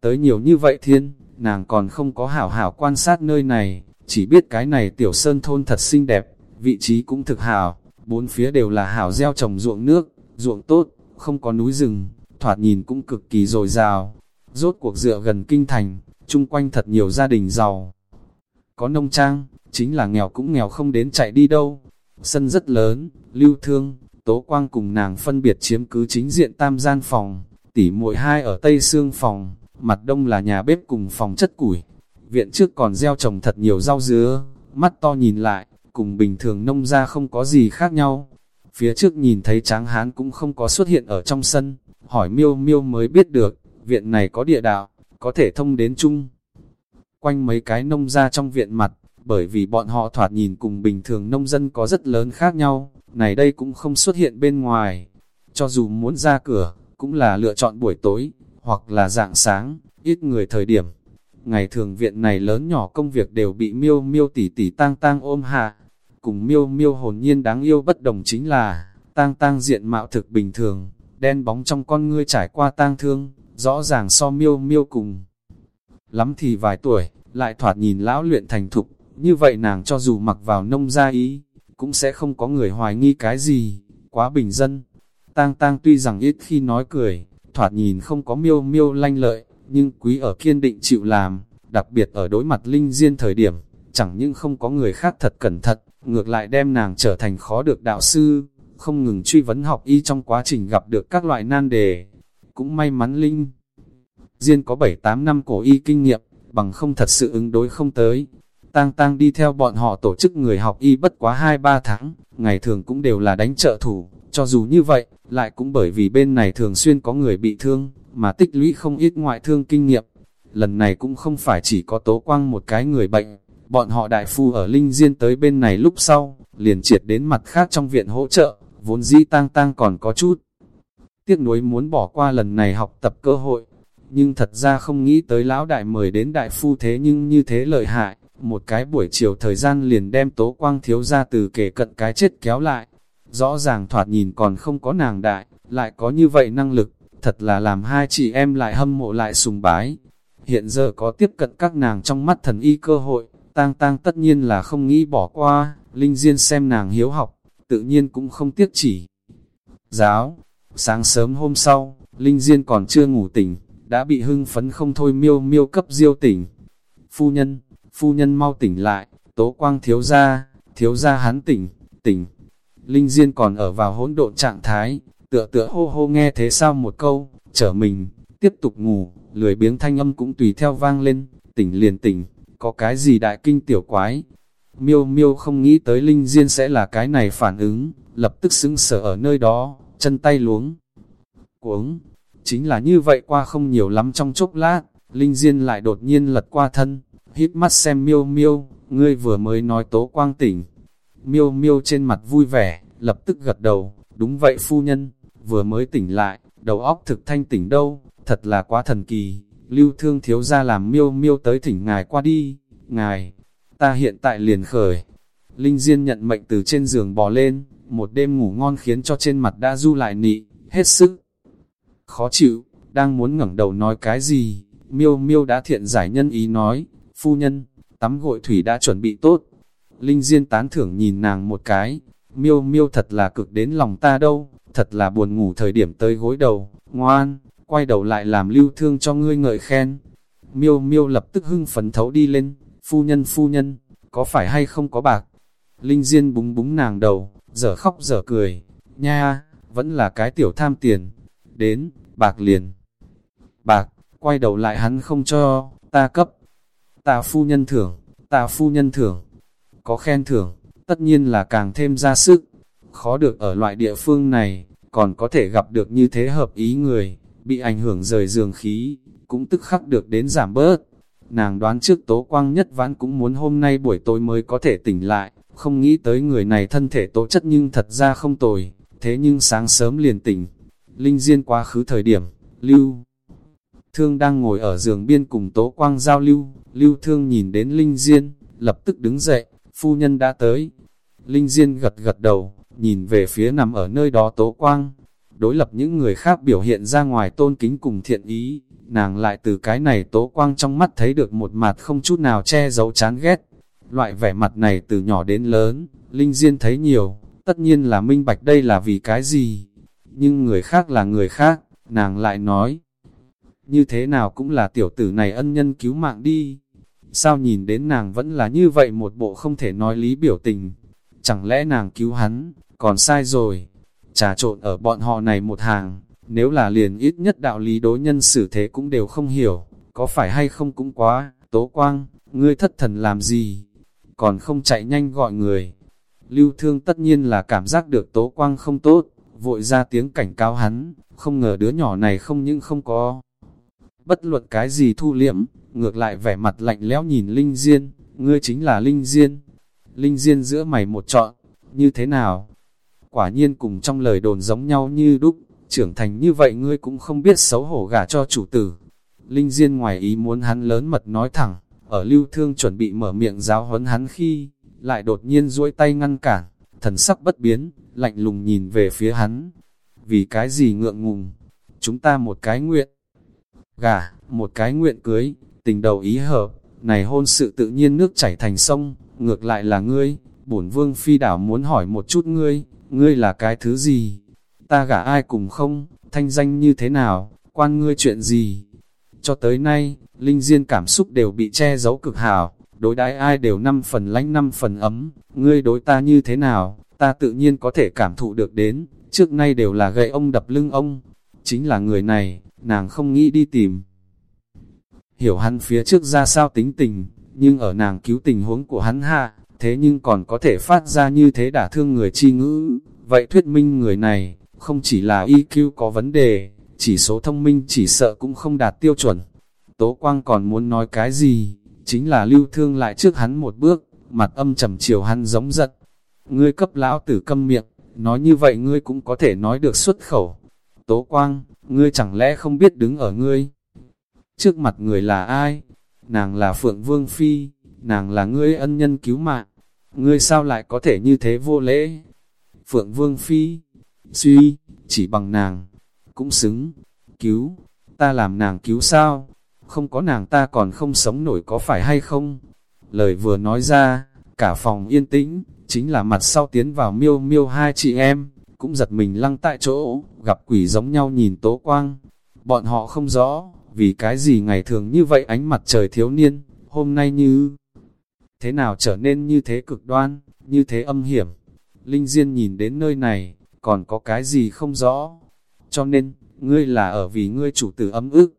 Tới nhiều như vậy thiên, nàng còn không có hảo hảo quan sát nơi này, chỉ biết cái này tiểu sơn thôn thật xinh đẹp, vị trí cũng thực hảo, bốn phía đều là hảo gieo trồng ruộng nước, ruộng tốt, không có núi rừng, thoạt nhìn cũng cực kỳ dồi dào. Rốt cuộc dựa gần kinh thành, chung quanh thật nhiều gia đình giàu. Có nông trang, chính là nghèo cũng nghèo không đến chạy đi đâu. Sân rất lớn, lưu thương, tố quang cùng nàng phân biệt chiếm cứ chính diện tam gian phòng, tỉ muội hai ở tây xương phòng, mặt đông là nhà bếp cùng phòng chất củi. Viện trước còn gieo trồng thật nhiều rau dứa, mắt to nhìn lại, cùng bình thường nông ra không có gì khác nhau. Phía trước nhìn thấy tráng hán cũng không có xuất hiện ở trong sân, hỏi miêu miêu mới biết được, viện này có địa đạo, có thể thông đến chung. Quanh mấy cái nông ra trong viện mặt, bởi vì bọn họ thoạt nhìn cùng bình thường nông dân có rất lớn khác nhau, này đây cũng không xuất hiện bên ngoài. Cho dù muốn ra cửa, cũng là lựa chọn buổi tối, hoặc là dạng sáng, ít người thời điểm. Ngày thường viện này lớn nhỏ công việc đều bị miêu miêu tỉ tỉ tang tang ôm hạ. Cùng miêu miêu hồn nhiên đáng yêu bất đồng chính là, tang tang diện mạo thực bình thường, đen bóng trong con ngươi trải qua tang thương, rõ ràng so miêu miêu cùng. Lắm thì vài tuổi, lại thoạt nhìn lão luyện thành thục, như vậy nàng cho dù mặc vào nông gia ý, cũng sẽ không có người hoài nghi cái gì, quá bình dân. Tang tang tuy rằng ít khi nói cười, thoạt nhìn không có miêu miêu lanh lợi, nhưng quý ở kiên định chịu làm, đặc biệt ở đối mặt linh diên thời điểm, chẳng những không có người khác thật cẩn thận, ngược lại đem nàng trở thành khó được đạo sư, không ngừng truy vấn học y trong quá trình gặp được các loại nan đề. Cũng may mắn linh. Diên có 7-8 năm cổ y kinh nghiệm, bằng không thật sự ứng đối không tới. Tang tang đi theo bọn họ tổ chức người học y bất quá 2-3 tháng, ngày thường cũng đều là đánh trợ thủ, cho dù như vậy, lại cũng bởi vì bên này thường xuyên có người bị thương, mà tích lũy không ít ngoại thương kinh nghiệm. Lần này cũng không phải chỉ có tố quang một cái người bệnh, bọn họ đại phu ở Linh Diên tới bên này lúc sau, liền triệt đến mặt khác trong viện hỗ trợ, vốn dĩ tang tang còn có chút. Tiếc nuối muốn bỏ qua lần này học tập cơ hội, nhưng thật ra không nghĩ tới lão đại mời đến đại phu thế nhưng như thế lợi hại, một cái buổi chiều thời gian liền đem tố quang thiếu ra từ kể cận cái chết kéo lại. Rõ ràng thoạt nhìn còn không có nàng đại, lại có như vậy năng lực, thật là làm hai chị em lại hâm mộ lại sùng bái. Hiện giờ có tiếp cận các nàng trong mắt thần y cơ hội, tang tang tất nhiên là không nghĩ bỏ qua, Linh Diên xem nàng hiếu học, tự nhiên cũng không tiếc chỉ. Giáo, sáng sớm hôm sau, Linh Diên còn chưa ngủ tỉnh, đã bị hưng phấn không thôi miêu miêu cấp diêu tỉnh. Phu nhân, phu nhân mau tỉnh lại, tố quang thiếu ra, thiếu ra hắn tỉnh, tỉnh. Linh Diên còn ở vào hỗn độn trạng thái, tựa tựa hô hô nghe thế sao một câu, trở mình, tiếp tục ngủ, lười biếng thanh âm cũng tùy theo vang lên, tỉnh liền tỉnh, có cái gì đại kinh tiểu quái. Miêu miêu không nghĩ tới Linh Diên sẽ là cái này phản ứng, lập tức xứng sở ở nơi đó, chân tay luống. Cuống, chính là như vậy qua không nhiều lắm trong chốc lát, Linh Diên lại đột nhiên lật qua thân, hít mắt xem miêu miêu, ngươi vừa mới nói tố quang tỉnh. Miêu miêu trên mặt vui vẻ, lập tức gật đầu, đúng vậy phu nhân, vừa mới tỉnh lại, đầu óc thực thanh tỉnh đâu, thật là quá thần kỳ, lưu thương thiếu ra làm miêu miêu tới thỉnh ngài qua đi, ngài, ta hiện tại liền khởi. Linh Diên nhận mệnh từ trên giường bò lên, một đêm ngủ ngon khiến cho trên mặt đã du lại nị, hết sức. Khó chịu, đang muốn ngẩng đầu nói cái gì, miêu miêu đã thiện giải nhân ý nói, phu nhân, tắm gội thủy đã chuẩn bị tốt. Linh Diên tán thưởng nhìn nàng một cái, miêu miêu thật là cực đến lòng ta đâu, thật là buồn ngủ thời điểm tới gối đầu, ngoan, quay đầu lại làm lưu thương cho ngươi ngợi khen. Miêu miêu lập tức hưng phấn thấu đi lên, phu nhân phu nhân, có phải hay không có bạc? Linh Diên búng búng nàng đầu, giờ khóc giờ cười, nha, vẫn là cái tiểu tham tiền. Đến, bạc liền. Bạc, quay đầu lại hắn không cho, ta cấp. Ta phu nhân thưởng, ta phu nhân thưởng. Có khen thưởng, tất nhiên là càng thêm ra sức. Khó được ở loại địa phương này, còn có thể gặp được như thế hợp ý người, bị ảnh hưởng rời giường khí, cũng tức khắc được đến giảm bớt. Nàng đoán trước tố quang nhất vãn cũng muốn hôm nay buổi tối mới có thể tỉnh lại, không nghĩ tới người này thân thể tố chất nhưng thật ra không tồi, thế nhưng sáng sớm liền tỉnh. Linh Diên quá khứ thời điểm, Lưu Thương đang ngồi ở giường biên cùng tố quang giao lưu, Lưu Thương nhìn đến Linh Diên, lập tức đứng dậy, phu nhân đã tới. Linh Diên gật gật đầu, nhìn về phía nằm ở nơi đó tố quang, đối lập những người khác biểu hiện ra ngoài tôn kính cùng thiện ý, nàng lại từ cái này tố quang trong mắt thấy được một mặt không chút nào che giấu chán ghét. Loại vẻ mặt này từ nhỏ đến lớn, Linh Diên thấy nhiều, tất nhiên là minh bạch đây là vì cái gì. Nhưng người khác là người khác, nàng lại nói, như thế nào cũng là tiểu tử này ân nhân cứu mạng đi. Sao nhìn đến nàng vẫn là như vậy một bộ không thể nói lý biểu tình. Chẳng lẽ nàng cứu hắn, còn sai rồi. Trà trộn ở bọn họ này một hàng, nếu là liền ít nhất đạo lý đối nhân xử thế cũng đều không hiểu, có phải hay không cũng quá, tố quang, ngươi thất thần làm gì, còn không chạy nhanh gọi người. Lưu thương tất nhiên là cảm giác được tố quang không tốt, vội ra tiếng cảnh cáo hắn, không ngờ đứa nhỏ này không những không có. Bất luận cái gì thu liễm, ngược lại vẻ mặt lạnh lẽo nhìn Linh Diên, ngươi chính là Linh Diên. Linh Diên giữa mày một trọn, như thế nào? Quả nhiên cùng trong lời đồn giống nhau như đúc, trưởng thành như vậy ngươi cũng không biết xấu hổ gả cho chủ tử. Linh Diên ngoài ý muốn hắn lớn mật nói thẳng, ở lưu thương chuẩn bị mở miệng giáo huấn hắn khi, lại đột nhiên duỗi tay ngăn cản, thần sắc bất biến, lạnh lùng nhìn về phía hắn. Vì cái gì ngượng ngùng? Chúng ta một cái nguyện. Gả, một cái nguyện cưới, tình đầu ý hợp, này hôn sự tự nhiên nước chảy thành sông, ngược lại là ngươi, bổn vương phi đảo muốn hỏi một chút ngươi, ngươi là cái thứ gì? Ta gả ai cùng không, thanh danh như thế nào, quan ngươi chuyện gì? Cho tới nay, Linh Diên cảm xúc đều bị che giấu cực hảo, đối đãi ai đều năm phần lánh năm phần ấm, ngươi đối ta như thế nào, ta tự nhiên có thể cảm thụ được đến, trước nay đều là gậy ông đập lưng ông, chính là người này, nàng không nghĩ đi tìm. Hiểu hắn phía trước ra sao tính tình, nhưng ở nàng cứu tình huống của hắn hạ, thế nhưng còn có thể phát ra như thế đả thương người chi ngữ, vậy thuyết minh người này, không chỉ là IQ có vấn đề, chỉ số thông minh chỉ sợ cũng không đạt tiêu chuẩn. Tố Quang còn muốn nói cái gì, chính là lưu thương lại trước hắn một bước, mặt âm trầm chiều hắn giống giận. Ngươi cấp lão tử câm miệng, nói như vậy ngươi cũng có thể nói được xuất khẩu. Tố Quang, ngươi chẳng lẽ không biết đứng ở ngươi? Trước mặt người là ai? Nàng là Phượng Vương Phi, nàng là ngươi ân nhân cứu mạng. Ngươi sao lại có thể như thế vô lễ? Phượng Vương Phi, suy, chỉ bằng nàng, cũng xứng, cứu, ta làm nàng cứu sao? Không có nàng ta còn không sống nổi có phải hay không? Lời vừa nói ra, cả phòng yên tĩnh, chính là mặt sau tiến vào miêu miêu hai chị em, cũng giật mình lăng tại chỗ, gặp quỷ giống nhau nhìn tố quang. Bọn họ không rõ, vì cái gì ngày thường như vậy ánh mặt trời thiếu niên, hôm nay như thế nào trở nên như thế cực đoan, như thế âm hiểm. Linh Diên nhìn đến nơi này, còn có cái gì không rõ. Cho nên, ngươi là ở vì ngươi chủ tử ấm ức,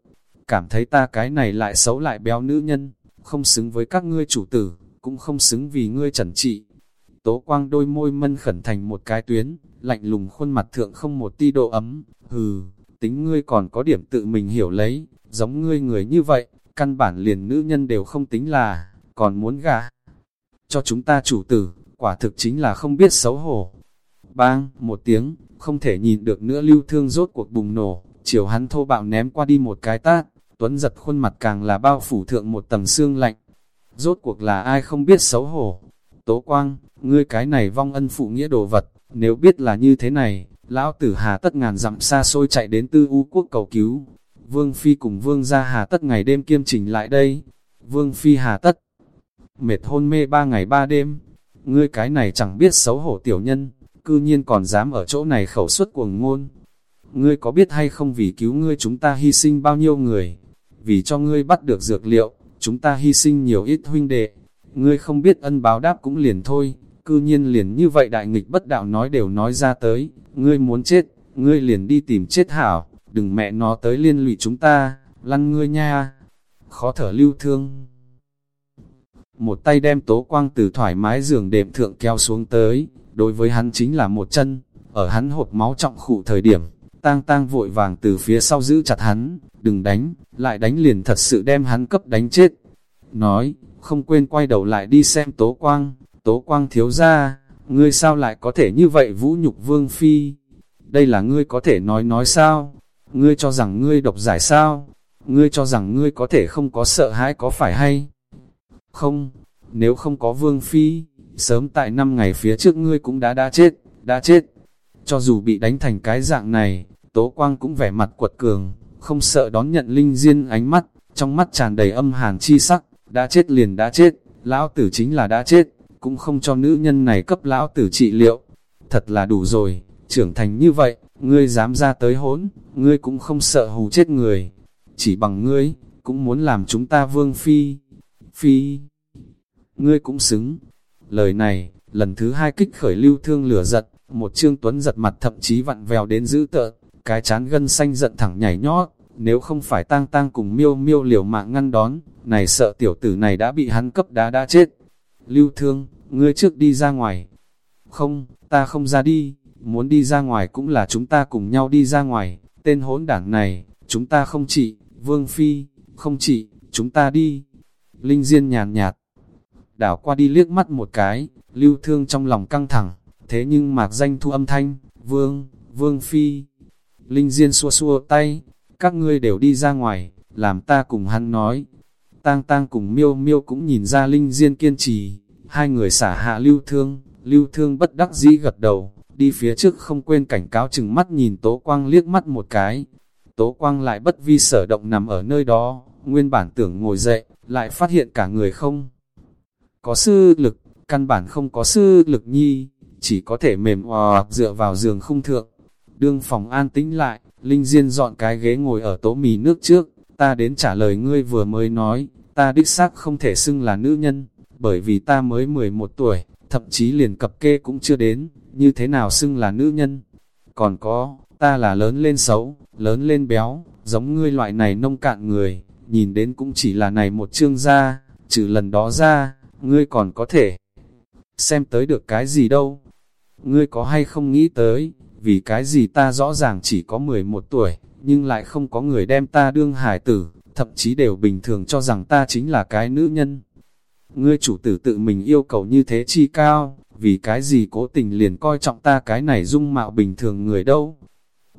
cảm thấy ta cái này lại xấu lại béo nữ nhân, không xứng với các ngươi chủ tử, cũng không xứng vì ngươi trần trị. Tố quang đôi môi mân khẩn thành một cái tuyến, lạnh lùng khuôn mặt thượng không một ti độ ấm, hừ, tính ngươi còn có điểm tự mình hiểu lấy, giống ngươi người như vậy, căn bản liền nữ nhân đều không tính là, còn muốn gả Cho chúng ta chủ tử, quả thực chính là không biết xấu hổ. Bang, một tiếng, không thể nhìn được nữa lưu thương rốt cuộc bùng nổ, chiều hắn thô bạo ném qua đi một cái tát, tuấn giật khuôn mặt càng là bao phủ thượng một tầng xương lạnh. Rốt cuộc là ai không biết xấu hổ. Tố Quang, ngươi cái này vong ân phụ nghĩa đồ vật, nếu biết là như thế này, lão tử hà tất ngàn dặm xa xôi chạy đến tư u quốc cầu cứu. Vương Phi cùng Vương gia hà tất ngày đêm kiêm trình lại đây. Vương Phi hà tất, mệt hôn mê ba ngày ba đêm. Ngươi cái này chẳng biết xấu hổ tiểu nhân, cư nhiên còn dám ở chỗ này khẩu suất cuồng ngôn. Ngươi có biết hay không vì cứu ngươi chúng ta hy sinh bao nhiêu người, vì cho ngươi bắt được dược liệu, chúng ta hy sinh nhiều ít huynh đệ. Ngươi không biết ân báo đáp cũng liền thôi, cư nhiên liền như vậy đại nghịch bất đạo nói đều nói ra tới, ngươi muốn chết, ngươi liền đi tìm chết hảo, đừng mẹ nó tới liên lụy chúng ta, lăn ngươi nha. Khó thở lưu thương. Một tay đem tố quang từ thoải mái giường đệm thượng kéo xuống tới, đối với hắn chính là một chân, ở hắn hộp máu trọng khụ thời điểm, tang tang vội vàng từ phía sau giữ chặt hắn, đừng đánh, lại đánh liền thật sự đem hắn cấp đánh chết. Nói, không quên quay đầu lại đi xem tố quang, tố quang thiếu ra, ngươi sao lại có thể như vậy vũ nhục vương phi? Đây là ngươi có thể nói nói sao? Ngươi cho rằng ngươi độc giải sao? Ngươi cho rằng ngươi có thể không có sợ hãi có phải hay? Không, nếu không có vương phi, sớm tại năm ngày phía trước ngươi cũng đã đã chết, đã chết. Cho dù bị đánh thành cái dạng này, Tố Quang cũng vẻ mặt quật cường, không sợ đón nhận Linh Diên ánh mắt, trong mắt tràn đầy âm hàn chi sắc, đã chết liền đã chết, lão tử chính là đã chết, cũng không cho nữ nhân này cấp lão tử trị liệu. Thật là đủ rồi, trưởng thành như vậy, ngươi dám ra tới hỗn, ngươi cũng không sợ hù chết người. Chỉ bằng ngươi, cũng muốn làm chúng ta vương phi. Phi, ngươi cũng xứng. Lời này, lần thứ hai kích khởi lưu thương lửa giật, một trương tuấn giật mặt thậm chí vặn vèo đến dữ tợn, cái chán gân xanh giận thẳng nhảy nhót, nếu không phải tang tang cùng miêu miêu liều mạng ngăn đón, này sợ tiểu tử này đã bị hắn cấp đá đã chết. Lưu thương, ngươi trước đi ra ngoài. Không, ta không ra đi, muốn đi ra ngoài cũng là chúng ta cùng nhau đi ra ngoài, tên hỗn đảng này, chúng ta không trị, vương phi, không trị, chúng ta đi. Linh Diên nhàn nhạt, đảo qua đi liếc mắt một cái, lưu thương trong lòng căng thẳng, thế nhưng mạc danh thu âm thanh, vương, vương phi. Linh Diên xua xua tay, các ngươi đều đi ra ngoài, làm ta cùng hắn nói. Tang tang cùng miêu miêu cũng nhìn ra Linh Diên kiên trì, hai người xả hạ lưu thương, lưu thương bất đắc dĩ gật đầu, đi phía trước không quên cảnh cáo chừng mắt nhìn Tố Quang liếc mắt một cái. Tố Quang lại bất vi sở động nằm ở nơi đó, nguyên bản tưởng ngồi dậy, lại phát hiện cả người không. Có sư lực, căn bản không có sư lực nhi, chỉ có thể mềm hòa dựa vào giường không thượng. Đương phòng an tĩnh lại, Linh Diên dọn cái ghế ngồi ở tố mì nước trước, ta đến trả lời ngươi vừa mới nói, ta đích xác không thể xưng là nữ nhân, bởi vì ta mới 11 tuổi, thậm chí liền cập kê cũng chưa đến, như thế nào xưng là nữ nhân. Còn có, ta là lớn lên xấu, lớn lên béo, giống ngươi loại này nông cạn người, nhìn đến cũng chỉ là này một chương ra, trừ lần đó ra, ngươi còn có thể xem tới được cái gì đâu. Ngươi có hay không nghĩ tới, vì cái gì ta rõ ràng chỉ có 11 tuổi, nhưng lại không có người đem ta đương hải tử, thậm chí đều bình thường cho rằng ta chính là cái nữ nhân. Ngươi chủ tử tự mình yêu cầu như thế chi cao, vì cái gì cố tình liền coi trọng ta cái này dung mạo bình thường người đâu.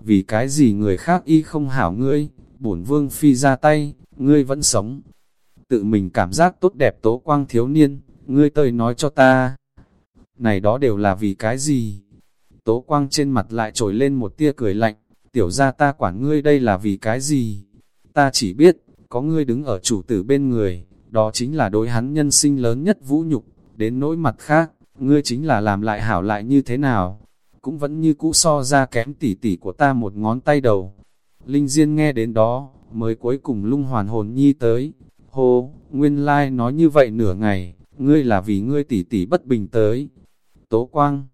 Vì cái gì người khác y không hảo ngươi, bổn vương phi ra tay, ngươi vẫn sống. Tự mình cảm giác tốt đẹp tố quang thiếu niên, ngươi tơi nói cho ta. Này đó đều là vì cái gì? Tố quang trên mặt lại trồi lên một tia cười lạnh, tiểu ra ta quản ngươi đây là vì cái gì? Ta chỉ biết, có ngươi đứng ở chủ tử bên người, đó chính là đối hắn nhân sinh lớn nhất vũ nhục, đến nỗi mặt khác, ngươi chính là làm lại hảo lại như thế nào, cũng vẫn như cũ so ra kém tỉ tỉ của ta một ngón tay đầu. Linh Diên nghe đến đó, mới cuối cùng lung hoàn hồn nhi tới, hô, nguyên lai like nói như vậy nửa ngày, ngươi là vì ngươi tỉ tỉ bất bình tới. Tố Quang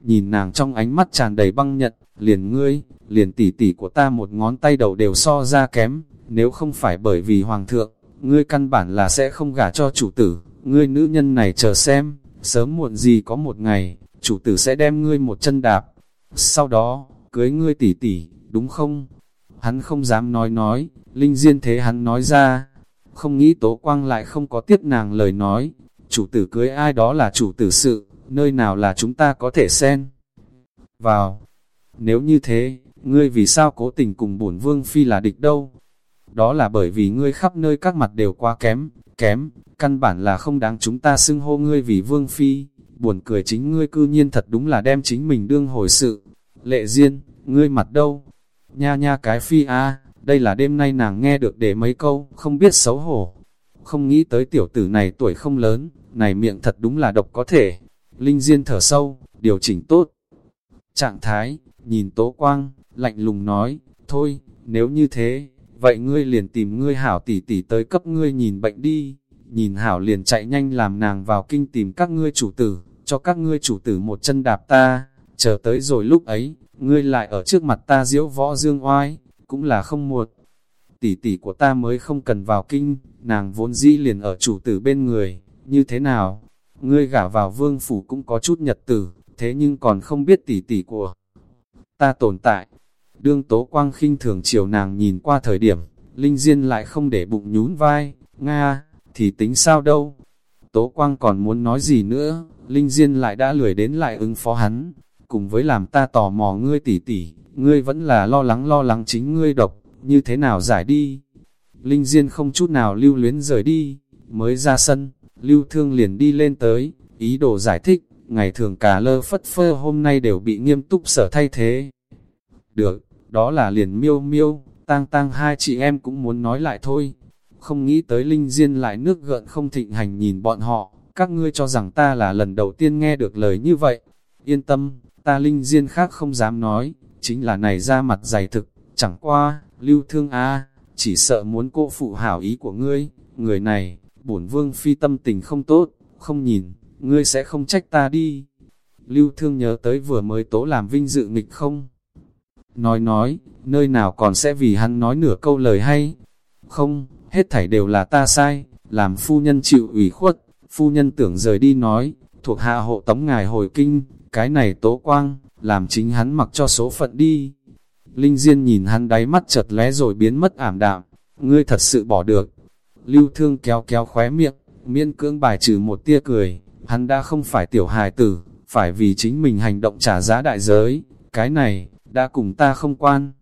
nhìn nàng trong ánh mắt tràn đầy băng nhận, liền ngươi, liền tỉ tỉ của ta một ngón tay đầu đều so ra kém, nếu không phải bởi vì hoàng thượng, ngươi căn bản là sẽ không gả cho chủ tử, ngươi nữ nhân này chờ xem, sớm muộn gì có một ngày, chủ tử sẽ đem ngươi một chân đạp, sau đó, cưới ngươi tỉ tỉ, đúng không? Hắn không dám nói nói, linh diên thế hắn nói ra, không nghĩ tố quang lại không có tiếp nàng lời nói, chủ tử cưới ai đó là chủ tử sự, nơi nào là chúng ta có thể xen vào. Nếu như thế, ngươi vì sao cố tình cùng bổn vương phi là địch đâu? đó là bởi vì ngươi khắp nơi các mặt đều quá kém, kém, căn bản là không đáng chúng ta xưng hô ngươi vì vương phi, buồn cười chính ngươi cư nhiên thật đúng là đem chính mình đương hồi sự. Lệ Diên, ngươi mặt đâu? Nha nha cái phi a, đây là đêm nay nàng nghe được để mấy câu, không biết xấu hổ. Không nghĩ tới tiểu tử này tuổi không lớn, này miệng thật đúng là độc có thể. Linh Diên thở sâu, điều chỉnh tốt. Trạng thái, nhìn Tố Quang, lạnh lùng nói, thôi, nếu như thế, vậy ngươi liền tìm ngươi hảo tỷ tỷ tới cấp ngươi nhìn bệnh đi. Nhìn hảo liền chạy nhanh làm nàng vào kinh tìm các ngươi chủ tử, cho các ngươi chủ tử một chân đạp ta, chờ tới rồi lúc ấy, ngươi lại ở trước mặt ta diễu võ dương oai, cũng là không muộn. Tỷ tỷ của ta mới không cần vào kinh, nàng vốn dĩ liền ở chủ tử bên người, như thế nào? Ngươi gả vào vương phủ cũng có chút nhật tử, thế nhưng còn không biết tỷ tỷ của ta tồn tại. Đương tố quang khinh thường chiều nàng nhìn qua thời điểm, Linh Diên lại không để bụng nhún vai, Nga, thì tính sao đâu. Tố quang còn muốn nói gì nữa, Linh Diên lại đã lười đến lại ứng phó hắn, cùng với làm ta tò mò ngươi tỉ tỉ, ngươi vẫn là lo lắng lo lắng chính ngươi độc, như thế nào giải đi. Linh Diên không chút nào lưu luyến rời đi, mới ra sân, lưu thương liền đi lên tới, ý đồ giải thích, ngày thường cả lơ phất phơ hôm nay đều bị nghiêm túc sở thay thế. Được, đó là liền miêu miêu, tang tang hai chị em cũng muốn nói lại thôi. Không nghĩ tới Linh Diên lại nước gợn không thịnh hành nhìn bọn họ, các ngươi cho rằng ta là lần đầu tiên nghe được lời như vậy. Yên tâm, ta Linh Diên khác không dám nói, chính là này ra mặt dày thực, chẳng qua, lưu thương a chỉ sợ muốn cô phụ hảo ý của ngươi, người này, bổn vương phi tâm tình không tốt, không nhìn, ngươi sẽ không trách ta đi. Lưu thương nhớ tới vừa mới tố làm vinh dự nghịch không? Nói nói, nơi nào còn sẽ vì hắn nói nửa câu lời hay? Không, hết thảy đều là ta sai, làm phu nhân chịu ủy khuất, phu nhân tưởng rời đi nói, thuộc hạ hộ tống ngài hồi kinh, cái này tố quang, làm chính hắn mặc cho số phận đi. Linh Diên nhìn hắn đáy mắt chợt lé rồi biến mất ảm đạm, ngươi thật sự bỏ được. Lưu thương kéo kéo khóe miệng, miên cưỡng bài trừ một tia cười, hắn đã không phải tiểu hài tử, phải vì chính mình hành động trả giá đại giới, cái này, đã cùng ta không quan.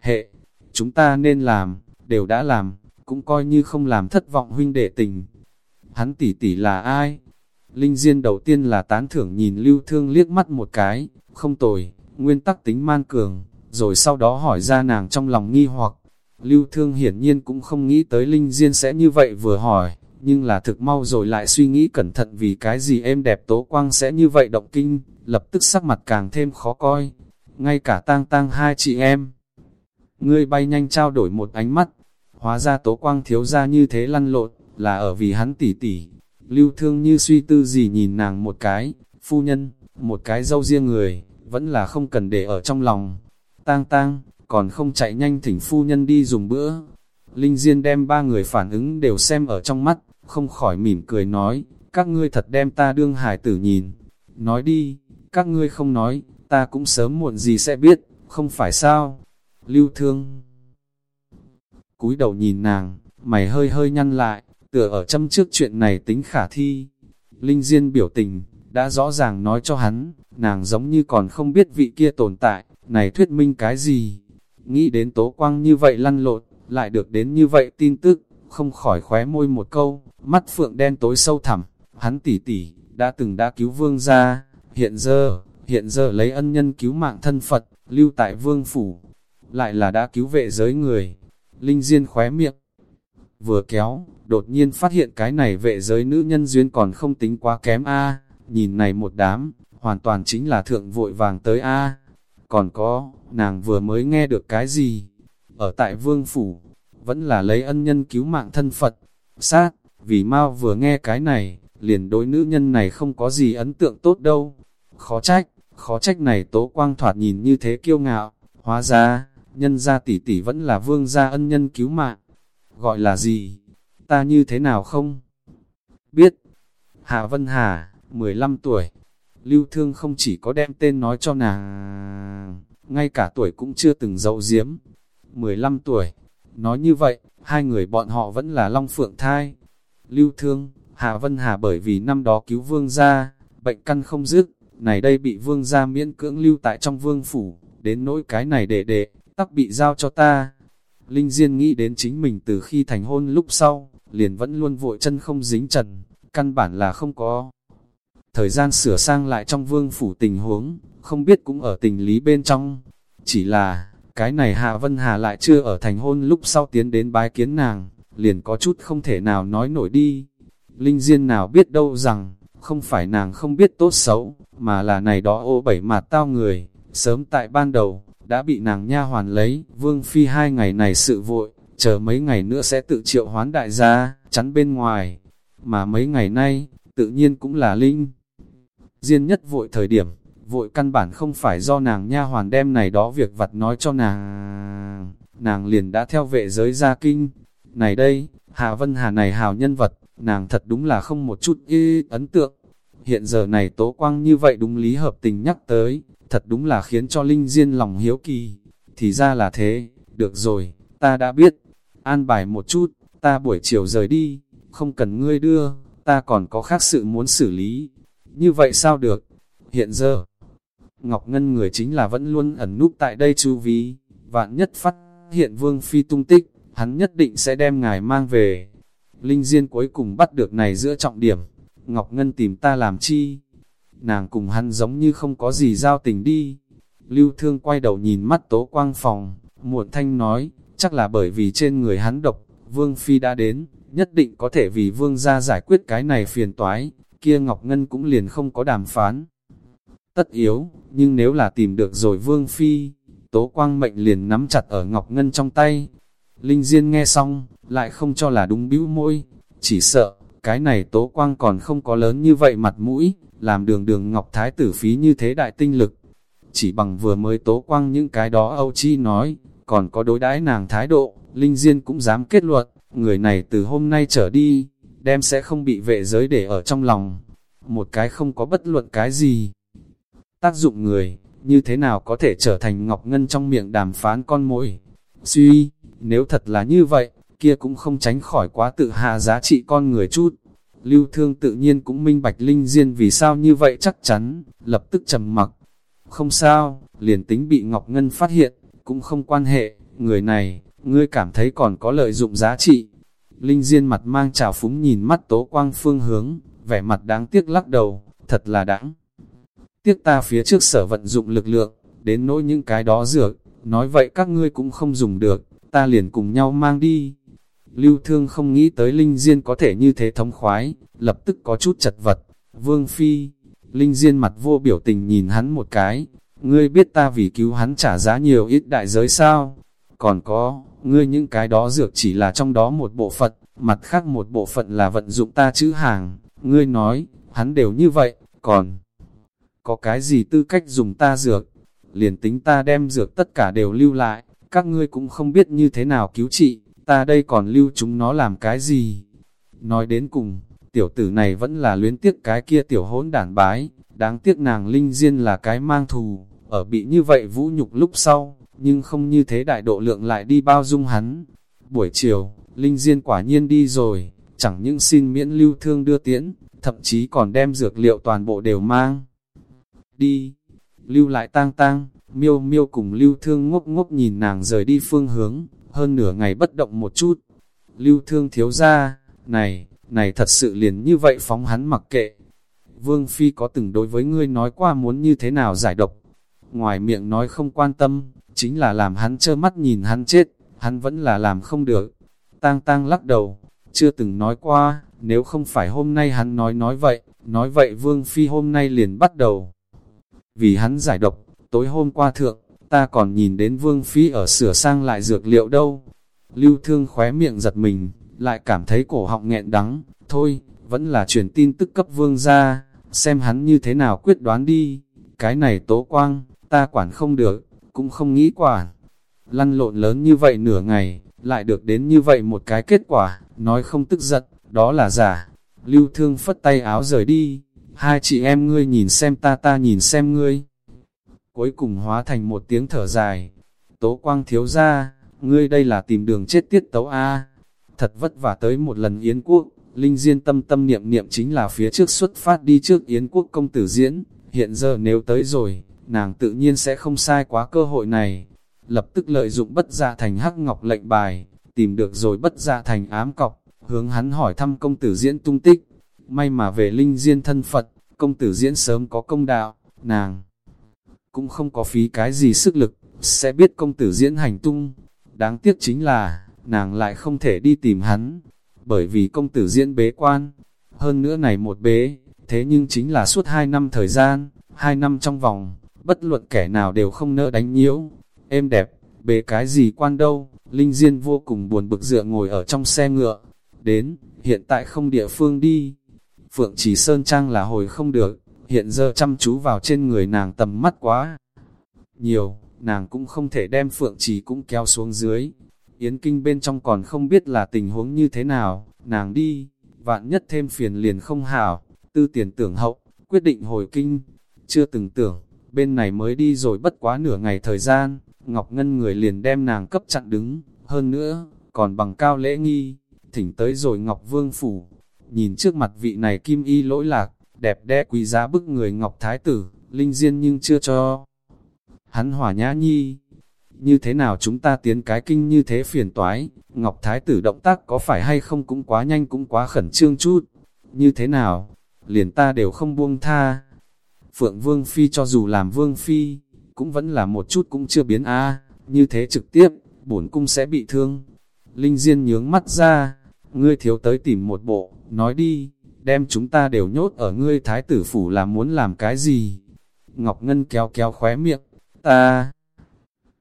Hệ, chúng ta nên làm, đều đã làm, cũng coi như không làm thất vọng huynh đệ tình. Hắn tỷ tỷ là ai? Linh Diên đầu tiên là tán thưởng nhìn Lưu Thương liếc mắt một cái, không tồi, nguyên tắc tính man cường, rồi sau đó hỏi ra nàng trong lòng nghi hoặc. Lưu Thương hiển nhiên cũng không nghĩ tới Linh Diên sẽ như vậy vừa hỏi, nhưng là thực mau rồi lại suy nghĩ cẩn thận vì cái gì em đẹp tố quang sẽ như vậy động kinh, lập tức sắc mặt càng thêm khó coi. Ngay cả tang tang hai chị em. Ngươi bay nhanh trao đổi một ánh mắt, hóa ra tố quang thiếu ra như thế lăn lộn, là ở vì hắn tỉ tỉ. Lưu thương như suy tư gì nhìn nàng một cái, phu nhân, một cái dâu riêng người, vẫn là không cần để ở trong lòng. Tang tang, còn không chạy nhanh thỉnh phu nhân đi dùng bữa. Linh Diên đem ba người phản ứng đều xem ở trong mắt, không khỏi mỉm cười nói, các ngươi thật đem ta đương hải tử nhìn. Nói đi, các ngươi không nói, ta cũng sớm muộn gì sẽ biết, không phải sao? Lưu thương cúi đầu nhìn nàng, mày hơi hơi nhăn lại, tựa ở châm trước chuyện này tính khả thi. Linh Diên biểu tình, đã rõ ràng nói cho hắn, nàng giống như còn không biết vị kia tồn tại, này thuyết minh cái gì. Nghĩ đến tố quang như vậy lăn lộn, lại được đến như vậy tin tức, không khỏi khóe môi một câu, mắt phượng đen tối sâu thẳm, hắn tỉ tỉ, đã từng đã cứu vương ra, hiện giờ, hiện giờ lấy ân nhân cứu mạng thân Phật, lưu tại vương phủ, lại là đã cứu vệ giới người. Linh Diên khóe miệng, vừa kéo, đột nhiên phát hiện cái này vệ giới nữ nhân duyên còn không tính quá kém a nhìn này một đám, hoàn toàn chính là thượng vội vàng tới a Còn có, nàng vừa mới nghe được cái gì? Ở tại vương phủ, vẫn là lấy ân nhân cứu mạng thân Phật. Sát, vì mau vừa nghe cái này, liền đối nữ nhân này không có gì ấn tượng tốt đâu. Khó trách, khó trách này tố quang thoạt nhìn như thế kiêu ngạo, hóa ra, nhân gia tỷ tỷ vẫn là vương gia ân nhân cứu mạng. Gọi là gì? Ta như thế nào không? Biết. Hạ Vân Hà, 15 tuổi. Lưu Thương không chỉ có đem tên nói cho nàng, ngay cả tuổi cũng chưa từng dậu diếm. 15 tuổi. Nói như vậy, hai người bọn họ vẫn là Long Phượng thai. Lưu Thương, Hạ Vân Hà bởi vì năm đó cứu vương gia, bệnh căn không dứt, này đây bị vương gia miễn cưỡng lưu tại trong vương phủ, đến nỗi cái này để đệ, tắc bị giao cho ta. Linh Diên nghĩ đến chính mình từ khi thành hôn lúc sau, liền vẫn luôn vội chân không dính trần, căn bản là không có. Thời gian sửa sang lại trong vương phủ tình huống, không biết cũng ở tình lý bên trong. Chỉ là, cái này Hạ Vân Hà lại chưa ở thành hôn lúc sau tiến đến bái kiến nàng, liền có chút không thể nào nói nổi đi. Linh Diên nào biết đâu rằng, không phải nàng không biết tốt xấu, mà là này đó ô bảy mạt tao người, sớm tại ban đầu, đã bị nàng nha hoàn lấy, vương phi hai ngày này sự vội, chờ mấy ngày nữa sẽ tự triệu hoán đại gia, chắn bên ngoài, mà mấy ngày nay, tự nhiên cũng là linh. Diên nhất vội thời điểm, vội căn bản không phải do nàng nha hoàn đem này đó việc vặt nói cho nàng, nàng liền đã theo vệ giới ra kinh, này đây, Hà Vân Hà này hào nhân vật, nàng thật đúng là không một chút y ấn tượng. Hiện giờ này tố quang như vậy đúng lý hợp tình nhắc tới, thật đúng là khiến cho Linh Diên lòng hiếu kỳ. Thì ra là thế, được rồi, ta đã biết. An bài một chút, ta buổi chiều rời đi, không cần ngươi đưa, ta còn có khác sự muốn xử lý. Như vậy sao được? Hiện giờ, Ngọc Ngân người chính là vẫn luôn ẩn núp tại đây chu vi, vạn nhất phát hiện Vương Phi tung tích, hắn nhất định sẽ đem ngài mang về. Linh Diên cuối cùng bắt được này giữa trọng điểm, Ngọc Ngân tìm ta làm chi? Nàng cùng hắn giống như không có gì giao tình đi. Lưu Thương quay đầu nhìn mắt Tố Quang Phòng, muộn thanh nói, chắc là bởi vì trên người hắn độc, Vương Phi đã đến, nhất định có thể vì Vương ra giải quyết cái này phiền toái, kia Ngọc Ngân cũng liền không có đàm phán. Tất yếu, nhưng nếu là tìm được rồi Vương Phi, Tố Quang mệnh liền nắm chặt ở Ngọc Ngân trong tay, Linh Diên nghe xong, lại không cho là đúng bĩu môi, chỉ sợ, cái này tố quang còn không có lớn như vậy mặt mũi, làm đường đường ngọc thái tử phí như thế đại tinh lực. Chỉ bằng vừa mới tố quang những cái đó Âu Chi nói, còn có đối đãi nàng thái độ, Linh Diên cũng dám kết luận, người này từ hôm nay trở đi, đem sẽ không bị vệ giới để ở trong lòng. Một cái không có bất luận cái gì. Tác dụng người, như thế nào có thể trở thành Ngọc Ngân trong miệng đàm phán con mỗi? Suy, nếu thật là như vậy, kia cũng không tránh khỏi quá tự hạ giá trị con người chút. Lưu thương tự nhiên cũng minh bạch linh diên vì sao như vậy chắc chắn, lập tức trầm mặc. Không sao, liền tính bị Ngọc Ngân phát hiện, cũng không quan hệ, người này, ngươi cảm thấy còn có lợi dụng giá trị. Linh Diên mặt mang trào phúng nhìn mắt tố quang phương hướng, vẻ mặt đáng tiếc lắc đầu, thật là đáng. Tiếc ta phía trước sở vận dụng lực lượng, đến nỗi những cái đó dược, nói vậy các ngươi cũng không dùng được ta liền cùng nhau mang đi. Lưu thương không nghĩ tới Linh Diên có thể như thế thống khoái, lập tức có chút chật vật. Vương Phi, Linh Diên mặt vô biểu tình nhìn hắn một cái, ngươi biết ta vì cứu hắn trả giá nhiều ít đại giới sao? Còn có, ngươi những cái đó dược chỉ là trong đó một bộ phận, mặt khác một bộ phận là vận dụng ta chữ hàng. Ngươi nói, hắn đều như vậy, còn có cái gì tư cách dùng ta dược? Liền tính ta đem dược tất cả đều lưu lại, các ngươi cũng không biết như thế nào cứu trị, ta đây còn lưu chúng nó làm cái gì. Nói đến cùng, tiểu tử này vẫn là luyến tiếc cái kia tiểu hỗn đản bái, đáng tiếc nàng linh diên là cái mang thù, ở bị như vậy vũ nhục lúc sau, nhưng không như thế đại độ lượng lại đi bao dung hắn. Buổi chiều, linh diên quả nhiên đi rồi, chẳng những xin miễn lưu thương đưa tiễn, thậm chí còn đem dược liệu toàn bộ đều mang. Đi, lưu lại tang tang, Miêu miêu cùng lưu thương ngốc ngốc nhìn nàng rời đi phương hướng, hơn nửa ngày bất động một chút. Lưu thương thiếu ra, này, này thật sự liền như vậy phóng hắn mặc kệ. Vương Phi có từng đối với ngươi nói qua muốn như thế nào giải độc. Ngoài miệng nói không quan tâm, chính là làm hắn trơ mắt nhìn hắn chết, hắn vẫn là làm không được. Tang tang lắc đầu, chưa từng nói qua, nếu không phải hôm nay hắn nói nói vậy, nói vậy Vương Phi hôm nay liền bắt đầu. Vì hắn giải độc, tối hôm qua thượng, ta còn nhìn đến vương phi ở sửa sang lại dược liệu đâu. Lưu thương khóe miệng giật mình, lại cảm thấy cổ họng nghẹn đắng, thôi, vẫn là truyền tin tức cấp vương ra, xem hắn như thế nào quyết đoán đi. Cái này tố quang, ta quản không được, cũng không nghĩ quản. Lăn lộn lớn như vậy nửa ngày, lại được đến như vậy một cái kết quả, nói không tức giận, đó là giả. Lưu thương phất tay áo rời đi, hai chị em ngươi nhìn xem ta ta nhìn xem ngươi cuối cùng hóa thành một tiếng thở dài. Tố quang thiếu ra, ngươi đây là tìm đường chết tiết tấu A. Thật vất vả tới một lần Yến Quốc, Linh Diên tâm tâm niệm niệm chính là phía trước xuất phát đi trước Yến Quốc công tử diễn. Hiện giờ nếu tới rồi, nàng tự nhiên sẽ không sai quá cơ hội này. lập tức lợi dụng bất gia thành hắc ngọc lệnh bài, tìm được rồi bất gia thành ám cọc, hướng hắn hỏi thăm công tử diễn tung tích. May mà về linh diên thân Phật, công tử diễn sớm có công đạo, nàng cũng không có phí cái gì sức lực, sẽ biết công tử diễn hành tung. Đáng tiếc chính là, nàng lại không thể đi tìm hắn, bởi vì công tử diễn bế quan. Hơn nữa này một bế, thế nhưng chính là suốt hai năm thời gian, hai năm trong vòng, bất luận kẻ nào đều không nỡ đánh nhiễu. Êm đẹp, bề cái gì quan đâu, Linh Diên vô cùng buồn bực dựa ngồi ở trong xe ngựa. Đến, hiện tại không địa phương đi. Phượng chỉ Sơn Trang là hồi không được, hiện giờ chăm chú vào trên người nàng tầm mắt quá. Nhiều, nàng cũng không thể đem Phượng chỉ cũng kéo xuống dưới. Yến Kinh bên trong còn không biết là tình huống như thế nào, nàng đi, vạn nhất thêm phiền liền không hảo, tư tiền tưởng hậu, quyết định hồi kinh, chưa từng tưởng, bên này mới đi rồi bất quá nửa ngày thời gian, Ngọc Ngân người liền đem nàng cấp chặn đứng, hơn nữa, còn bằng cao lễ nghi, thỉnh tới rồi Ngọc Vương Phủ, nhìn trước mặt vị này kim y lỗi lạc, đẹp đẽ quý giá bức người Ngọc Thái Tử, linh diên nhưng chưa cho. Hắn hỏa nhã nhi, như thế nào chúng ta tiến cái kinh như thế phiền toái, Ngọc Thái Tử động tác có phải hay không cũng quá nhanh cũng quá khẩn trương chút, như thế nào, liền ta đều không buông tha. Phượng Vương Phi cho dù làm Vương Phi, cũng vẫn là một chút cũng chưa biến a như thế trực tiếp, bổn cung sẽ bị thương. Linh Diên nhướng mắt ra, ngươi thiếu tới tìm một bộ, nói đi, đem chúng ta đều nhốt ở ngươi thái tử phủ là muốn làm cái gì? Ngọc Ngân kéo kéo khóe miệng, ta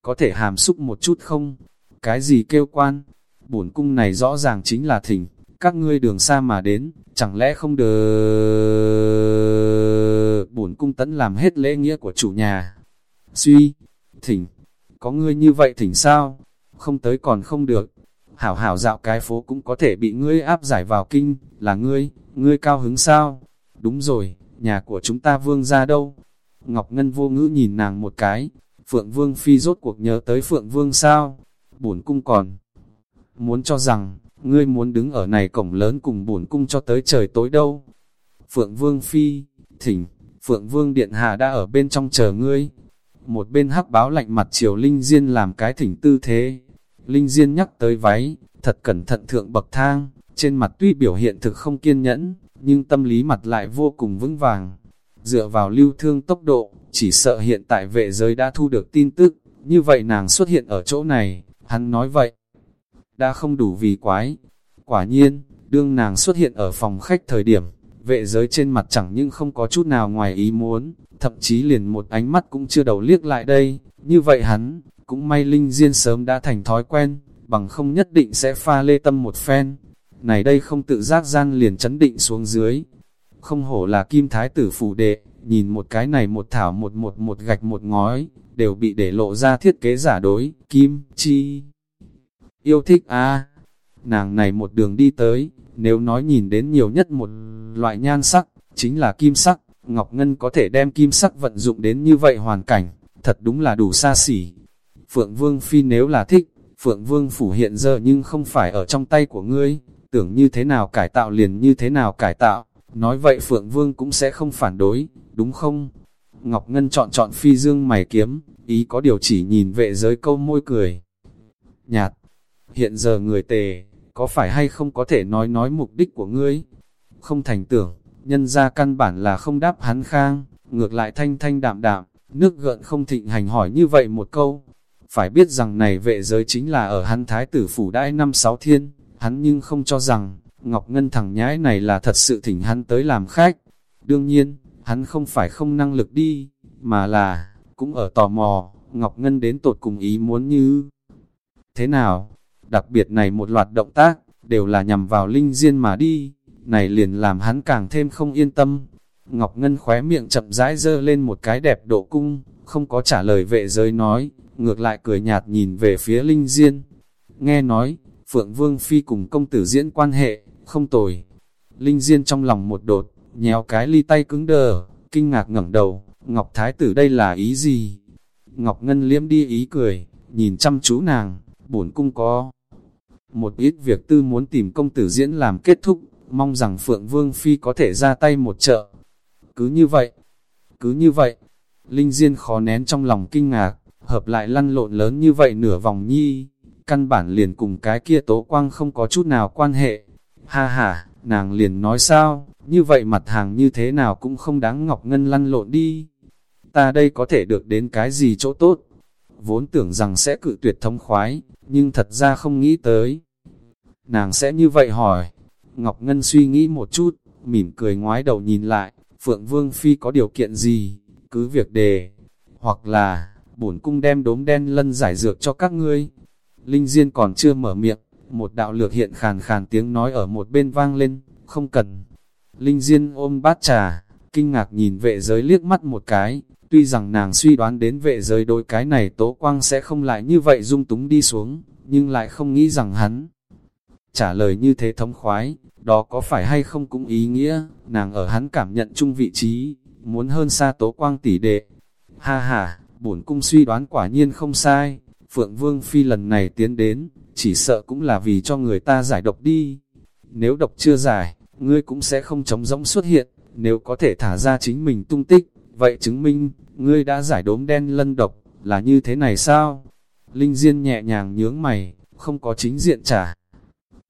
có thể hàm xúc một chút không? Cái gì kêu quan? Bổn cung này rõ ràng chính là thỉnh, các ngươi đường xa mà đến, chẳng lẽ không được... Bổn cung tấn làm hết lễ nghĩa của chủ nhà. Suy, thỉnh, có ngươi như vậy thỉnh sao? Không tới còn không được. Hảo hảo dạo cái phố cũng có thể bị ngươi áp giải vào kinh, là ngươi, ngươi cao hứng sao? Đúng rồi, nhà của chúng ta vương ra đâu? Ngọc Ngân vô ngữ nhìn nàng một cái, Phượng Vương Phi rốt cuộc nhớ tới Phượng Vương sao? Bổn cung còn muốn cho rằng, ngươi muốn đứng ở này cổng lớn cùng bổn cung cho tới trời tối đâu. Phượng Vương Phi, thỉnh, Phượng Vương Điện Hạ đã ở bên trong chờ ngươi. Một bên hắc báo lạnh mặt chiều Linh Diên làm cái thỉnh tư thế. Linh Diên nhắc tới váy, thật cẩn thận thượng bậc thang, trên mặt tuy biểu hiện thực không kiên nhẫn, nhưng tâm lý mặt lại vô cùng vững vàng. Dựa vào lưu thương tốc độ, chỉ sợ hiện tại vệ giới đã thu được tin tức, như vậy nàng xuất hiện ở chỗ này, hắn nói vậy. Đã không đủ vì quái. Quả nhiên, đương nàng xuất hiện ở phòng khách thời điểm, vệ giới trên mặt chẳng nhưng không có chút nào ngoài ý muốn, thậm chí liền một ánh mắt cũng chưa đầu liếc lại đây, như vậy hắn, cũng may Linh Diên sớm đã thành thói quen, bằng không nhất định sẽ pha lê tâm một phen. Này đây không tự giác gian liền chấn định xuống dưới, không hổ là kim thái tử phủ đệ, nhìn một cái này một thảo một một một gạch một ngói, đều bị để lộ ra thiết kế giả đối, kim, chi. Yêu thích a nàng này một đường đi tới, nếu nói nhìn đến nhiều nhất một loại nhan sắc, chính là kim sắc, Ngọc Ngân có thể đem kim sắc vận dụng đến như vậy hoàn cảnh, thật đúng là đủ xa xỉ. Phượng Vương Phi nếu là thích, Phượng Vương phủ hiện giờ nhưng không phải ở trong tay của ngươi, tưởng như thế nào cải tạo liền như thế nào cải tạo. Nói vậy Phượng Vương cũng sẽ không phản đối, đúng không? Ngọc Ngân chọn chọn phi dương mày kiếm, ý có điều chỉ nhìn vệ giới câu môi cười. Nhạt, hiện giờ người tề, có phải hay không có thể nói nói mục đích của ngươi? Không thành tưởng, nhân ra căn bản là không đáp hắn khang, ngược lại thanh thanh đạm đạm, nước gợn không thịnh hành hỏi như vậy một câu. Phải biết rằng này vệ giới chính là ở hắn thái tử phủ đãi năm sáu thiên, hắn nhưng không cho rằng, Ngọc Ngân thằng nhãi này là thật sự thỉnh hắn tới làm khách. Đương nhiên, hắn không phải không năng lực đi, mà là, cũng ở tò mò, Ngọc Ngân đến tột cùng ý muốn như thế nào. Đặc biệt này một loạt động tác, đều là nhằm vào linh diên mà đi, này liền làm hắn càng thêm không yên tâm. Ngọc Ngân khóe miệng chậm rãi dơ lên một cái đẹp độ cung, không có trả lời vệ giới nói, ngược lại cười nhạt nhìn về phía linh diên. Nghe nói, Phượng Vương Phi cùng công tử diễn quan hệ, không tồi. Linh Diên trong lòng một đột, nhéo cái ly tay cứng đờ, kinh ngạc ngẩng đầu, Ngọc Thái tử đây là ý gì? Ngọc Ngân liếm đi ý cười, nhìn chăm chú nàng, bổn cung có. Một ít việc tư muốn tìm công tử diễn làm kết thúc, mong rằng Phượng Vương Phi có thể ra tay một trợ. Cứ như vậy, cứ như vậy, Linh Diên khó nén trong lòng kinh ngạc, hợp lại lăn lộn lớn như vậy nửa vòng nhi, căn bản liền cùng cái kia tố quang không có chút nào quan hệ. Ha ha, nàng liền nói sao, như vậy mặt hàng như thế nào cũng không đáng Ngọc Ngân lăn lộn đi. Ta đây có thể được đến cái gì chỗ tốt? Vốn tưởng rằng sẽ cự tuyệt thông khoái, nhưng thật ra không nghĩ tới. Nàng sẽ như vậy hỏi. Ngọc Ngân suy nghĩ một chút, mỉm cười ngoái đầu nhìn lại, Phượng Vương Phi có điều kiện gì, cứ việc đề, hoặc là, bổn cung đem đốm đen lân giải dược cho các ngươi. Linh Diên còn chưa mở miệng, một đạo lược hiện khàn khàn tiếng nói ở một bên vang lên, không cần. Linh Diên ôm bát trà, kinh ngạc nhìn vệ giới liếc mắt một cái, tuy rằng nàng suy đoán đến vệ giới đối cái này tố quang sẽ không lại như vậy dung túng đi xuống, nhưng lại không nghĩ rằng hắn trả lời như thế thống khoái, đó có phải hay không cũng ý nghĩa, nàng ở hắn cảm nhận chung vị trí, muốn hơn xa tố quang tỷ đệ. Ha ha, bổn cung suy đoán quả nhiên không sai, Phượng Vương Phi lần này tiến đến, chỉ sợ cũng là vì cho người ta giải độc đi. Nếu độc chưa giải, ngươi cũng sẽ không chống rỗng xuất hiện, nếu có thể thả ra chính mình tung tích, vậy chứng minh, ngươi đã giải đốm đen lân độc, là như thế này sao? Linh Diên nhẹ nhàng nhướng mày, không có chính diện trả.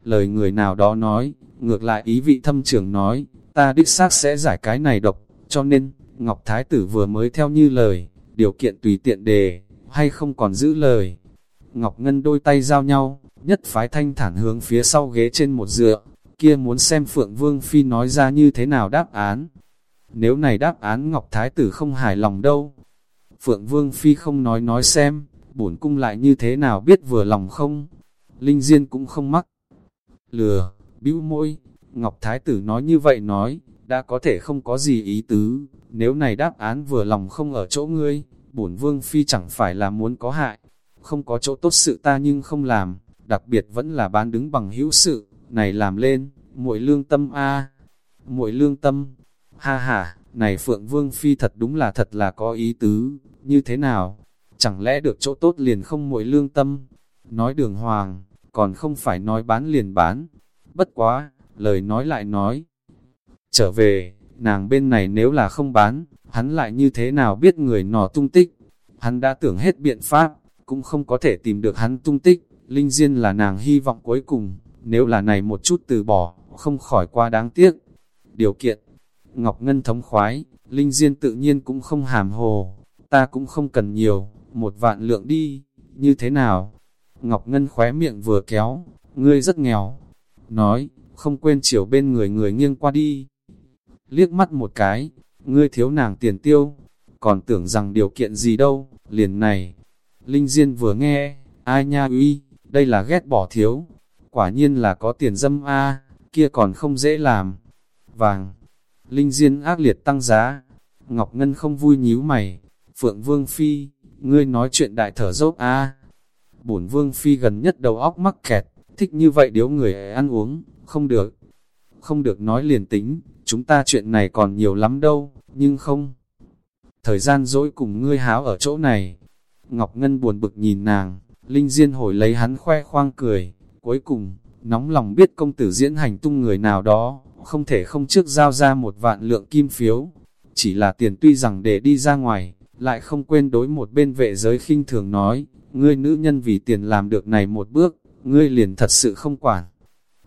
Lời người nào đó nói, ngược lại ý vị thâm trường nói, ta đích xác sẽ giải cái này độc, cho nên, Ngọc Thái Tử vừa mới theo như lời, điều kiện tùy tiện đề, hay không còn giữ lời. Ngọc Ngân đôi tay giao nhau, nhất phái thanh thản hướng phía sau ghế trên một dựa, kia muốn xem Phượng Vương Phi nói ra như thế nào đáp án. Nếu này đáp án Ngọc Thái Tử không hài lòng đâu. Phượng Vương Phi không nói nói xem, bổn cung lại như thế nào biết vừa lòng không. Linh Diên cũng không mắc. Lừa, bĩu môi, Ngọc Thái Tử nói như vậy nói, đã có thể không có gì ý tứ, nếu này đáp án vừa lòng không ở chỗ ngươi, bổn Vương Phi chẳng phải là muốn có hại, không có chỗ tốt sự ta nhưng không làm, đặc biệt vẫn là bán đứng bằng hữu sự, này làm lên, muội lương tâm a muội lương tâm, ha ha, này Phượng Vương Phi thật đúng là thật là có ý tứ, như thế nào, chẳng lẽ được chỗ tốt liền không muội lương tâm, nói đường hoàng, còn không phải nói bán liền bán, bất quá, lời nói lại nói, trở về, nàng bên này nếu là không bán, hắn lại như thế nào biết người nọ tung tích, hắn đã tưởng hết biện pháp, cũng không có thể tìm được hắn tung tích, Linh Diên là nàng hy vọng cuối cùng, nếu là này một chút từ bỏ, không khỏi qua đáng tiếc. Điều kiện, Ngọc Ngân thống khoái, Linh Diên tự nhiên cũng không hàm hồ, ta cũng không cần nhiều, một vạn lượng đi, như thế nào? Ngọc Ngân khóe miệng vừa kéo, ngươi rất nghèo, nói, không quên chiều bên người người nghiêng qua đi. Liếc mắt một cái, ngươi thiếu nàng tiền tiêu, còn tưởng rằng điều kiện gì đâu, liền này. Linh Diên vừa nghe, ai nha uy, đây là ghét bỏ thiếu, quả nhiên là có tiền dâm a kia còn không dễ làm. Vàng, Linh Diên ác liệt tăng giá, Ngọc Ngân không vui nhíu mày, Phượng Vương Phi, ngươi nói chuyện đại thở dốc a Bổn Vương Phi gần nhất đầu óc mắc kẹt, thích như vậy điếu người ăn uống, không được. Không được nói liền tính, chúng ta chuyện này còn nhiều lắm đâu, nhưng không. Thời gian dỗi cùng ngươi háo ở chỗ này. Ngọc Ngân buồn bực nhìn nàng, Linh Diên hồi lấy hắn khoe khoang cười, cuối cùng, nóng lòng biết công tử diễn hành tung người nào đó, không thể không trước giao ra một vạn lượng kim phiếu. Chỉ là tiền tuy rằng để đi ra ngoài, lại không quên đối một bên vệ giới khinh thường nói, ngươi nữ nhân vì tiền làm được này một bước, ngươi liền thật sự không quản.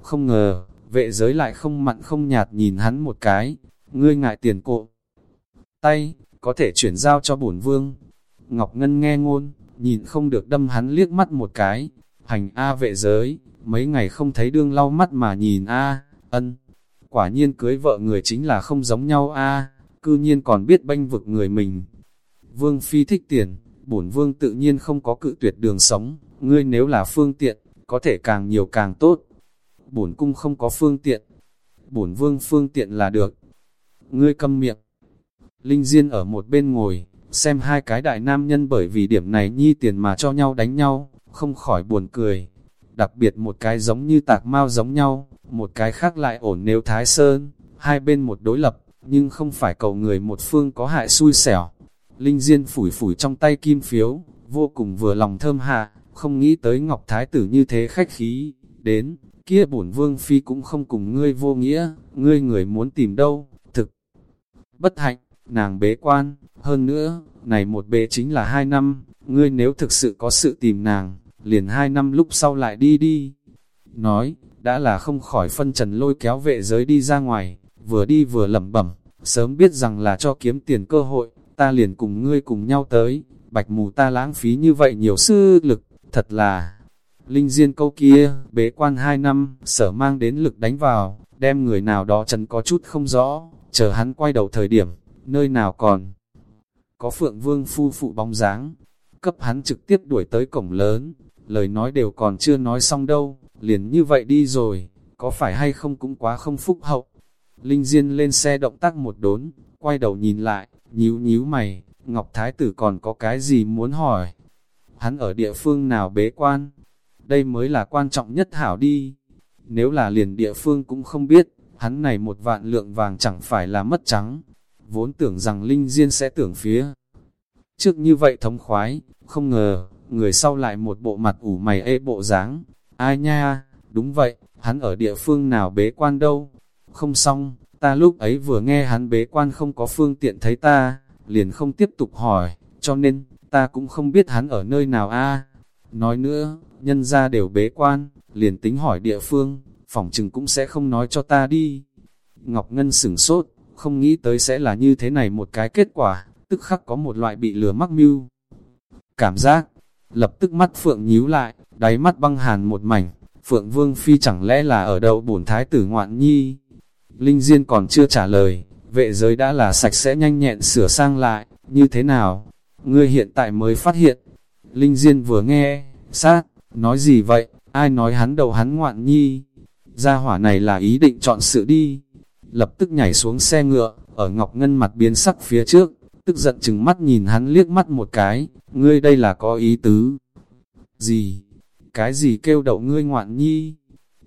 Không ngờ, vệ giới lại không mặn không nhạt nhìn hắn một cái, ngươi ngại tiền cộ. Tay, có thể chuyển giao cho bổn vương. Ngọc Ngân nghe ngôn, nhìn không được đâm hắn liếc mắt một cái, hành A vệ giới, mấy ngày không thấy đương lau mắt mà nhìn A, ân. Quả nhiên cưới vợ người chính là không giống nhau A, cư nhiên còn biết bênh vực người mình. Vương Phi thích tiền, bổn vương tự nhiên không có cự tuyệt đường sống, ngươi nếu là phương tiện, có thể càng nhiều càng tốt. Bổn cung không có phương tiện, bổn vương phương tiện là được. Ngươi câm miệng. Linh Diên ở một bên ngồi, xem hai cái đại nam nhân bởi vì điểm này nhi tiền mà cho nhau đánh nhau, không khỏi buồn cười. Đặc biệt một cái giống như tạc mau giống nhau, một cái khác lại ổn nếu thái sơn, hai bên một đối lập, nhưng không phải cầu người một phương có hại xui xẻo. Linh Diên phủi phủi trong tay kim phiếu, vô cùng vừa lòng thơm hạ, không nghĩ tới Ngọc Thái tử như thế khách khí, đến, kia bổn vương phi cũng không cùng ngươi vô nghĩa, ngươi người muốn tìm đâu, thực. Bất hạnh, nàng bế quan, hơn nữa, này một bế chính là hai năm, ngươi nếu thực sự có sự tìm nàng, liền hai năm lúc sau lại đi đi. Nói, đã là không khỏi phân trần lôi kéo vệ giới đi ra ngoài, vừa đi vừa lẩm bẩm, sớm biết rằng là cho kiếm tiền cơ hội, ta liền cùng ngươi cùng nhau tới, bạch mù ta lãng phí như vậy nhiều sư lực, thật là... Linh Diên câu kia, bế quan hai năm, sở mang đến lực đánh vào, đem người nào đó chân có chút không rõ, chờ hắn quay đầu thời điểm, nơi nào còn. Có Phượng Vương phu phụ bóng dáng, cấp hắn trực tiếp đuổi tới cổng lớn, lời nói đều còn chưa nói xong đâu, liền như vậy đi rồi, có phải hay không cũng quá không phúc hậu. Linh Diên lên xe động tác một đốn, quay đầu nhìn lại, nhíu nhíu mày, Ngọc Thái Tử còn có cái gì muốn hỏi? Hắn ở địa phương nào bế quan? Đây mới là quan trọng nhất hảo đi. Nếu là liền địa phương cũng không biết, hắn này một vạn lượng vàng chẳng phải là mất trắng. Vốn tưởng rằng Linh Diên sẽ tưởng phía. Trước như vậy thống khoái, không ngờ, người sau lại một bộ mặt ủ mày ê bộ dáng. Ai nha, đúng vậy, hắn ở địa phương nào bế quan đâu? Không xong, ta lúc ấy vừa nghe hắn bế quan không có phương tiện thấy ta, liền không tiếp tục hỏi, cho nên, ta cũng không biết hắn ở nơi nào a. Nói nữa, nhân ra đều bế quan, liền tính hỏi địa phương, phỏng chừng cũng sẽ không nói cho ta đi. Ngọc Ngân sửng sốt, không nghĩ tới sẽ là như thế này một cái kết quả, tức khắc có một loại bị lừa mắc mưu. Cảm giác, lập tức mắt Phượng nhíu lại, đáy mắt băng hàn một mảnh, Phượng Vương Phi chẳng lẽ là ở đâu bổn thái tử ngoạn nhi. Linh Diên còn chưa trả lời, vệ giới đã là sạch sẽ nhanh nhẹn sửa sang lại, như thế nào? Ngươi hiện tại mới phát hiện. Linh Diên vừa nghe, sát, nói gì vậy, ai nói hắn đầu hắn ngoạn nhi? Gia hỏa này là ý định chọn sự đi. Lập tức nhảy xuống xe ngựa, ở Ngọc Ngân mặt biến sắc phía trước, tức giận chừng mắt nhìn hắn liếc mắt một cái, ngươi đây là có ý tứ. Gì? Cái gì kêu đậu ngươi ngoạn nhi?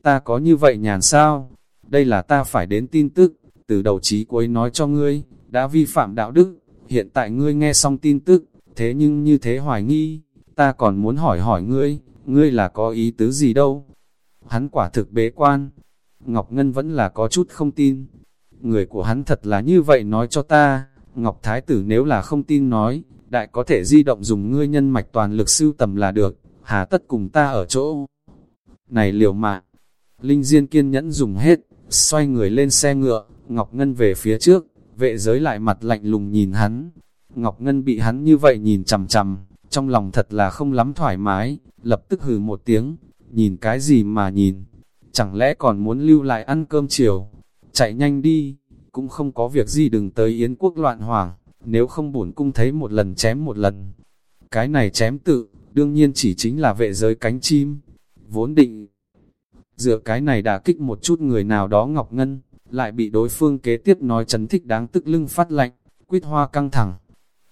Ta có như vậy nhàn sao? Đây là ta phải đến tin tức, từ đầu chí cuối nói cho ngươi, đã vi phạm đạo đức, hiện tại ngươi nghe xong tin tức, thế nhưng như thế hoài nghi, ta còn muốn hỏi hỏi ngươi, ngươi là có ý tứ gì đâu. Hắn quả thực bế quan, Ngọc Ngân vẫn là có chút không tin. Người của hắn thật là như vậy nói cho ta, Ngọc Thái Tử nếu là không tin nói, đại có thể di động dùng ngươi nhân mạch toàn lực sưu tầm là được, hà tất cùng ta ở chỗ. Này liều mạng, Linh Diên kiên nhẫn dùng hết, xoay người lên xe ngựa, Ngọc Ngân về phía trước, vệ giới lại mặt lạnh lùng nhìn hắn. Ngọc Ngân bị hắn như vậy nhìn chằm chằm, trong lòng thật là không lắm thoải mái, lập tức hừ một tiếng, nhìn cái gì mà nhìn, chẳng lẽ còn muốn lưu lại ăn cơm chiều, chạy nhanh đi, cũng không có việc gì đừng tới Yến quốc loạn hoàng, nếu không bổn cung thấy một lần chém một lần. Cái này chém tự, đương nhiên chỉ chính là vệ giới cánh chim, vốn định. Dựa cái này đã kích một chút người nào đó Ngọc Ngân, lại bị đối phương kế tiếp nói chấn thích đáng tức lưng phát lạnh, quyết hoa căng thẳng.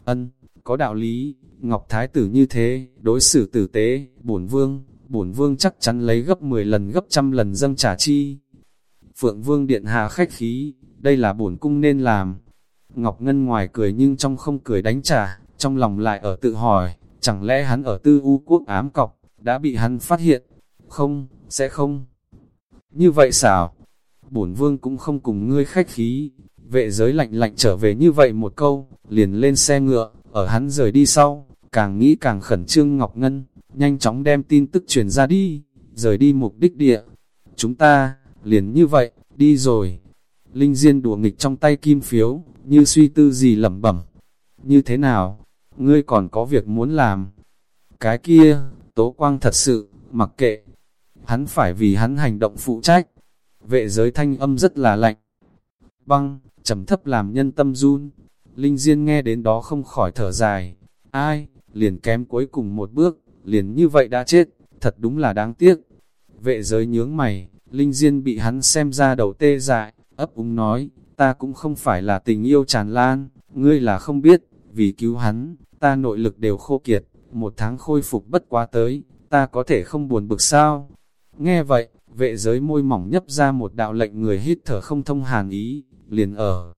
Ân, có đạo lý, Ngọc Thái tử như thế, đối xử tử tế, bổn vương, bổn vương chắc chắn lấy gấp 10 lần gấp trăm lần dâng trả chi. Phượng vương điện hạ khách khí, đây là bổn cung nên làm. Ngọc Ngân ngoài cười nhưng trong không cười đánh trả, trong lòng lại ở tự hỏi, chẳng lẽ hắn ở tư u quốc ám cọc, đã bị hắn phát hiện? Không, sẽ không. Như vậy xảo, bổn vương cũng không cùng ngươi khách khí. Vệ giới lạnh lạnh trở về như vậy một câu, liền lên xe ngựa, ở hắn rời đi sau, càng nghĩ càng khẩn trương Ngọc Ngân, nhanh chóng đem tin tức truyền ra đi, rời đi mục đích địa. Chúng ta, liền như vậy, đi rồi. Linh Diên đùa nghịch trong tay kim phiếu, như suy tư gì lẩm bẩm. Như thế nào? Ngươi còn có việc muốn làm? Cái kia, Tố Quang thật sự, mặc kệ. Hắn phải vì hắn hành động phụ trách. Vệ giới thanh âm rất là lạnh. Băng, trầm thấp làm nhân tâm run. Linh Diên nghe đến đó không khỏi thở dài. Ai, liền kém cuối cùng một bước, liền như vậy đã chết, thật đúng là đáng tiếc. Vệ giới nhướng mày, Linh Diên bị hắn xem ra đầu tê dại, ấp úng nói, ta cũng không phải là tình yêu tràn lan, ngươi là không biết, vì cứu hắn, ta nội lực đều khô kiệt, một tháng khôi phục bất quá tới, ta có thể không buồn bực sao. Nghe vậy, vệ giới môi mỏng nhấp ra một đạo lệnh người hít thở không thông hàn ý, liền ở.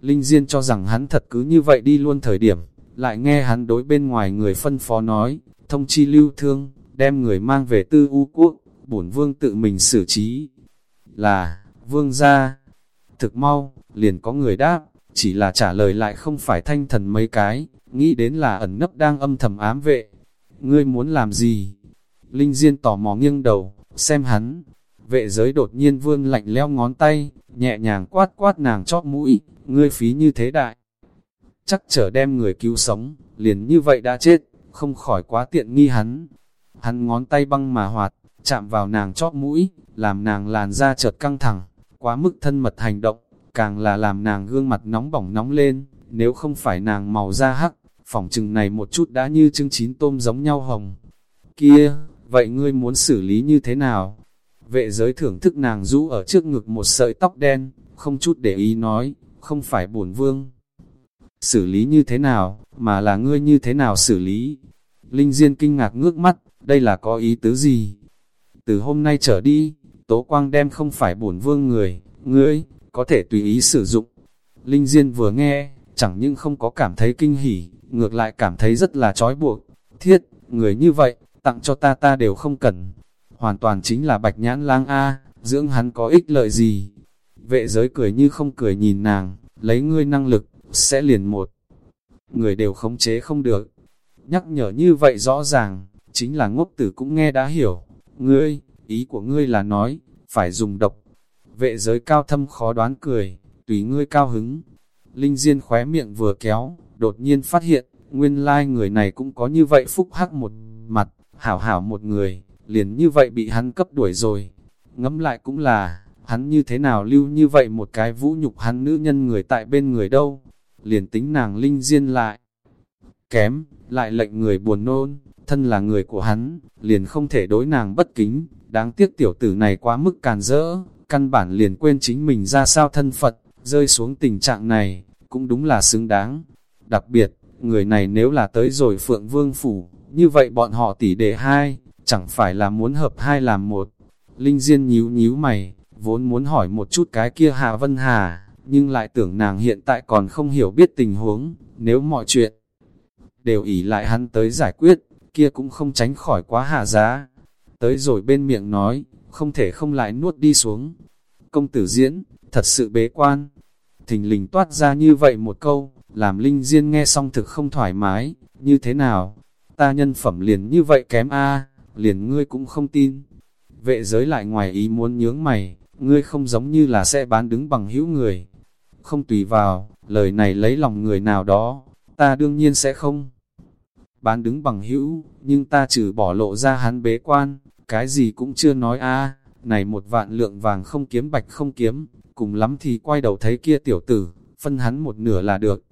Linh Diên cho rằng hắn thật cứ như vậy đi luôn thời điểm, lại nghe hắn đối bên ngoài người phân phó nói, thông chi lưu thương, đem người mang về tư u quốc, bổn vương tự mình xử trí. Là, vương gia, thực mau, liền có người đáp, chỉ là trả lời lại không phải thanh thần mấy cái, nghĩ đến là ẩn nấp đang âm thầm ám vệ. Ngươi muốn làm gì? Linh Diên tò mò nghiêng đầu, xem hắn. Vệ giới đột nhiên vương lạnh leo ngón tay, nhẹ nhàng quát quát nàng chót mũi, ngươi phí như thế đại. Chắc trở đem người cứu sống, liền như vậy đã chết, không khỏi quá tiện nghi hắn. Hắn ngón tay băng mà hoạt, chạm vào nàng chót mũi, làm nàng làn da chợt căng thẳng, quá mức thân mật hành động, càng là làm nàng gương mặt nóng bỏng nóng lên, nếu không phải nàng màu da hắc, phỏng chừng này một chút đã như trứng chín tôm giống nhau hồng. Kia, vậy ngươi muốn xử lý như thế nào? Vệ giới thưởng thức nàng rũ ở trước ngực một sợi tóc đen, không chút để ý nói, không phải bổn vương. Xử lý như thế nào, mà là ngươi như thế nào xử lý? Linh Diên kinh ngạc ngước mắt, đây là có ý tứ gì? Từ hôm nay trở đi, Tố Quang đem không phải bổn vương người, ngươi, có thể tùy ý sử dụng. Linh Diên vừa nghe, chẳng nhưng không có cảm thấy kinh hỉ, ngược lại cảm thấy rất là trói buộc. Thiết, người như vậy, tặng cho ta ta đều không cần. Hoàn toàn chính là bạch nhãn lang A, dưỡng hắn có ích lợi gì. Vệ giới cười như không cười nhìn nàng, lấy ngươi năng lực, sẽ liền một. Người đều khống chế không được. Nhắc nhở như vậy rõ ràng, chính là ngốc tử cũng nghe đã hiểu. Ngươi, ý của ngươi là nói, phải dùng độc. Vệ giới cao thâm khó đoán cười, tùy ngươi cao hứng. Linh Diên khóe miệng vừa kéo, đột nhiên phát hiện, nguyên lai người này cũng có như vậy phúc hắc một mặt, hảo hảo một người, liền như vậy bị hắn cấp đuổi rồi. Ngẫm lại cũng là, hắn như thế nào lưu như vậy một cái vũ nhục hắn nữ nhân người tại bên người đâu, liền tính nàng linh diên lại. Kém, lại lệnh người buồn nôn, thân là người của hắn, liền không thể đối nàng bất kính, đáng tiếc tiểu tử này quá mức càn rỡ, căn bản liền quên chính mình ra sao thân Phật, rơi xuống tình trạng này, cũng đúng là xứng đáng. Đặc biệt, người này nếu là tới rồi Phượng Vương Phủ, như vậy bọn họ tỷ đệ hai, chẳng phải là muốn hợp hai làm một. Linh Diên nhíu nhíu mày, vốn muốn hỏi một chút cái kia Hà Vân Hà, nhưng lại tưởng nàng hiện tại còn không hiểu biết tình huống, nếu mọi chuyện đều ỉ lại hắn tới giải quyết, kia cũng không tránh khỏi quá hạ giá. Tới rồi bên miệng nói, không thể không lại nuốt đi xuống. Công tử diễn, thật sự bế quan. Thình lình toát ra như vậy một câu, làm Linh Diên nghe xong thực không thoải mái, như thế nào? Ta nhân phẩm liền như vậy kém a liền ngươi cũng không tin. Vệ giới lại ngoài ý muốn nhướng mày, ngươi không giống như là sẽ bán đứng bằng hữu người. Không tùy vào, lời này lấy lòng người nào đó, ta đương nhiên sẽ không. Bán đứng bằng hữu, nhưng ta trừ bỏ lộ ra hắn bế quan, cái gì cũng chưa nói a này một vạn lượng vàng không kiếm bạch không kiếm, cùng lắm thì quay đầu thấy kia tiểu tử, phân hắn một nửa là được.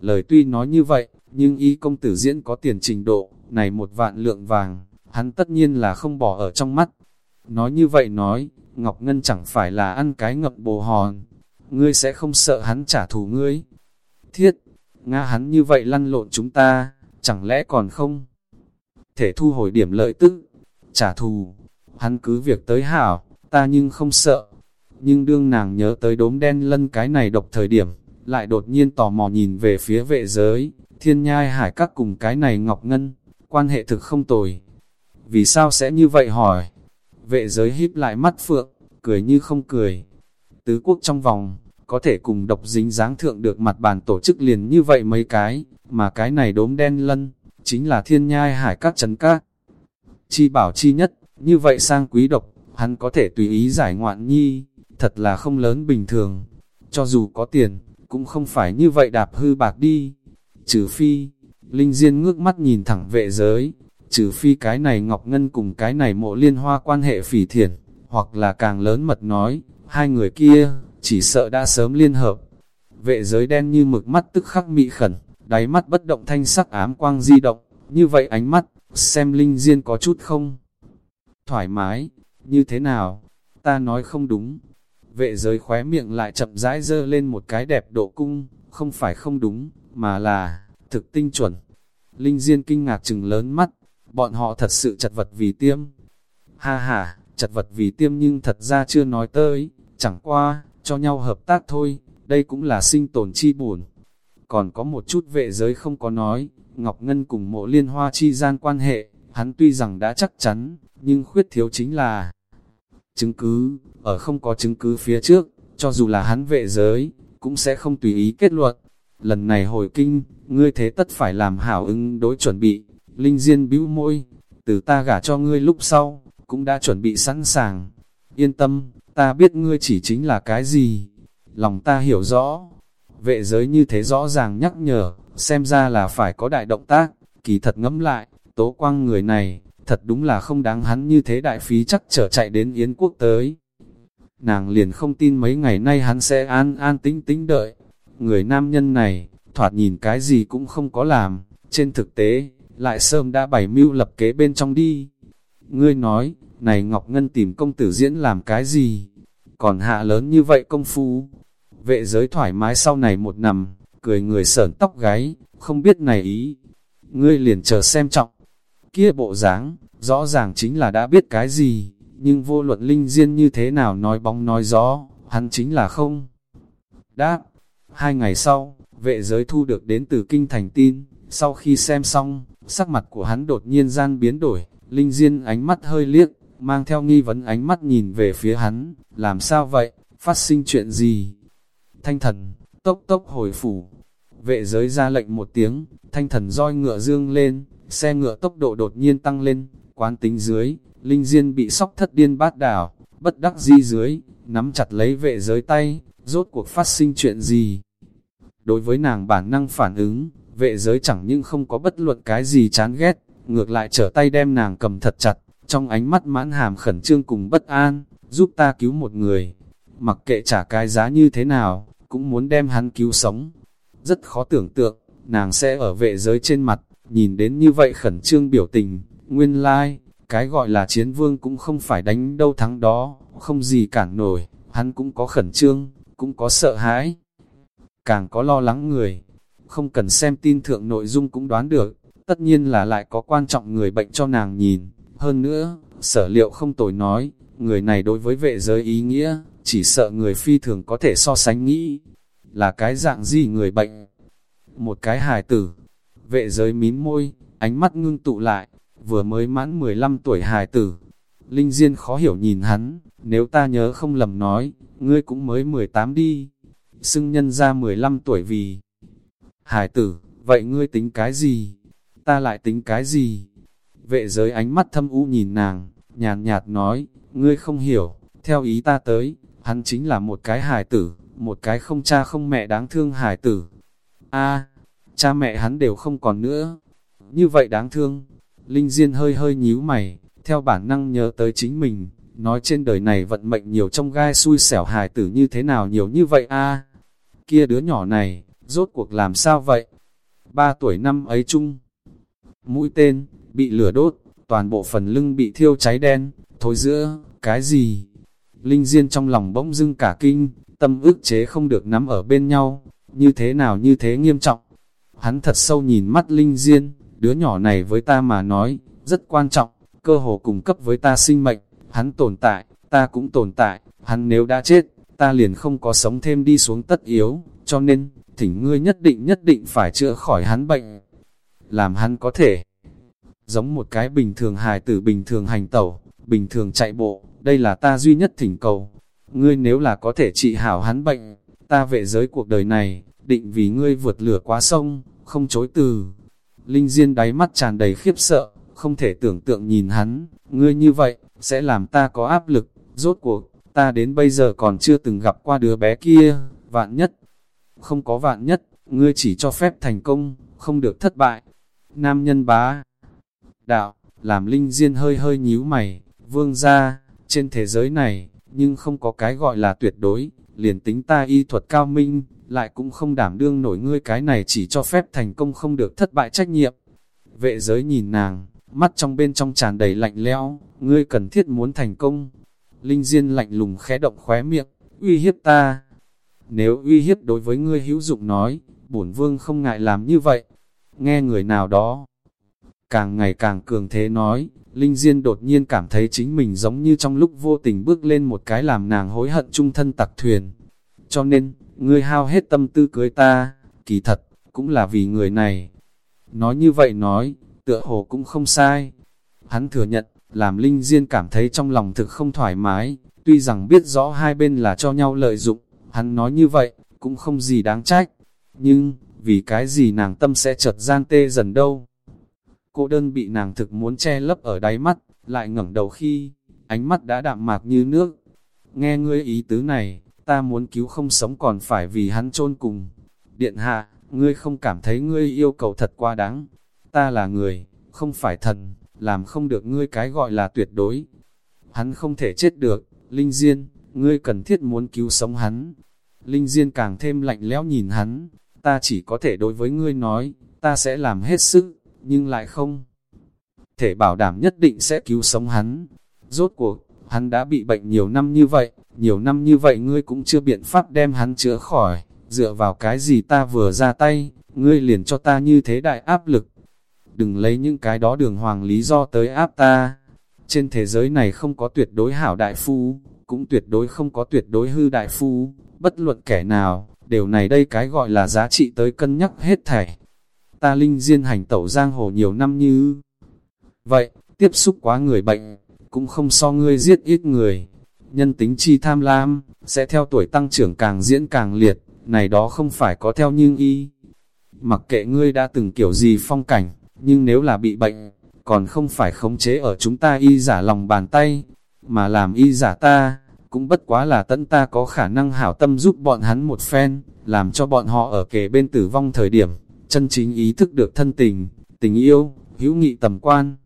Lời tuy nói như vậy, nhưng y công tử diễn có tiền trình độ, này một vạn lượng vàng, hắn tất nhiên là không bỏ ở trong mắt. Nói như vậy nói, Ngọc Ngân chẳng phải là ăn cái ngậm bồ hòn, ngươi sẽ không sợ hắn trả thù ngươi. Thiết, Nga hắn như vậy lăn lộn chúng ta, chẳng lẽ còn không? Thể thu hồi điểm lợi tức, trả thù, hắn cứ việc tới hảo, ta nhưng không sợ. Nhưng đương nàng nhớ tới đốm đen lân cái này độc thời điểm, lại đột nhiên tò mò nhìn về phía vệ giới, thiên nhai hải các cùng cái này ngọc ngân, quan hệ thực không tồi. Vì sao sẽ như vậy hỏi? Vệ giới híp lại mắt phượng, cười như không cười. Tứ quốc trong vòng, có thể cùng độc dính dáng thượng được mặt bàn tổ chức liền như vậy mấy cái, mà cái này đốm đen lân, chính là thiên nhai hải các trấn các. Chi bảo chi nhất, như vậy sang quý độc, hắn có thể tùy ý giải ngoạn nhi, thật là không lớn bình thường. Cho dù có tiền, cũng không phải như vậy đạp hư bạc đi. Trừ phi, Linh Diên ngước mắt nhìn thẳng vệ giới, trừ phi cái này Ngọc Ngân cùng cái này mộ liên hoa quan hệ phỉ thiền, hoặc là càng lớn mật nói, hai người kia, chỉ sợ đã sớm liên hợp. Vệ giới đen như mực mắt tức khắc mị khẩn, đáy mắt bất động thanh sắc ám quang di động, như vậy ánh mắt, xem Linh Diên có chút không? Thoải mái, như thế nào? Ta nói không đúng. Vệ giới khóe miệng lại chậm rãi dơ lên một cái đẹp độ cung, không phải không đúng, mà là, thực tinh chuẩn. Linh Diên kinh ngạc chừng lớn mắt, bọn họ thật sự chật vật vì tiêm. Ha ha, chật vật vì tiêm nhưng thật ra chưa nói tới, chẳng qua, cho nhau hợp tác thôi, đây cũng là sinh tồn chi buồn. Còn có một chút vệ giới không có nói, Ngọc Ngân cùng mộ liên hoa chi gian quan hệ, hắn tuy rằng đã chắc chắn, nhưng khuyết thiếu chính là chứng cứ, ở không có chứng cứ phía trước, cho dù là hắn vệ giới, cũng sẽ không tùy ý kết luận. Lần này hồi kinh, ngươi thế tất phải làm hảo ứng đối chuẩn bị. Linh Diên bĩu môi, từ ta gả cho ngươi lúc sau, cũng đã chuẩn bị sẵn sàng. Yên tâm, ta biết ngươi chỉ chính là cái gì. Lòng ta hiểu rõ. Vệ giới như thế rõ ràng nhắc nhở, xem ra là phải có đại động tác, kỳ thật ngẫm lại, tố quang người này, thật đúng là không đáng hắn như thế đại phí chắc trở chạy đến Yến quốc tới. Nàng liền không tin mấy ngày nay hắn sẽ an an tĩnh tĩnh đợi. Người nam nhân này, thoạt nhìn cái gì cũng không có làm, trên thực tế, lại sớm đã bày mưu lập kế bên trong đi. Ngươi nói, này Ngọc Ngân tìm công tử diễn làm cái gì? Còn hạ lớn như vậy công phu. Vệ giới thoải mái sau này một nằm, cười người sởn tóc gáy, không biết này ý. Ngươi liền chờ xem trọng. Kia bộ dáng, rõ ràng chính là đã biết cái gì, nhưng vô luận linh diên như thế nào nói bóng nói gió, hắn chính là không. Đáp, hai ngày sau, vệ giới thu được đến từ kinh thành tin, sau khi xem xong, sắc mặt của hắn đột nhiên gian biến đổi, linh diên ánh mắt hơi liếc, mang theo nghi vấn ánh mắt nhìn về phía hắn, làm sao vậy, phát sinh chuyện gì? Thanh thần, tốc tốc hồi phủ, vệ giới ra lệnh một tiếng, thanh thần roi ngựa dương lên, xe ngựa tốc độ đột nhiên tăng lên, quán tính dưới, linh diên bị sóc thất điên bát đảo, bất đắc di dưới, nắm chặt lấy vệ giới tay, rốt cuộc phát sinh chuyện gì? Đối với nàng bản năng phản ứng, vệ giới chẳng nhưng không có bất luận cái gì chán ghét, ngược lại trở tay đem nàng cầm thật chặt, trong ánh mắt mãn hàm khẩn trương cùng bất an, giúp ta cứu một người. Mặc kệ trả cái giá như thế nào, cũng muốn đem hắn cứu sống. Rất khó tưởng tượng, nàng sẽ ở vệ giới trên mặt, nhìn đến như vậy khẩn trương biểu tình, nguyên lai, like, cái gọi là chiến vương cũng không phải đánh đâu thắng đó, không gì cản nổi, hắn cũng có khẩn trương, cũng có sợ hãi, càng có lo lắng người. Không cần xem tin thượng nội dung cũng đoán được, tất nhiên là lại có quan trọng người bệnh cho nàng nhìn. Hơn nữa, sở liệu không tồi nói, người này đối với vệ giới ý nghĩa, chỉ sợ người phi thường có thể so sánh nghĩ, là cái dạng gì người bệnh. Một cái hài tử, vệ giới mím môi, ánh mắt ngưng tụ lại, vừa mới mãn 15 tuổi hài tử. Linh Diên khó hiểu nhìn hắn, nếu ta nhớ không lầm nói, ngươi cũng mới 18 đi. Xưng nhân ra 15 tuổi vì hài tử, vậy ngươi tính cái gì? Ta lại tính cái gì? Vệ giới ánh mắt thâm u nhìn nàng, nhàn nhạt nói, ngươi không hiểu, theo ý ta tới, hắn chính là một cái hài tử, một cái không cha không mẹ đáng thương hài tử. a cha mẹ hắn đều không còn nữa. Như vậy đáng thương. Linh Diên hơi hơi nhíu mày, theo bản năng nhớ tới chính mình, nói trên đời này vận mệnh nhiều trong gai xui xẻo hài tử như thế nào nhiều như vậy a Kia đứa nhỏ này, rốt cuộc làm sao vậy? Ba tuổi năm ấy chung. Mũi tên, bị lửa đốt, toàn bộ phần lưng bị thiêu cháy đen, thối giữa, cái gì? Linh Diên trong lòng bỗng dưng cả kinh, tâm ức chế không được nắm ở bên nhau, như thế nào như thế nghiêm trọng. Hắn thật sâu nhìn mắt Linh Diên, đứa nhỏ này với ta mà nói, rất quan trọng, cơ hồ cung cấp với ta sinh mệnh, hắn tồn tại, ta cũng tồn tại, hắn nếu đã chết, ta liền không có sống thêm đi xuống tất yếu, cho nên, thỉnh ngươi nhất định nhất định phải chữa khỏi hắn bệnh, làm hắn có thể giống một cái bình thường hài tử bình thường hành tẩu, bình thường chạy bộ, đây là ta duy nhất thỉnh cầu. Ngươi nếu là có thể trị hảo hắn bệnh, ta vệ giới cuộc đời này, định vì ngươi vượt lửa quá sông, không chối từ. Linh Diên đáy mắt tràn đầy khiếp sợ, không thể tưởng tượng nhìn hắn, ngươi như vậy, sẽ làm ta có áp lực, rốt cuộc, ta đến bây giờ còn chưa từng gặp qua đứa bé kia, vạn nhất. Không có vạn nhất, ngươi chỉ cho phép thành công, không được thất bại. Nam nhân bá đạo, làm Linh Diên hơi hơi nhíu mày, vương ra, trên thế giới này, nhưng không có cái gọi là tuyệt đối, liền tính ta y thuật cao minh, lại cũng không đảm đương nổi ngươi cái này chỉ cho phép thành công không được thất bại trách nhiệm. Vệ giới nhìn nàng, mắt trong bên trong tràn đầy lạnh lẽo, ngươi cần thiết muốn thành công. Linh Diên lạnh lùng khẽ động khóe miệng, uy hiếp ta. Nếu uy hiếp đối với ngươi hữu dụng nói, bổn vương không ngại làm như vậy. Nghe người nào đó, càng ngày càng cường thế nói, Linh Diên đột nhiên cảm thấy chính mình giống như trong lúc vô tình bước lên một cái làm nàng hối hận trung thân tặc thuyền. Cho nên, ngươi hao hết tâm tư cưới ta, kỳ thật, cũng là vì người này. Nói như vậy nói, tựa hồ cũng không sai. Hắn thừa nhận, làm Linh Diên cảm thấy trong lòng thực không thoải mái, tuy rằng biết rõ hai bên là cho nhau lợi dụng, hắn nói như vậy, cũng không gì đáng trách. Nhưng, vì cái gì nàng tâm sẽ chợt gian tê dần đâu. Cô đơn bị nàng thực muốn che lấp ở đáy mắt, lại ngẩng đầu khi, ánh mắt đã đạm mạc như nước. Nghe ngươi ý tứ này, ta muốn cứu không sống còn phải vì hắn chôn cùng. Điện hạ, ngươi không cảm thấy ngươi yêu cầu thật quá đáng. Ta là người, không phải thần, làm không được ngươi cái gọi là tuyệt đối. Hắn không thể chết được, Linh Diên, ngươi cần thiết muốn cứu sống hắn. Linh Diên càng thêm lạnh lẽo nhìn hắn, ta chỉ có thể đối với ngươi nói, ta sẽ làm hết sức, nhưng lại không thể bảo đảm nhất định sẽ cứu sống hắn. Rốt cuộc, hắn đã bị bệnh nhiều năm như vậy, nhiều năm như vậy ngươi cũng chưa biện pháp đem hắn chữa khỏi, dựa vào cái gì ta vừa ra tay, ngươi liền cho ta như thế đại áp lực. Đừng lấy những cái đó đường hoàng lý do tới áp ta. Trên thế giới này không có tuyệt đối hảo đại phu, cũng tuyệt đối không có tuyệt đối hư đại phu, bất luận kẻ nào, điều này đây cái gọi là giá trị tới cân nhắc hết thảy. Ta linh diên hành tẩu giang hồ nhiều năm như vậy, tiếp xúc quá người bệnh, cũng không so ngươi giết ít người. Nhân tính chi tham lam, sẽ theo tuổi tăng trưởng càng diễn càng liệt, này đó không phải có theo nhưng y. Mặc kệ ngươi đã từng kiểu gì phong cảnh, nhưng nếu là bị bệnh, còn không phải khống chế ở chúng ta y giả lòng bàn tay, mà làm y giả ta, cũng bất quá là tận ta có khả năng hảo tâm giúp bọn hắn một phen, làm cho bọn họ ở kề bên tử vong thời điểm, chân chính ý thức được thân tình, tình yêu, hữu nghị tầm quan.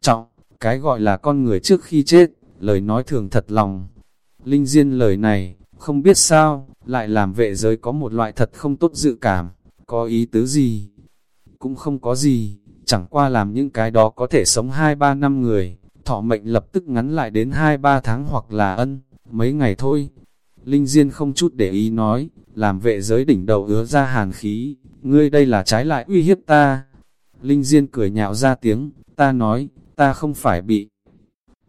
Trọng, cái gọi là con người trước khi chết, lời nói thường thật lòng. Linh Diên lời này, không biết sao, lại làm vệ giới có một loại thật không tốt dự cảm, có ý tứ gì? Cũng không có gì, chẳng qua làm những cái đó có thể sống 2-3 năm người, thọ mệnh lập tức ngắn lại đến 2-3 tháng hoặc là ân, mấy ngày thôi. Linh Diên không chút để ý nói, làm vệ giới đỉnh đầu ứa ra hàn khí, ngươi đây là trái lại uy hiếp ta. Linh Diên cười nhạo ra tiếng, ta nói, ta không phải bị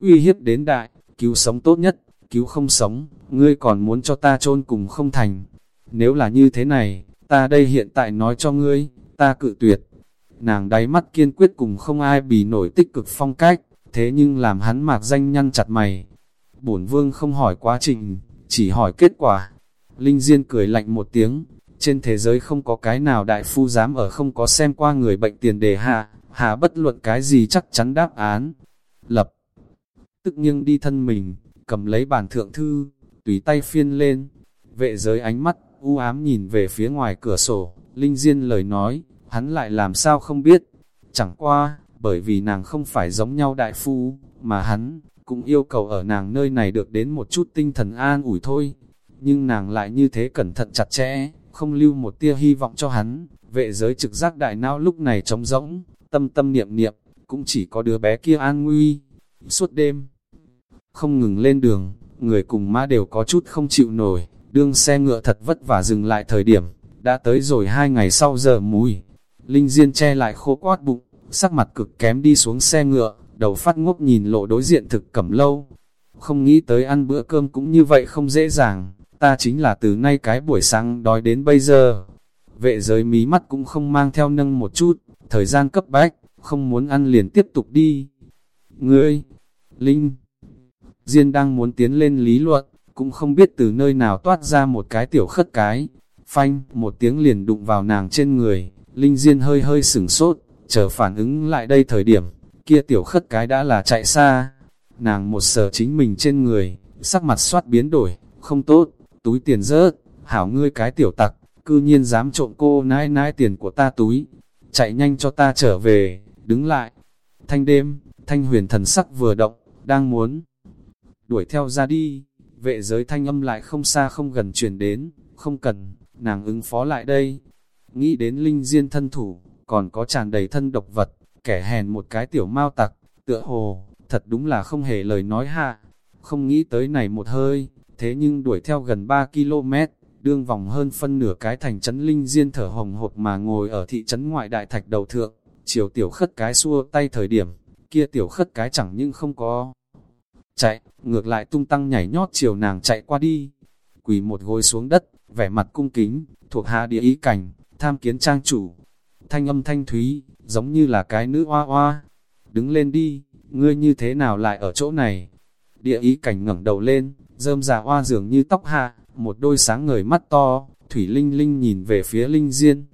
uy hiếp đến đại, cứu sống tốt nhất, cứu không sống, ngươi còn muốn cho ta chôn cùng không thành. Nếu là như thế này, ta đây hiện tại nói cho ngươi, ta cự tuyệt. Nàng đáy mắt kiên quyết cùng không ai bì nổi tích cực phong cách, thế nhưng làm hắn mạc danh nhăn chặt mày. Bổn vương không hỏi quá trình, chỉ hỏi kết quả. Linh Diên cười lạnh một tiếng, trên thế giới không có cái nào đại phu dám ở không có xem qua người bệnh tiền đề hạ, hạ bất luận cái gì chắc chắn đáp án. Lập, tức nghiêng đi thân mình, cầm lấy bản thượng thư, tùy tay phiên lên, vệ giới ánh mắt, u ám nhìn về phía ngoài cửa sổ, Linh Diên lời nói, hắn lại làm sao không biết, chẳng qua, bởi vì nàng không phải giống nhau đại phu, mà hắn, cũng yêu cầu ở nàng nơi này được đến một chút tinh thần an ủi thôi, nhưng nàng lại như thế cẩn thận chặt chẽ, không lưu một tia hy vọng cho hắn, vệ giới trực giác đại não lúc này trống rỗng, tâm tâm niệm niệm, cũng chỉ có đứa bé kia an nguy, suốt đêm, không ngừng lên đường, người cùng ma đều có chút không chịu nổi, đương xe ngựa thật vất vả dừng lại thời điểm, đã tới rồi hai ngày sau giờ mùi. Linh Diên che lại khô quát bụng, sắc mặt cực kém đi xuống xe ngựa, đầu phát ngốc nhìn lộ đối diện thực cẩm lâu. Không nghĩ tới ăn bữa cơm cũng như vậy không dễ dàng, ta chính là từ nay cái buổi sáng đói đến bây giờ. Vệ giới mí mắt cũng không mang theo nâng một chút, thời gian cấp bách, không muốn ăn liền tiếp tục đi. Ngươi, Linh, Diên đang muốn tiến lên lý luận, cũng không biết từ nơi nào toát ra một cái tiểu khất cái. Phanh, một tiếng liền đụng vào nàng trên người, Linh Diên hơi hơi sửng sốt, chờ phản ứng lại đây thời điểm, kia tiểu khất cái đã là chạy xa. Nàng một sờ chính mình trên người, sắc mặt soát biến đổi, không tốt, túi tiền rớt, hảo ngươi cái tiểu tặc, cư nhiên dám trộm cô nãi nãi tiền của ta túi, chạy nhanh cho ta trở về, đứng lại. Thanh đêm, thanh huyền thần sắc vừa động, đang muốn đuổi theo ra đi, vệ giới thanh âm lại không xa không gần truyền đến, không cần, nàng ứng phó lại đây. Nghĩ đến linh diên thân thủ, còn có tràn đầy thân độc vật, kẻ hèn một cái tiểu mau tặc, tựa hồ, thật đúng là không hề lời nói hạ. Không nghĩ tới này một hơi, thế nhưng đuổi theo gần 3 km, đương vòng hơn phân nửa cái thành trấn linh diên thở hồng hộc mà ngồi ở thị trấn ngoại đại thạch đầu thượng, chiều tiểu khất cái xua tay thời điểm, kia tiểu khất cái chẳng nhưng không có chạy, ngược lại tung tăng nhảy nhót chiều nàng chạy qua đi. Quỳ một gối xuống đất, vẻ mặt cung kính, thuộc hạ địa ý cảnh, tham kiến trang chủ. Thanh âm thanh thúy, giống như là cái nữ hoa hoa. Đứng lên đi, ngươi như thế nào lại ở chỗ này? Địa ý cảnh ngẩng đầu lên, rơm già hoa dường như tóc hạ, một đôi sáng ngời mắt to, Thủy Linh Linh nhìn về phía Linh Diên.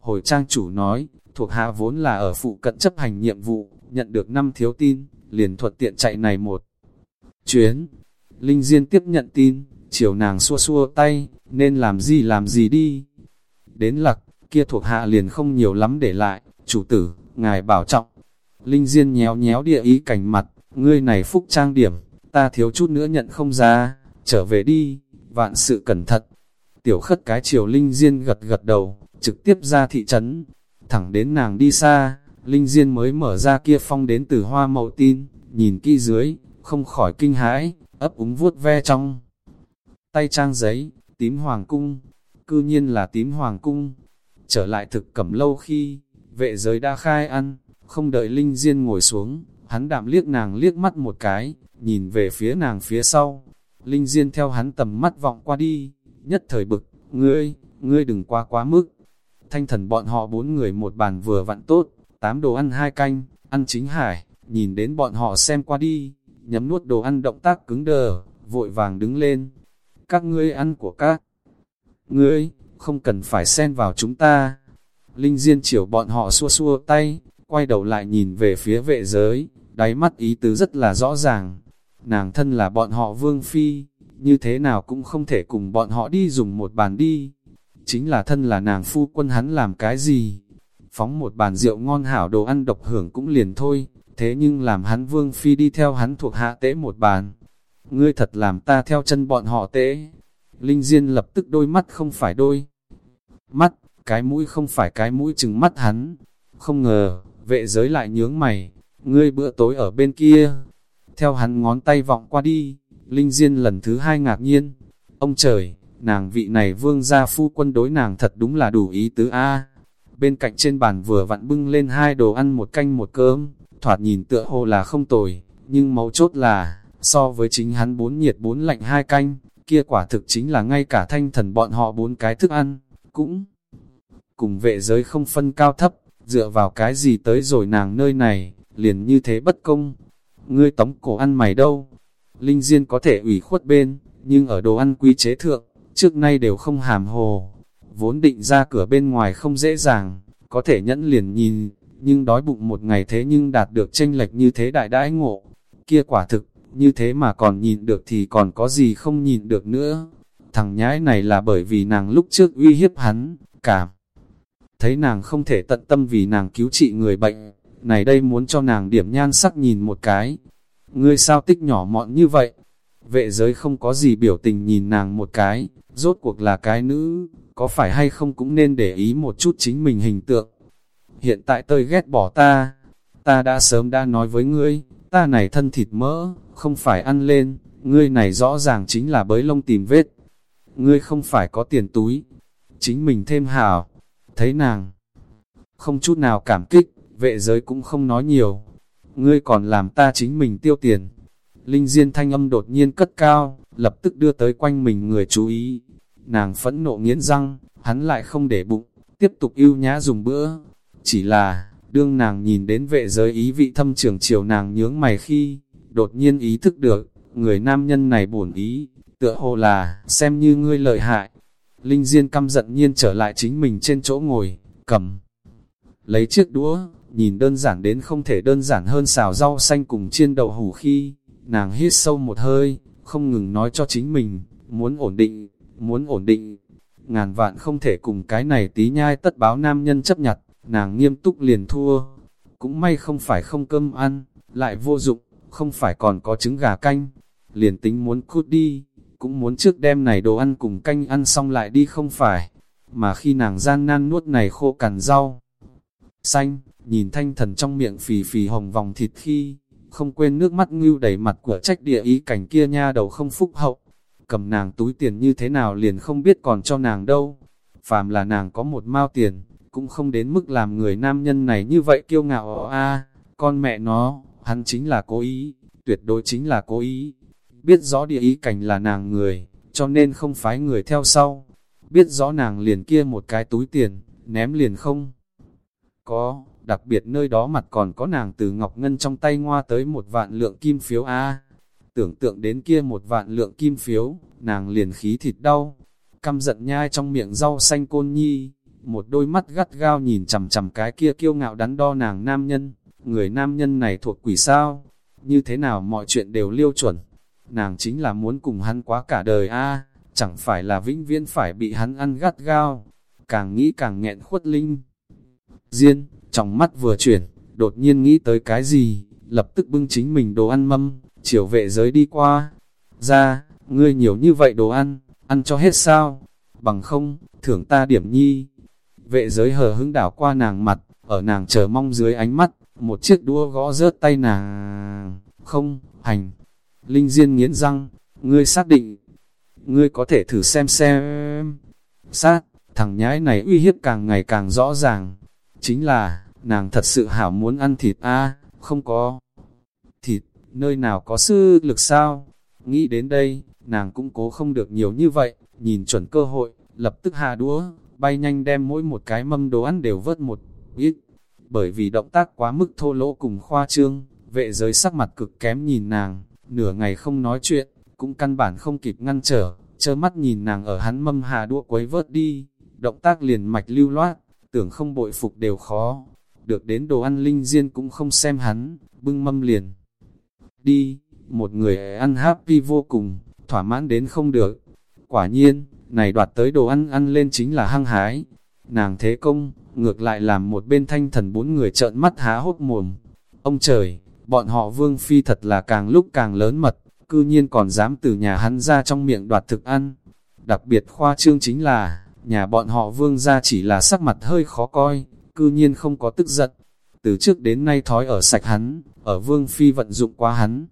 Hồi trang chủ nói, thuộc hạ vốn là ở phụ cận chấp hành nhiệm vụ, nhận được năm thiếu tin, liền thuận tiện chạy này một chuyến. Linh Diên tiếp nhận tin, chiều nàng xua xua tay, nên làm gì làm gì đi. Đến lặc, kia thuộc hạ liền không nhiều lắm để lại, chủ tử, ngài bảo trọng. Linh Diên nhéo nhéo địa ý cảnh mặt, ngươi này phúc trang điểm, ta thiếu chút nữa nhận không ra, trở về đi, vạn sự cẩn thận. Tiểu khất cái chiều Linh Diên gật gật đầu, trực tiếp ra thị trấn, thẳng đến nàng đi xa, Linh Diên mới mở ra kia phong đến từ hoa mậu tin, nhìn kỹ dưới, không khỏi kinh hãi, ấp úng vuốt ve trong. Tay trang giấy, tím hoàng cung, cư nhiên là tím hoàng cung. Trở lại thực cẩm lâu khi, vệ giới đã khai ăn, không đợi Linh Diên ngồi xuống, hắn đạm liếc nàng liếc mắt một cái, nhìn về phía nàng phía sau. Linh Diên theo hắn tầm mắt vọng qua đi, nhất thời bực, ngươi, ngươi đừng quá quá mức. Thanh thần bọn họ bốn người một bàn vừa vặn tốt, tám đồ ăn hai canh, ăn chính hải, nhìn đến bọn họ xem qua đi, nhấm nuốt đồ ăn động tác cứng đờ, vội vàng đứng lên. Các ngươi ăn của các ngươi, không cần phải xen vào chúng ta. Linh Diên chiều bọn họ xua xua tay, quay đầu lại nhìn về phía vệ giới, đáy mắt ý tứ rất là rõ ràng. Nàng thân là bọn họ vương phi, như thế nào cũng không thể cùng bọn họ đi dùng một bàn đi. Chính là thân là nàng phu quân hắn làm cái gì? Phóng một bàn rượu ngon hảo đồ ăn độc hưởng cũng liền thôi, thế nhưng làm hắn vương phi đi theo hắn thuộc hạ tế một bàn. Ngươi thật làm ta theo chân bọn họ tế. Linh Diên lập tức đôi mắt không phải đôi. Mắt, cái mũi không phải cái mũi chừng mắt hắn. Không ngờ, vệ giới lại nhướng mày, ngươi bữa tối ở bên kia. Theo hắn ngón tay vọng qua đi, Linh Diên lần thứ hai ngạc nhiên. Ông trời, nàng vị này vương gia phu quân đối nàng thật đúng là đủ ý tứ A. Bên cạnh trên bàn vừa vặn bưng lên hai đồ ăn một canh một cơm, thoạt nhìn tựa hồ là không tồi, nhưng mấu chốt là, so với chính hắn bốn nhiệt bốn lạnh hai canh, kia quả thực chính là ngay cả thanh thần bọn họ bốn cái thức ăn, cũng cùng vệ giới không phân cao thấp, dựa vào cái gì tới rồi nàng nơi này, liền như thế bất công. Ngươi tống cổ ăn mày đâu? Linh Diên có thể ủy khuất bên, nhưng ở đồ ăn quy chế thượng, trước nay đều không hàm hồ. Vốn định ra cửa bên ngoài không dễ dàng, có thể nhẫn liền nhìn, nhưng đói bụng một ngày thế nhưng đạt được tranh lệch như thế đại đãi ngộ. Kia quả thực, như thế mà còn nhìn được thì còn có gì không nhìn được nữa. Thằng nhãi này là bởi vì nàng lúc trước uy hiếp hắn, cảm. Thấy nàng không thể tận tâm vì nàng cứu trị người bệnh, này đây muốn cho nàng điểm nhan sắc nhìn một cái. Ngươi sao tích nhỏ mọn như vậy? Vệ giới không có gì biểu tình nhìn nàng một cái, rốt cuộc là cái nữ, có phải hay không cũng nên để ý một chút chính mình hình tượng. Hiện tại tôi ghét bỏ ta, ta đã sớm đã nói với ngươi, ta này thân thịt mỡ, không phải ăn lên, ngươi này rõ ràng chính là bới lông tìm vết. Ngươi không phải có tiền túi, chính mình thêm hào, thấy nàng. Không chút nào cảm kích, vệ giới cũng không nói nhiều. Ngươi còn làm ta chính mình tiêu tiền. Linh Diên thanh âm đột nhiên cất cao, lập tức đưa tới quanh mình người chú ý. Nàng phẫn nộ nghiến răng, hắn lại không để bụng, tiếp tục yêu nhã dùng bữa. Chỉ là, đương nàng nhìn đến vệ giới ý vị thâm trưởng chiều nàng nhướng mày khi, đột nhiên ý thức được, người nam nhân này bổn ý, tựa hồ là, xem như ngươi lợi hại. Linh Diên căm giận nhiên trở lại chính mình trên chỗ ngồi, cầm, lấy chiếc đũa, nhìn đơn giản đến không thể đơn giản hơn xào rau xanh cùng chiên đậu hủ khi, nàng hít sâu một hơi, không ngừng nói cho chính mình, muốn ổn định, muốn ổn định, ngàn vạn không thể cùng cái này tí nhai tất báo nam nhân chấp nhặt, nàng nghiêm túc liền thua, cũng may không phải không cơm ăn, lại vô dụng, không phải còn có trứng gà canh, liền tính muốn cút đi, cũng muốn trước đêm này đồ ăn cùng canh ăn xong lại đi không phải, mà khi nàng gian nan nuốt này khô cằn rau, xanh, nhìn thanh thần trong miệng phì phì hồng vòng thịt khi, không quên nước mắt ngưu đầy mặt của trách địa ý cảnh kia nha đầu không phúc hậu, cầm nàng túi tiền như thế nào liền không biết còn cho nàng đâu, phàm là nàng có một mao tiền, cũng không đến mức làm người nam nhân này như vậy kiêu ngạo. A con mẹ nó, hắn chính là cố ý, tuyệt đối chính là cố ý, biết rõ địa ý cảnh là nàng người, cho nên không phái người theo sau, biết rõ nàng liền kia một cái túi tiền, ném liền không. Có, đặc biệt nơi đó mặt còn có nàng từ Ngọc Ngân trong tay ngoa tới một vạn lượng kim phiếu A. Tưởng tượng đến kia một vạn lượng kim phiếu, nàng liền khí thịt đau. căm giận nhai trong miệng rau xanh côn nhi, một đôi mắt gắt gao nhìn chằm chằm cái kia kiêu ngạo đắn đo nàng nam nhân, người nam nhân này thuộc quỷ sao, như thế nào mọi chuyện đều liêu chuẩn, nàng chính là muốn cùng hắn quá cả đời a chẳng phải là vĩnh viễn phải bị hắn ăn gắt gao, càng nghĩ càng nghẹn khuất linh. Diên, trong mắt vừa chuyển, đột nhiên nghĩ tới cái gì, lập tức bưng chính mình đồ ăn mâm, chiều vệ giới đi qua. Ra, ngươi nhiều như vậy đồ ăn, ăn cho hết sao? Bằng không, thưởng ta điểm nhi. Vệ giới hờ hứng đảo qua nàng mặt, ở nàng chờ mong dưới ánh mắt, một chiếc đũa gõ rớt tay nàng. Không, hành. Linh Diên nghiến răng, ngươi xác định. Ngươi có thể thử xem xem. Sát, thằng nhái này uy hiếp càng ngày càng rõ ràng. Chính là, nàng thật sự hảo muốn ăn thịt a không có. Thịt, nơi nào có sư lực sao? Nghĩ đến đây, nàng cũng cố không được nhiều như vậy, nhìn chuẩn cơ hội, lập tức hạ đũa, bay nhanh đem mỗi một cái mâm đồ ăn đều vớt một ít. Bởi vì động tác quá mức thô lỗ cùng khoa trương, vệ giới sắc mặt cực kém nhìn nàng, nửa ngày không nói chuyện, cũng căn bản không kịp ngăn trở, chơ mắt nhìn nàng ở hắn mâm hà đũa quấy vớt đi, động tác liền mạch lưu loát, tưởng không bội phục đều khó. Được đến đồ ăn linh diên cũng không xem hắn, bưng mâm liền. Đi, một người ăn happy vô cùng, thỏa mãn đến không được. Quả nhiên, này đoạt tới đồ ăn ăn lên chính là hăng hái. Nàng thế công, ngược lại làm một bên thanh thần bốn người trợn mắt há hốt mồm. Ông trời, bọn họ vương phi thật là càng lúc càng lớn mật, cư nhiên còn dám từ nhà hắn ra trong miệng đoạt thực ăn. Đặc biệt khoa trương chính là, nhà bọn họ vương ra chỉ là sắc mặt hơi khó coi, cư nhiên không có tức giận. Từ trước đến nay thói ở sạch hắn, ở vương phi vận dụng quá hắn.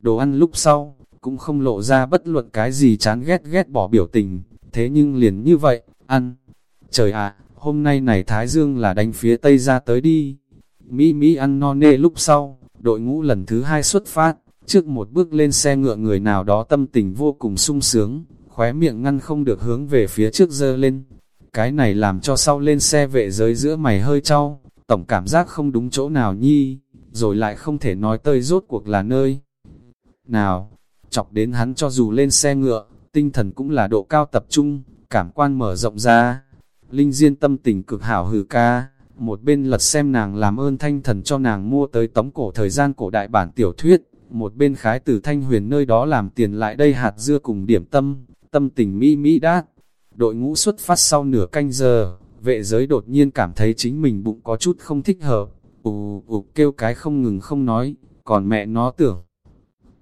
Đồ ăn lúc sau, cũng không lộ ra bất luận cái gì chán ghét ghét bỏ biểu tình, thế nhưng liền như vậy, ăn. Trời ạ, hôm nay này Thái Dương là đánh phía Tây ra tới đi. Mỹ Mỹ ăn no nê lúc sau, đội ngũ lần thứ hai xuất phát, trước một bước lên xe ngựa người nào đó tâm tình vô cùng sung sướng, khóe miệng ngăn không được hướng về phía trước dơ lên. Cái này làm cho sau lên xe vệ giới giữa mày hơi trao, tổng cảm giác không đúng chỗ nào nhi, rồi lại không thể nói tơi rốt cuộc là nơi. Nào, chọc đến hắn cho dù lên xe ngựa, tinh thần cũng là độ cao tập trung, cảm quan mở rộng ra. Linh Diên tâm tình cực hảo hừ ca, một bên lật xem nàng làm ơn thanh thần cho nàng mua tới tống cổ thời gian cổ đại bản tiểu thuyết, một bên khái từ thanh huyền nơi đó làm tiền lại đây hạt dưa cùng điểm tâm, tâm tình mỹ mỹ đát. Đội ngũ xuất phát sau nửa canh giờ, vệ giới đột nhiên cảm thấy chính mình bụng có chút không thích hợp, ù ù kêu cái không ngừng không nói, còn mẹ nó tưởng.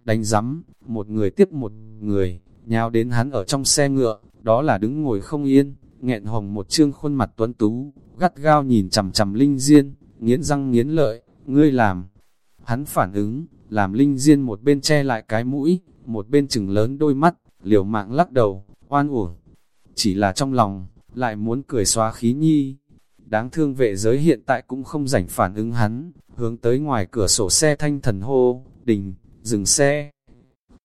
Đánh rắm, một người tiếp một người, nhào đến hắn ở trong xe ngựa, đó là đứng ngồi không yên, nghẹn hồng một trương khuôn mặt tuấn tú, gắt gao nhìn chằm chằm Linh Diên, nghiến răng nghiến lợi, ngươi làm. Hắn phản ứng, làm Linh Diên một bên che lại cái mũi, một bên chừng lớn đôi mắt, liều mạng lắc đầu, oan uổng. Chỉ là trong lòng, lại muốn cười xóa khí nhi. Đáng thương vệ giới hiện tại cũng không rảnh phản ứng hắn, hướng tới ngoài cửa sổ xe thanh thần hô, đình, dừng xe.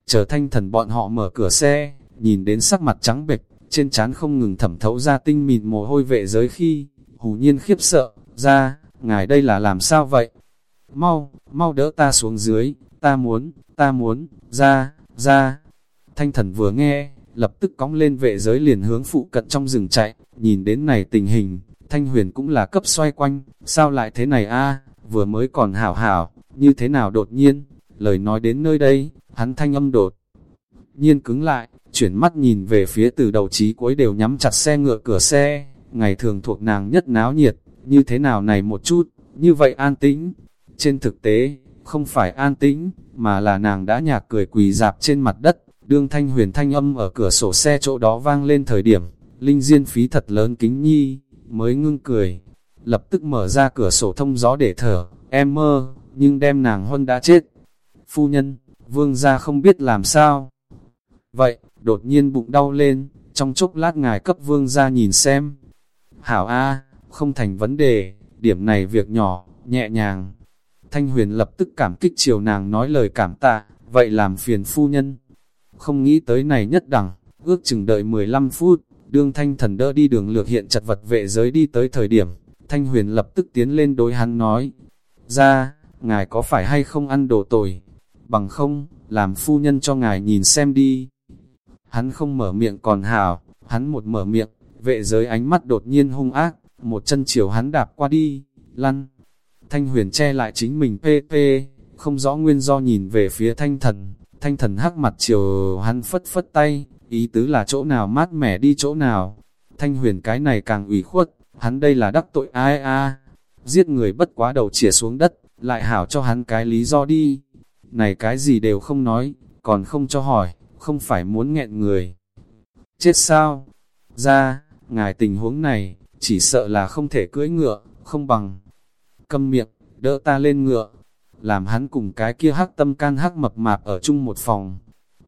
Chờ thanh thần bọn họ mở cửa xe, nhìn đến sắc mặt trắng bệch, trên trán không ngừng thẩm thấu ra tinh mịn mồ hôi vệ giới khi, hù nhiên khiếp sợ, ra, ngài đây là làm sao vậy? Mau, mau đỡ ta xuống dưới, ta muốn, ta muốn, ra, ra. Thanh thần vừa nghe, lập tức cóng lên vệ giới liền hướng phụ cận trong rừng chạy, nhìn đến này tình hình, thanh huyền cũng là cấp xoay quanh, sao lại thế này a? Vừa mới còn hảo hảo, như thế nào đột nhiên, lời nói đến nơi đây, hắn thanh âm đột nhiên cứng lại, chuyển mắt nhìn về phía từ đầu chí cuối đều nhắm chặt xe ngựa cửa xe, ngày thường thuộc nàng nhất náo nhiệt, như thế nào này một chút, như vậy an tĩnh. Trên thực tế, không phải an tĩnh, mà là nàng đã nhạc cười quỳ dạp trên mặt đất, đương thanh huyền thanh âm ở cửa sổ xe chỗ đó vang lên thời điểm, linh diên phí thật lớn kính nhi, mới ngưng cười, lập tức mở ra cửa sổ thông gió để thở, em mơ, nhưng đem nàng huân đã chết. Phu nhân, vương gia không biết làm sao. Vậy, đột nhiên bụng đau lên, trong chốc lát ngài cấp vương gia nhìn xem. Hảo A, không thành vấn đề, điểm này việc nhỏ, nhẹ nhàng. Thanh huyền lập tức cảm kích chiều nàng nói lời cảm tạ, vậy làm phiền phu nhân. Không nghĩ tới này nhất đẳng, ước chừng đợi 15 phút, đương thanh thần đỡ đi đường lược hiện chặt vật vệ giới đi tới thời điểm, thanh huyền lập tức tiến lên đối hắn nói, ra, ngài có phải hay không ăn đồ tồi, bằng không, làm phu nhân cho ngài nhìn xem đi. Hắn không mở miệng còn hảo, Hắn một mở miệng, vệ giới ánh mắt đột nhiên hung ác, một chân chiều hắn đạp qua đi, lăn. Thanh huyền che lại chính mình pê pê, không rõ nguyên do nhìn về phía thanh thần, thanh thần hắc mặt chiều hắn phất phất tay, ý tứ là chỗ nào mát mẻ đi chỗ nào. Thanh huyền cái này càng ủy khuất, hắn đây là đắc tội ai a giết người bất quá đầu chỉa xuống đất, lại hảo cho hắn cái lý do đi. Này cái gì đều không nói, còn không cho hỏi, không phải muốn nghẹn người. Chết sao? Ra, ngài tình huống này, chỉ sợ là không thể cưỡi ngựa, không bằng. Câm miệng, đỡ ta lên ngựa, làm hắn cùng cái kia hắc tâm can hắc mập mạp ở chung một phòng,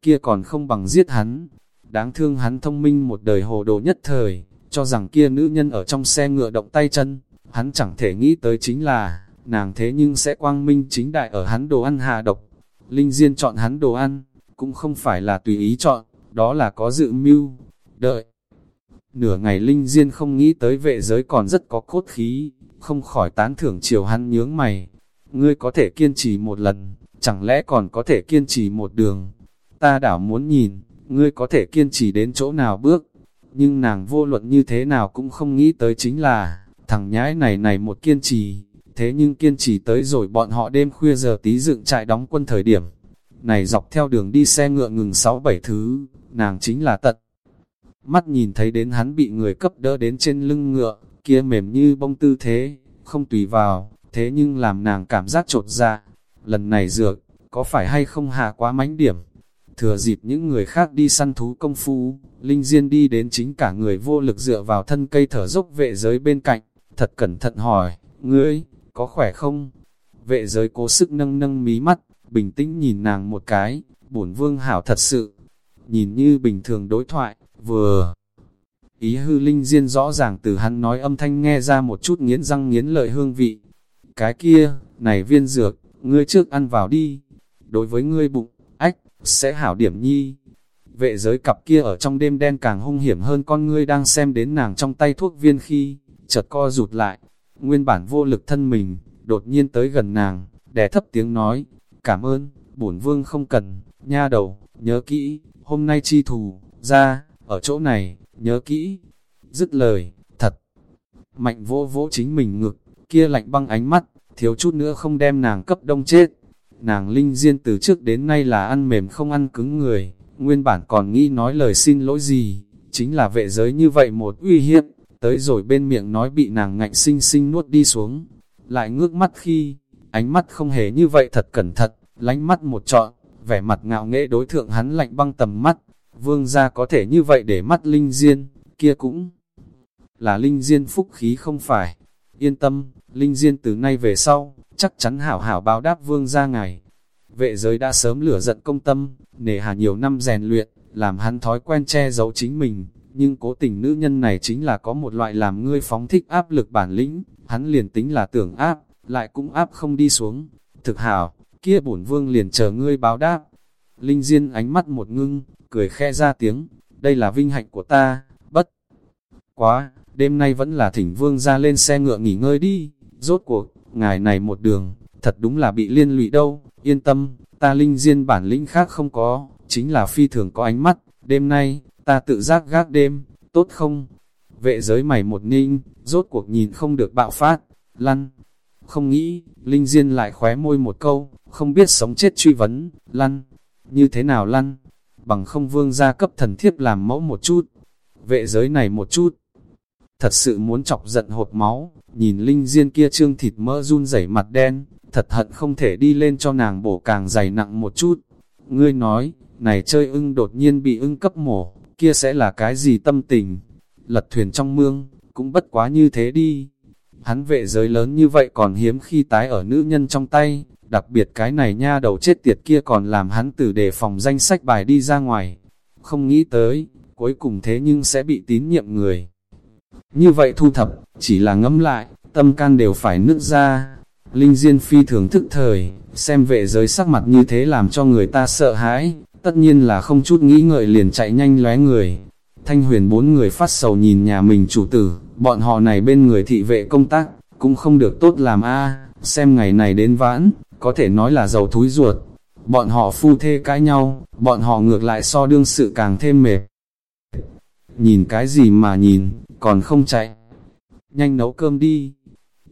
kia còn không bằng giết hắn. Đáng thương hắn thông minh một đời hồ đồ nhất thời, cho rằng kia nữ nhân ở trong xe ngựa động tay chân, hắn chẳng thể nghĩ tới chính là, nàng thế nhưng sẽ quang minh chính đại ở hắn đồ ăn hà độc. Linh Diên chọn hắn đồ ăn, cũng không phải là tùy ý chọn, đó là có dự mưu. Đợi. Nửa ngày Linh Diên không nghĩ tới vệ giới còn rất có cốt khí, không khỏi tán thưởng chiều hắn nhướng mày. Ngươi có thể kiên trì một lần, chẳng lẽ còn có thể kiên trì một đường. Ta đảo muốn nhìn, ngươi có thể kiên trì đến chỗ nào bước. Nhưng nàng vô luận như thế nào cũng không nghĩ tới chính là, thằng nhãi này này một kiên trì, thế nhưng kiên trì tới rồi bọn họ đêm khuya giờ tí dựng trại đóng quân thời điểm. Này dọc theo đường đi xe ngựa ngừng 6-7 thứ, nàng chính là tật. Mắt nhìn thấy đến hắn bị người cấp đỡ đến trên lưng ngựa, kia mềm như bông tư thế, không tùy vào, thế nhưng làm nàng cảm giác trột dạ. Lần này dược, có phải hay không hạ quá mánh điểm? Thừa dịp những người khác đi săn thú công phu, Linh Diên đi đến chính cả người vô lực dựa vào thân cây thở dốc vệ giới bên cạnh, thật cẩn thận hỏi, ngươi, có khỏe không? Vệ giới cố sức nâng nâng mí mắt, bình tĩnh nhìn nàng một cái, bổn vương hảo thật sự. Nhìn như bình thường đối thoại, vừa... Ý hư linh diên rõ ràng từ hắn nói âm thanh nghe ra một chút nghiến răng nghiến lợi hương vị. Cái kia, này viên dược, ngươi trước ăn vào đi. Đối với ngươi bụng, ách, sẽ hảo điểm nhi. Vệ giới cặp kia ở trong đêm đen càng hung hiểm hơn con ngươi đang xem đến nàng trong tay thuốc viên khi, chợt co rụt lại, nguyên bản vô lực thân mình, đột nhiên tới gần nàng, đè thấp tiếng nói, cảm ơn, bổn vương không cần, nha đầu, nhớ kỹ, hôm nay chi thù, ra, ở chỗ này, nhớ kỹ, dứt lời, thật, mạnh vô vỗ chính mình ngực, kia lạnh băng ánh mắt, thiếu chút nữa không đem nàng cấp đông chết, nàng linh diên từ trước đến nay là ăn mềm không ăn cứng người, nguyên bản còn nghĩ nói lời xin lỗi gì, chính là vệ giới như vậy một uy hiếp, tới rồi bên miệng nói bị nàng ngạnh sinh sinh nuốt đi xuống, lại ngước mắt khi, ánh mắt không hề như vậy thật cẩn thận, lánh mắt một trọn, vẻ mặt ngạo nghễ đối thượng hắn lạnh băng tầm mắt, vương gia có thể như vậy để mắt linh diên, kia cũng là linh diên phúc khí không phải, yên tâm, linh diên từ nay về sau, chắc chắn hảo hảo báo đáp vương gia ngài. Vệ giới đã sớm lửa giận công tâm, nề hà nhiều năm rèn luyện, làm hắn thói quen che giấu chính mình, nhưng cố tình nữ nhân này chính là có một loại làm ngươi phóng thích áp lực bản lĩnh, hắn liền tính là tưởng áp, lại cũng áp không đi xuống. Thực hảo, kia bổn vương liền chờ ngươi báo đáp. Linh Diên ánh mắt một ngưng, cười khe ra tiếng, đây là vinh hạnh của ta, bất. Quá, đêm nay vẫn là thỉnh vương ra lên xe ngựa nghỉ ngơi đi, rốt cuộc, ngài này một đường, thật đúng là bị liên lụy đâu, yên tâm, ta Linh Diên bản lĩnh khác không có, chính là phi thường có ánh mắt, đêm nay, ta tự giác gác đêm, tốt không? Vệ giới mày một ninh, rốt cuộc nhìn không được bạo phát, lăn. Không nghĩ, Linh Diên lại khóe môi một câu, không biết sống chết truy vấn, lăn. Như thế nào lăn? Bằng không vương gia cấp thần thiếp làm mẫu một chút. Vệ giới này một chút. Thật sự muốn chọc giận hột máu, nhìn Linh Diên kia trương thịt mỡ run rẩy mặt đen, thật hận không thể đi lên cho nàng bổ càng dày nặng một chút. Ngươi nói, này chơi ưng đột nhiên bị ưng cấp mổ, kia sẽ là cái gì tâm tình? Lật thuyền trong mương, cũng bất quá như thế đi. Hắn vệ giới lớn như vậy còn hiếm khi tái ở nữ nhân trong tay, đặc biệt cái này nha đầu chết tiệt kia còn làm hắn từ đề phòng danh sách bài đi ra ngoài. Không nghĩ tới, cuối cùng thế nhưng sẽ bị tín nhiệm người. Như vậy thu thập, chỉ là ngẫm lại, tâm can đều phải nứt ra. Linh Diên Phi thường thức thời, xem vệ giới sắc mặt như thế làm cho người ta sợ hãi, tất nhiên là không chút nghĩ ngợi liền chạy nhanh lóe người. Thanh huyền bốn người phát sầu nhìn nhà mình chủ tử, bọn họ này bên người thị vệ công tác, cũng không được tốt làm a xem ngày này đến vãn, có thể nói là giàu thúi ruột. Bọn họ phu thê cãi nhau, bọn họ ngược lại so đương sự càng thêm mệt. nhìn cái gì mà nhìn, còn không chạy. Nhanh nấu cơm đi.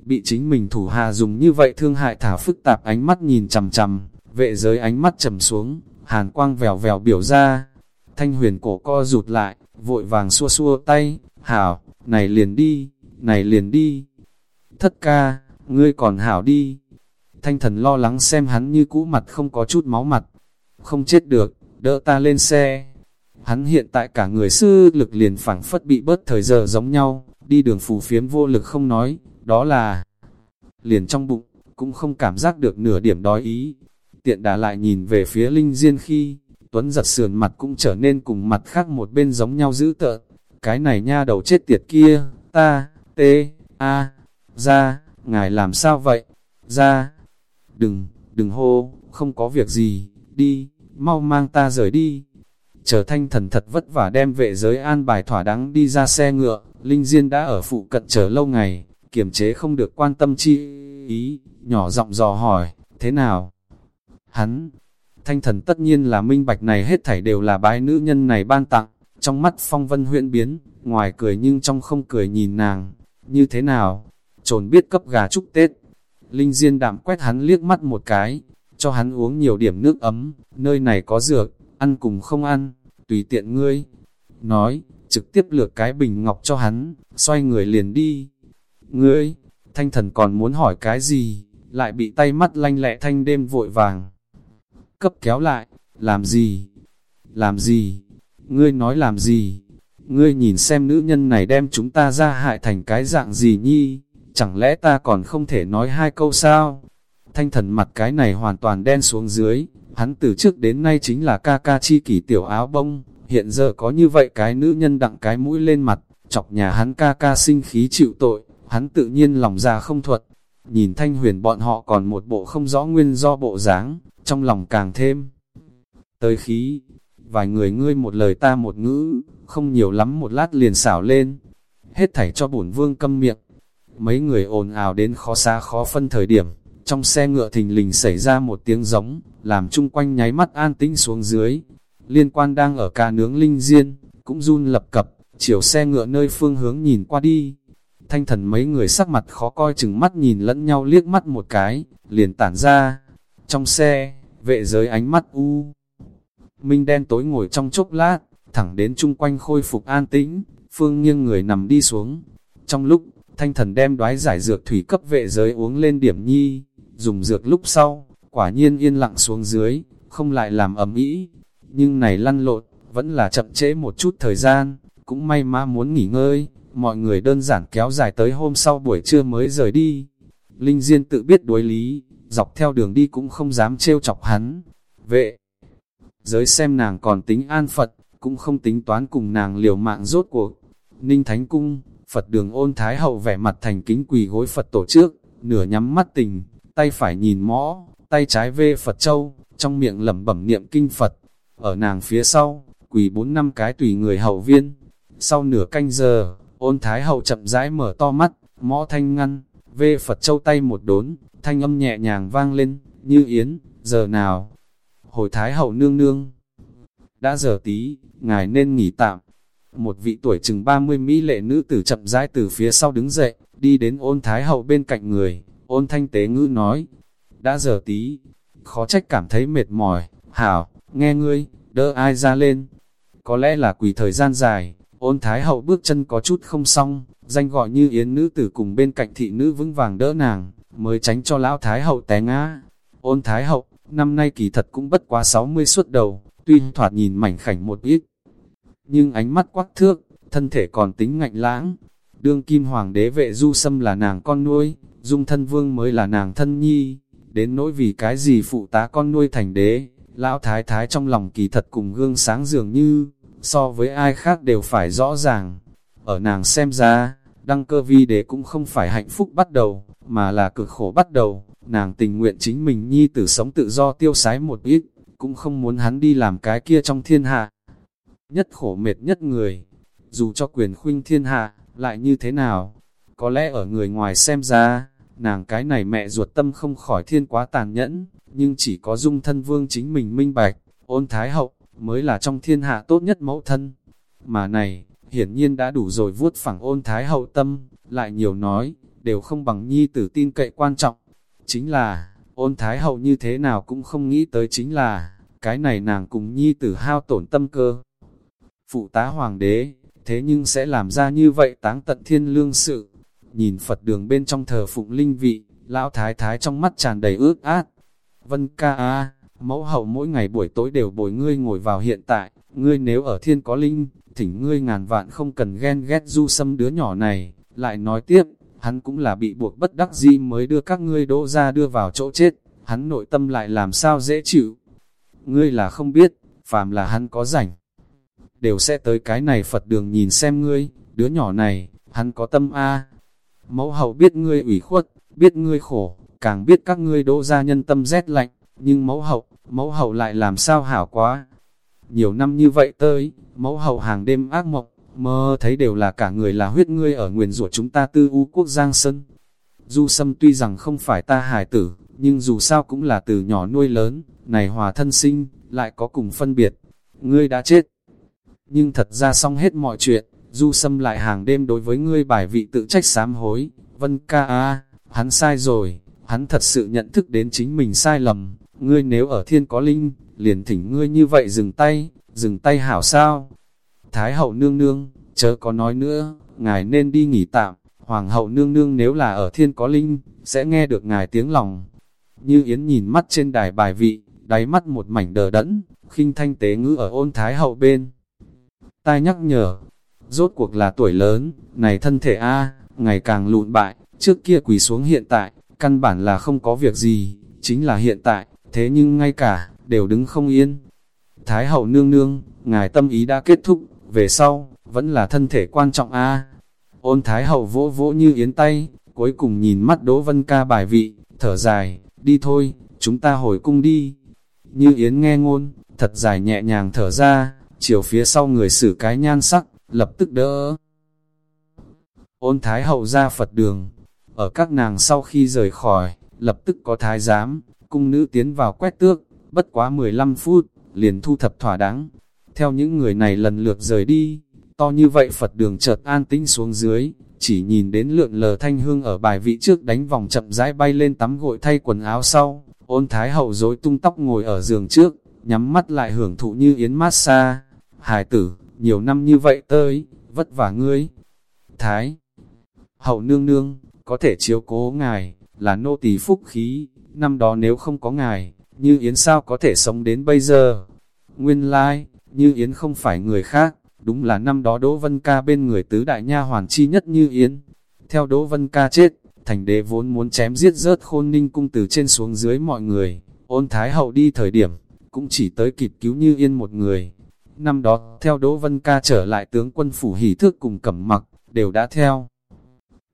Bị chính mình thủ hà dùng như vậy thương hại thả phức tạp ánh mắt nhìn chằm chằm, vệ giới ánh mắt trầm xuống, hàn quang vèo vèo biểu ra. Thanh huyền cổ co rụt lại, vội vàng xua xua tay, hảo, này liền đi, này liền đi. Thất ca, ngươi còn hảo đi. Thanh thần lo lắng xem hắn như cũ mặt không có chút máu mặt. Không chết được, đỡ ta lên xe. Hắn hiện tại cả người sư lực liền phẳng phất bị bớt thời giờ giống nhau, đi đường phù phiếm vô lực không nói, đó là liền trong bụng, cũng không cảm giác được nửa điểm đói ý. Tiện đà lại nhìn về phía Linh Diên khi, Tuấn giật sườn mặt cũng trở nên cùng mặt khác một bên giống nhau dữ tợn. Cái này nha đầu chết tiệt kia, ta, tê, a, ra, ngài làm sao vậy? Ra, đừng, đừng hô, không có việc gì, đi, mau mang ta rời đi. Chờ thanh thần thật vất vả đem vệ giới an bài thỏa đáng đi ra xe ngựa, Linh Diên đã ở phụ cận chờ lâu ngày, kiềm chế không được quan tâm chi ý, nhỏ giọng dò hỏi, thế nào? Hắn, thanh thần tất nhiên là minh bạch này hết thảy đều là bái nữ nhân này ban tặng, trong mắt phong vân huyện biến, ngoài cười nhưng trong không cười nhìn nàng, như thế nào? Trồn biết cấp gà chúc Tết. Linh Diên đạm quét hắn liếc mắt một cái, cho hắn uống nhiều điểm nước ấm, nơi này có dược, ăn cùng không ăn, tùy tiện ngươi. Nói, trực tiếp lược cái bình ngọc cho hắn, xoay người liền đi. Ngươi, thanh thần còn muốn hỏi cái gì, lại bị tay mắt lanh lẹ thanh đêm vội vàng. Cấp kéo lại, làm gì? Làm gì? Ngươi nói làm gì? Ngươi nhìn xem nữ nhân này đem chúng ta ra hại thành cái dạng gì nhi? Chẳng lẽ ta còn không thể nói hai câu sao? Thanh thần mặt cái này hoàn toàn đen xuống dưới, hắn từ trước đến nay chính là ca ca chi kỷ tiểu áo bông, hiện giờ có như vậy cái nữ nhân đặng cái mũi lên mặt, chọc nhà hắn ca ca sinh khí chịu tội, hắn tự nhiên lòng ra không thuật. Nhìn thanh huyền bọn họ còn một bộ không rõ nguyên do bộ dáng, trong lòng càng thêm. Tới khí, vài người ngươi một lời ta một ngữ, không nhiều lắm một lát liền xảo lên. Hết thảy cho bổn vương câm miệng. Mấy người ồn ào đến khó xa khó phân thời điểm, trong xe ngựa thình lình xảy ra một tiếng giống, làm chung quanh nháy mắt an tĩnh xuống dưới. Liên quan đang ở ca nướng linh diên, cũng run lập cập, chiều xe ngựa nơi phương hướng nhìn qua đi. Thanh thần mấy người sắc mặt khó coi chừng mắt nhìn lẫn nhau liếc mắt một cái, liền tản ra. Trong xe, vệ giới ánh mắt u. Minh đen tối ngồi trong chốc lát, thẳng đến chung quanh khôi phục an tĩnh, phương nghiêng người nằm đi xuống. Trong lúc, thanh thần đem đoái giải dược thủy cấp vệ giới uống lên điểm nhi, dùng dược lúc sau, quả nhiên yên lặng xuống dưới, không lại làm ầm ĩ. Nhưng này lăn lộn, vẫn là chậm trễ một chút thời gian, cũng may má muốn nghỉ ngơi, mọi người đơn giản kéo dài tới hôm sau buổi trưa mới rời đi. Linh Diên tự biết đối lý, dọc theo đường đi cũng không dám trêu chọc hắn. Vệ, giới xem nàng còn tính an Phật, cũng không tính toán cùng nàng liều mạng rốt cuộc. Ninh Thánh Cung, Phật đường ôn thái hậu vẻ mặt thành kính quỳ gối Phật tổ trước, nửa nhắm mắt tình, tay phải nhìn mõ, tay trái vê Phật Châu, trong miệng lẩm bẩm niệm kinh Phật. Ở nàng phía sau, quỳ bốn năm cái tùy người hậu viên. Sau nửa canh giờ, ôn thái hậu chậm rãi mở to mắt, mõ thanh ngăn, vê Phật Châu tay một đốn, thanh âm nhẹ nhàng vang lên, như yến, giờ nào? Hồi thái hậu nương nương. Đã giờ tí, ngài nên nghỉ tạm. Một vị tuổi chừng 30 mỹ lệ nữ tử chậm rãi từ phía sau đứng dậy, đi đến ôn thái hậu bên cạnh người, ôn thanh tế ngữ nói, đã giờ tí, khó trách cảm thấy mệt mỏi, hảo, nghe ngươi, đỡ ai ra lên. Có lẽ là quỳ thời gian dài, ôn thái hậu bước chân có chút không xong, danh gọi như yến nữ tử cùng bên cạnh thị nữ vững vàng đỡ nàng, mới tránh cho lão thái hậu té ngã. Ôn thái hậu, năm nay kỳ thật cũng bất quá 60 suốt đầu, tuy thoạt nhìn mảnh khảnh một ít, nhưng ánh mắt quắc thước, thân thể còn tính ngạnh lãng. Đương kim hoàng đế vệ du sâm là nàng con nuôi, dung thân vương mới là nàng thân nhi, đến nỗi vì cái gì phụ tá con nuôi thành đế, lão thái thái trong lòng kỳ thật cùng gương sáng dường như, so với ai khác đều phải rõ ràng. Ở nàng xem ra, đăng cơ vi đế cũng không phải hạnh phúc bắt đầu, mà là cực khổ bắt đầu, nàng tình nguyện chính mình nhi tử sống tự do tiêu sái một ít, cũng không muốn hắn đi làm cái kia trong thiên hạ. Nhất khổ mệt nhất người, dù cho quyền khuynh thiên hạ, lại như thế nào? Có lẽ ở người ngoài xem ra, nàng cái này mẹ ruột tâm không khỏi thiên quá tàn nhẫn, nhưng chỉ có dung thân vương chính mình minh bạch, ôn thái hậu, mới là trong thiên hạ tốt nhất mẫu thân. Mà này, hiển nhiên đã đủ rồi vuốt phẳng ôn thái hậu tâm, lại nhiều nói, đều không bằng nhi tử tin cậy quan trọng. Chính là, ôn thái hậu như thế nào cũng không nghĩ tới chính là, cái này nàng cùng nhi tử hao tổn tâm cơ. Phụ tá hoàng đế, thế nhưng sẽ làm ra như vậy táng tận thiên lương sự. Nhìn Phật đường bên trong thờ phụng linh vị, lão thái thái trong mắt tràn đầy ước át. Vân ca a mẫu hậu mỗi ngày buổi tối đều bồi ngươi ngồi vào hiện tại, ngươi nếu ở thiên có linh, thỉnh ngươi ngàn vạn không cần ghen ghét du xâm đứa nhỏ này, lại nói tiếp, hắn cũng là bị buộc bất đắc dĩ mới đưa các ngươi đỗ ra đưa vào chỗ chết, hắn nội tâm lại làm sao dễ chịu. Ngươi là không biết, phàm là hắn có rảnh, đều sẽ tới cái này Phật đường nhìn xem ngươi, đứa nhỏ này, hắn có tâm A. Mẫu hậu biết ngươi ủy khuất, biết ngươi khổ, càng biết các ngươi đỗ ra nhân tâm rét lạnh, nhưng mẫu hậu, mẫu hậu lại làm sao hảo quá. Nhiều năm như vậy tới, mẫu hậu hàng đêm ác mộng, mơ thấy đều là cả người là huyết ngươi ở nguyền rủa chúng ta tư u quốc giang sơn. Du sâm tuy rằng không phải ta hài tử, nhưng dù sao cũng là từ nhỏ nuôi lớn, này hòa thân sinh, lại có cùng phân biệt. Ngươi đã chết. Nhưng thật ra xong hết mọi chuyện, du xâm lại hàng đêm đối với ngươi bài vị tự trách sám hối. Vân ca a hắn sai rồi, hắn thật sự nhận thức đến chính mình sai lầm. Ngươi nếu ở thiên có linh, liền thỉnh ngươi như vậy dừng tay, dừng tay hảo sao? Thái hậu nương nương, chớ có nói nữa, ngài nên đi nghỉ tạm, hoàng hậu nương nương nếu là ở thiên có linh, sẽ nghe được ngài tiếng lòng. Như Yến nhìn mắt trên đài bài vị, đáy mắt một mảnh đờ đẫn, khinh thanh tế ngữ ở ôn thái hậu bên. Tai nhắc nhở, rốt cuộc là tuổi lớn, này thân thể A, ngày càng lụn bại, trước kia quỳ xuống hiện tại, căn bản là không có việc gì, chính là hiện tại, thế nhưng ngay cả, đều đứng không yên. Thái hậu nương nương, ngài tâm ý đã kết thúc, về sau, vẫn là thân thể quan trọng a Ôn Thái hậu vỗ vỗ như yến tay, cuối cùng nhìn mắt Đỗ Vân Ca bài vị, thở dài, đi thôi, chúng ta hồi cung đi. Như yến nghe ngôn, thật dài nhẹ nhàng thở ra, chiều phía sau người xử cái nhan sắc, lập tức đỡ. Ôn Thái hậu ra Phật đường, ở các nàng sau khi rời khỏi, lập tức có thái giám, cung nữ tiến vào quét tước, bất quá 15 phút, liền thu thập thỏa đáng. Theo những người này lần lượt rời đi, to như vậy Phật đường chợt an tĩnh xuống dưới, chỉ nhìn đến lượn lờ thanh hương ở bài vị trước đánh vòng chậm rãi bay lên tắm gội thay quần áo sau, ôn thái hậu dối tung tóc ngồi ở giường trước, nhắm mắt lại hưởng thụ như yến massage. Hải tử, nhiều năm như vậy tới, vất vả ngươi. Thái hậu nương nương, có thể chiếu cố ngài, là nô tỳ phúc khí, năm đó nếu không có ngài, như Yến sao có thể sống đến bây giờ? Nguyên lai, like, như Yến không phải người khác, đúng là năm đó Đỗ Vân Ca bên người tứ đại nha hoàn chi nhất như Yến. Theo Đỗ Vân Ca chết, thành đế vốn muốn chém giết rớt khôn ninh cung từ trên xuống dưới mọi người, ôn thái hậu đi thời điểm, cũng chỉ tới kịp cứu như Yên một người. Năm đó, theo Đỗ Vân Ca trở lại tướng quân phủ hỷ thước cùng cẩm mặc, đều đã theo.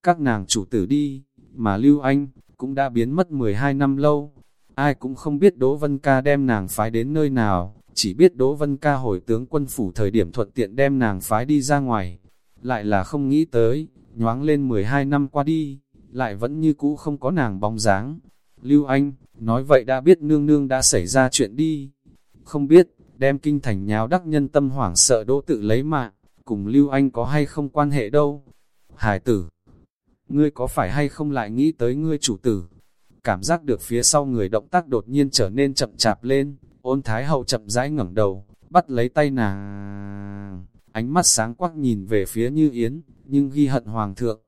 Các nàng chủ tử đi, mà Lưu Anh, cũng đã biến mất 12 năm lâu, Ai cũng không biết Đỗ Vân Ca đem nàng phái đến nơi nào, chỉ biết Đỗ Vân Ca hồi tướng quân phủ thời điểm thuận tiện đem nàng phái đi ra ngoài. Lại là không nghĩ tới, nhoáng lên 12 năm qua đi, lại vẫn như cũ không có nàng bóng dáng. Lưu Anh, nói vậy đã biết nương nương đã xảy ra chuyện đi. Không biết, đem kinh thành nháo đắc nhân tâm hoảng sợ đỗ tự lấy mạng, cùng Lưu Anh có hay không quan hệ đâu. Hải tử, ngươi có phải hay không lại nghĩ tới ngươi chủ tử, cảm giác được phía sau người động tác đột nhiên trở nên chậm chạp lên, ôn thái hậu chậm rãi ngẩng đầu, bắt lấy tay nàng, ánh mắt sáng quắc nhìn về phía Như Yến, nhưng ghi hận hoàng thượng.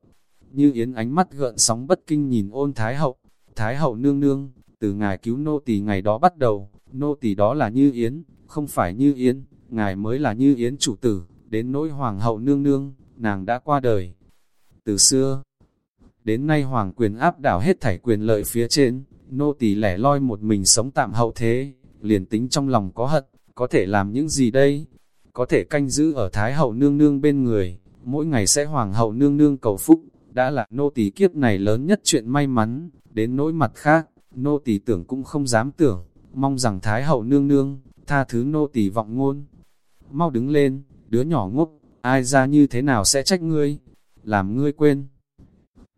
Như Yến ánh mắt gợn sóng bất kinh nhìn ôn thái hậu, thái hậu nương nương, từ ngài cứu nô tỳ ngày đó bắt đầu, nô tỳ đó là Như Yến, không phải Như Yến, ngài mới là Như Yến chủ tử, đến nỗi hoàng hậu nương nương, nàng đã qua đời. Từ xưa, Đến nay hoàng quyền áp đảo hết thảy quyền lợi phía trên, nô tỳ lẻ loi một mình sống tạm hậu thế, liền tính trong lòng có hận, có thể làm những gì đây? Có thể canh giữ ở Thái hậu nương nương bên người, mỗi ngày sẽ hoàng hậu nương nương cầu phúc, đã là nô tỳ kiếp này lớn nhất chuyện may mắn, đến nỗi mặt khác, nô tỳ tưởng cũng không dám tưởng, mong rằng Thái hậu nương nương, tha thứ nô tỳ vọng ngôn. Mau đứng lên, đứa nhỏ ngốc, ai ra như thế nào sẽ trách ngươi, làm ngươi quên.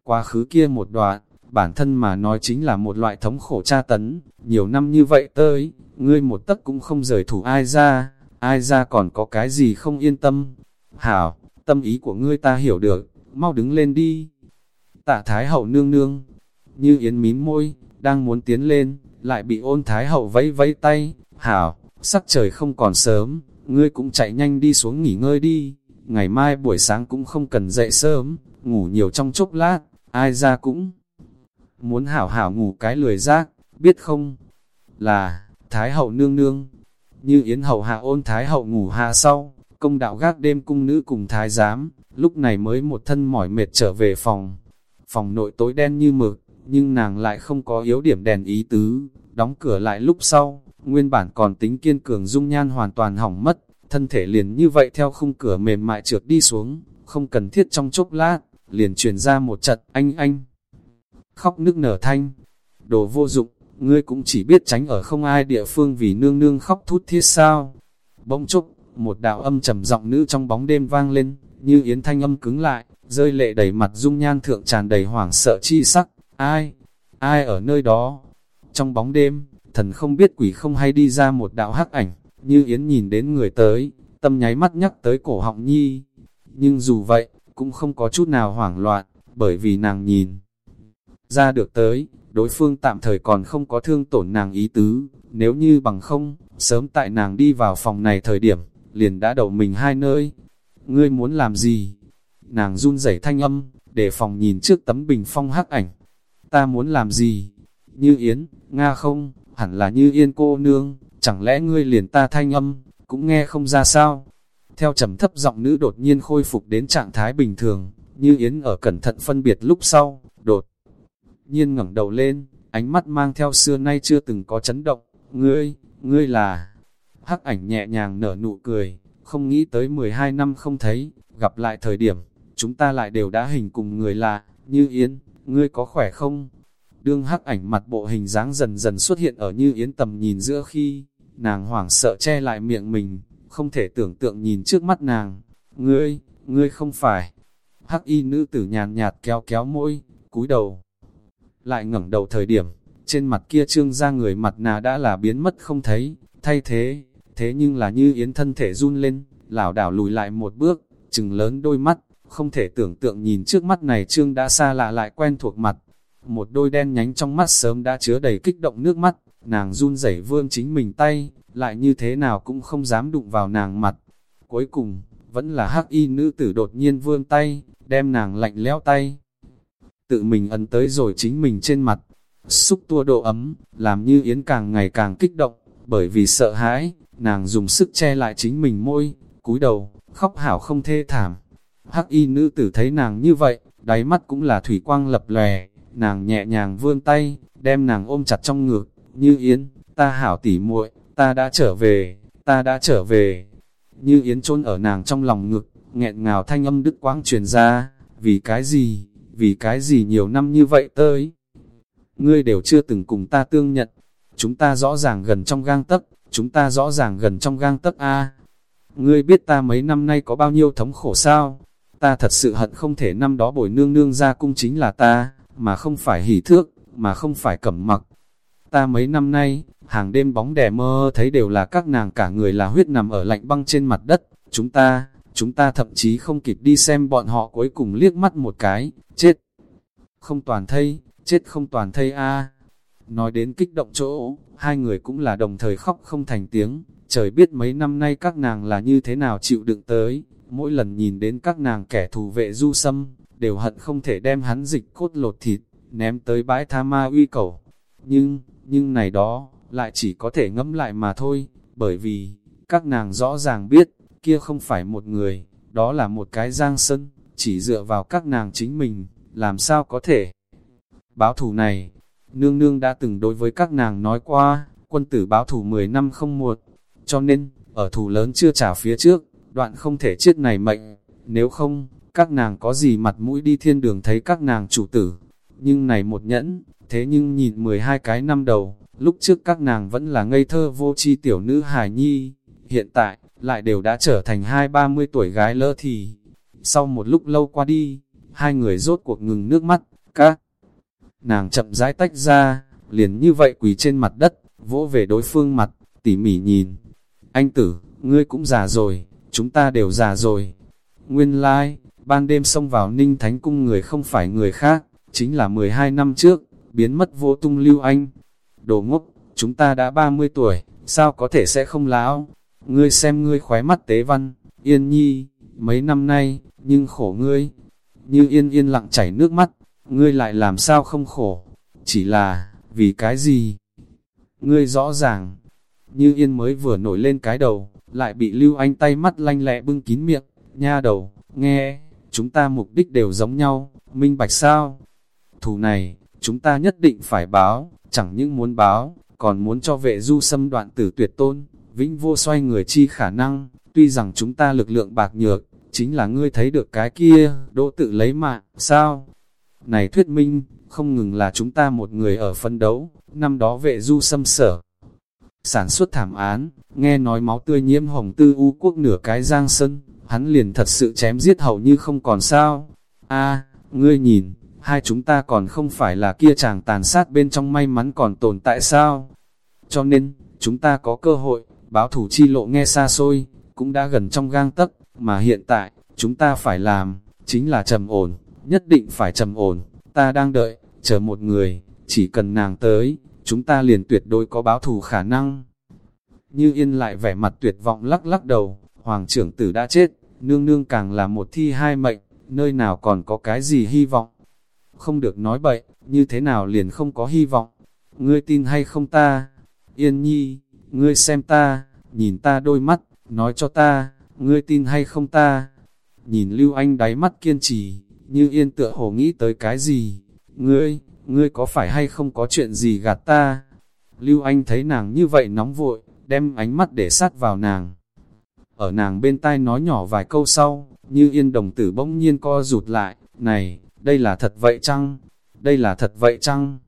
Quá khứ kia một đoạn, bản thân mà nói chính là một loại thống khổ tra tấn, nhiều năm như vậy tới, ngươi một tấc cũng không rời thủ ai ra, ai ra còn có cái gì không yên tâm. Hảo, tâm ý của ngươi ta hiểu được, mau đứng lên đi. Tạ Thái Hậu nương nương, như yến mím môi, đang muốn tiến lên, lại bị ôn Thái Hậu vẫy vẫy tay, hảo, sắc trời không còn sớm, ngươi cũng chạy nhanh đi xuống nghỉ ngơi đi, ngày mai buổi sáng cũng không cần dậy sớm, ngủ nhiều trong chốc lát, ai ra cũng muốn hảo hảo ngủ cái lười giác, biết không? Là, Thái Hậu nương nương, như Yến Hậu hạ ôn Thái Hậu ngủ hạ sau, công đạo gác đêm cung nữ cùng Thái giám, lúc này mới một thân mỏi mệt trở về phòng. Phòng nội tối đen như mực, nhưng nàng lại không có yếu điểm đèn ý tứ, đóng cửa lại lúc sau, nguyên bản còn tính kiên cường dung nhan hoàn toàn hỏng mất, thân thể liền như vậy theo khung cửa mềm mại trượt đi xuống, không cần thiết trong chốc lát, liền truyền ra một trận anh anh. Khóc nức nở thanh, đồ vô dụng, ngươi cũng chỉ biết tránh ở không ai địa phương vì nương nương khóc thút thiết sao. Bỗng chốc, một đạo âm trầm giọng nữ trong bóng đêm vang lên, như yến thanh âm cứng lại, rơi lệ đầy mặt dung nhan thượng tràn đầy hoảng sợ chi sắc. Ai? Ai ở nơi đó? Trong bóng đêm, thần không biết quỷ không hay đi ra một đạo hắc ảnh, như yến nhìn đến người tới, tâm nháy mắt nhắc tới cổ họng nhi. Nhưng dù vậy, cũng không có chút nào hoảng loạn, bởi vì nàng nhìn ra được tới, đối phương tạm thời còn không có thương tổn nàng ý tứ, nếu như bằng không, sớm tại nàng đi vào phòng này thời điểm, liền đã đầu mình hai nơi. Ngươi muốn làm gì? Nàng run rẩy thanh âm, để phòng nhìn trước tấm bình phong hắc ảnh. Ta muốn làm gì? Như Yến, Nga không, hẳn là như Yên cô nương, chẳng lẽ ngươi liền ta thanh âm, cũng nghe không ra sao? Theo trầm thấp giọng nữ đột nhiên khôi phục đến trạng thái bình thường, như Yến ở cẩn thận phân biệt lúc sau, đột nhiên ngẩng đầu lên, ánh mắt mang theo xưa nay chưa từng có chấn động, ngươi, ngươi là... Hắc ảnh nhẹ nhàng nở nụ cười, không nghĩ tới 12 năm không thấy, gặp lại thời điểm, chúng ta lại đều đã hình cùng người lạ, như Yến, ngươi có khỏe không? Đương hắc ảnh mặt bộ hình dáng dần dần xuất hiện ở như Yến tầm nhìn giữa khi, nàng hoảng sợ che lại miệng mình, không thể tưởng tượng nhìn trước mắt nàng, ngươi, ngươi không phải. Hắc y nữ tử nhàn nhạt kéo kéo môi, cúi đầu, lại ngẩng đầu thời điểm, trên mặt kia trương ra người mặt nà đã là biến mất không thấy, thay thế, thế nhưng là như yến thân thể run lên, lảo đảo lùi lại một bước, chừng lớn đôi mắt, không thể tưởng tượng nhìn trước mắt này trương đã xa lạ lại quen thuộc mặt, một đôi đen nhánh trong mắt sớm đã chứa đầy kích động nước mắt, nàng run rẩy vương chính mình tay, lại như thế nào cũng không dám đụng vào nàng mặt. Cuối cùng, vẫn là hắc y nữ tử đột nhiên vương tay, đem nàng lạnh lẽo tay, tự mình ấn tới rồi chính mình trên mặt, xúc tua độ ấm, làm như Yến càng ngày càng kích động, bởi vì sợ hãi, nàng dùng sức che lại chính mình môi, cúi đầu, khóc hảo không thê thảm. Hắc y nữ tử thấy nàng như vậy, đáy mắt cũng là thủy quang lập lòe, nàng nhẹ nhàng vươn tay, đem nàng ôm chặt trong ngực, như Yến, ta hảo tỉ muội, ta đã trở về, ta đã trở về. Như Yến chôn ở nàng trong lòng ngực, nghẹn ngào thanh âm đứt quãng truyền ra, vì cái gì? vì cái gì nhiều năm như vậy tới. Ngươi đều chưa từng cùng ta tương nhận, chúng ta rõ ràng gần trong gang tấc, chúng ta rõ ràng gần trong gang tấc A. Ngươi biết ta mấy năm nay có bao nhiêu thống khổ sao? Ta thật sự hận không thể năm đó bồi nương nương ra cung chính là ta, mà không phải hỉ thước, mà không phải cẩm mặc. Ta mấy năm nay, hàng đêm bóng đè mơ thấy đều là các nàng cả người là huyết nằm ở lạnh băng trên mặt đất. Chúng ta, chúng ta thậm chí không kịp đi xem bọn họ cuối cùng liếc mắt một cái, chết. Không toàn thây, chết không toàn thây a Nói đến kích động chỗ, hai người cũng là đồng thời khóc không thành tiếng, trời biết mấy năm nay các nàng là như thế nào chịu đựng tới, mỗi lần nhìn đến các nàng kẻ thù vệ du sâm, đều hận không thể đem hắn dịch cốt lột thịt, ném tới bãi tha ma uy cầu. Nhưng, nhưng này đó, lại chỉ có thể ngẫm lại mà thôi, bởi vì, các nàng rõ ràng biết, kia không phải một người, đó là một cái giang sân, chỉ dựa vào các nàng chính mình, làm sao có thể. Báo thủ này, nương nương đã từng đối với các nàng nói qua, quân tử báo thủ 10 năm không muộn, cho nên, ở thủ lớn chưa trả phía trước, đoạn không thể chết này mệnh, nếu không, các nàng có gì mặt mũi đi thiên đường thấy các nàng chủ tử. Nhưng này một nhẫn, thế nhưng nhìn 12 cái năm đầu, lúc trước các nàng vẫn là ngây thơ vô chi tiểu nữ hài nhi, hiện tại, lại đều đã trở thành hai ba mươi tuổi gái lỡ thì. Sau một lúc lâu qua đi, hai người rốt cuộc ngừng nước mắt, các nàng chậm rãi tách ra, liền như vậy quỳ trên mặt đất, vỗ về đối phương mặt, tỉ mỉ nhìn. Anh tử, ngươi cũng già rồi, chúng ta đều già rồi. Nguyên lai, like, ban đêm xông vào ninh thánh cung người không phải người khác, chính là 12 năm trước, biến mất vô tung lưu anh. Đồ ngốc, chúng ta đã 30 tuổi, sao có thể sẽ không lão? Ngươi xem ngươi khóe mắt tế văn, yên nhi, mấy năm nay, nhưng khổ ngươi. Như yên yên lặng chảy nước mắt, ngươi lại làm sao không khổ? Chỉ là, vì cái gì? Ngươi rõ ràng, như yên mới vừa nổi lên cái đầu, lại bị lưu anh tay mắt lanh lẹ bưng kín miệng, nha đầu, nghe, chúng ta mục đích đều giống nhau, minh bạch sao? Thù này, chúng ta nhất định phải báo, chẳng những muốn báo, còn muốn cho vệ du xâm đoạn tử tuyệt tôn, vĩnh vô xoay người chi khả năng, tuy rằng chúng ta lực lượng bạc nhược, chính là ngươi thấy được cái kia, đỗ tự lấy mạng, sao? Này thuyết minh, không ngừng là chúng ta một người ở phân đấu, năm đó vệ du xâm sở. Sản xuất thảm án, nghe nói máu tươi nhiễm hồng tư u quốc nửa cái giang sân, hắn liền thật sự chém giết hầu như không còn sao. a ngươi nhìn, hai chúng ta còn không phải là kia chàng tàn sát bên trong may mắn còn tồn tại sao? Cho nên, chúng ta có cơ hội, báo thủ chi lộ nghe xa xôi, cũng đã gần trong gang tấc, mà hiện tại, chúng ta phải làm, chính là trầm ổn, nhất định phải trầm ổn, ta đang đợi, chờ một người, chỉ cần nàng tới, chúng ta liền tuyệt đối có báo thù khả năng. Như yên lại vẻ mặt tuyệt vọng lắc lắc đầu, hoàng trưởng tử đã chết, nương nương càng là một thi hai mệnh, nơi nào còn có cái gì hy vọng. Không được nói bậy, như thế nào liền không có hy vọng. Ngươi tin hay không ta? Yên nhi, ngươi xem ta, nhìn ta đôi mắt, nói cho ta, ngươi tin hay không ta? Nhìn Lưu Anh đáy mắt kiên trì, như yên tựa hồ nghĩ tới cái gì? Ngươi, ngươi có phải hay không có chuyện gì gạt ta? Lưu Anh thấy nàng như vậy nóng vội, đem ánh mắt để sát vào nàng. Ở nàng bên tai nói nhỏ vài câu sau, như yên đồng tử bỗng nhiên co rụt lại, này, đây là thật vậy chăng? Đây là thật vậy chăng?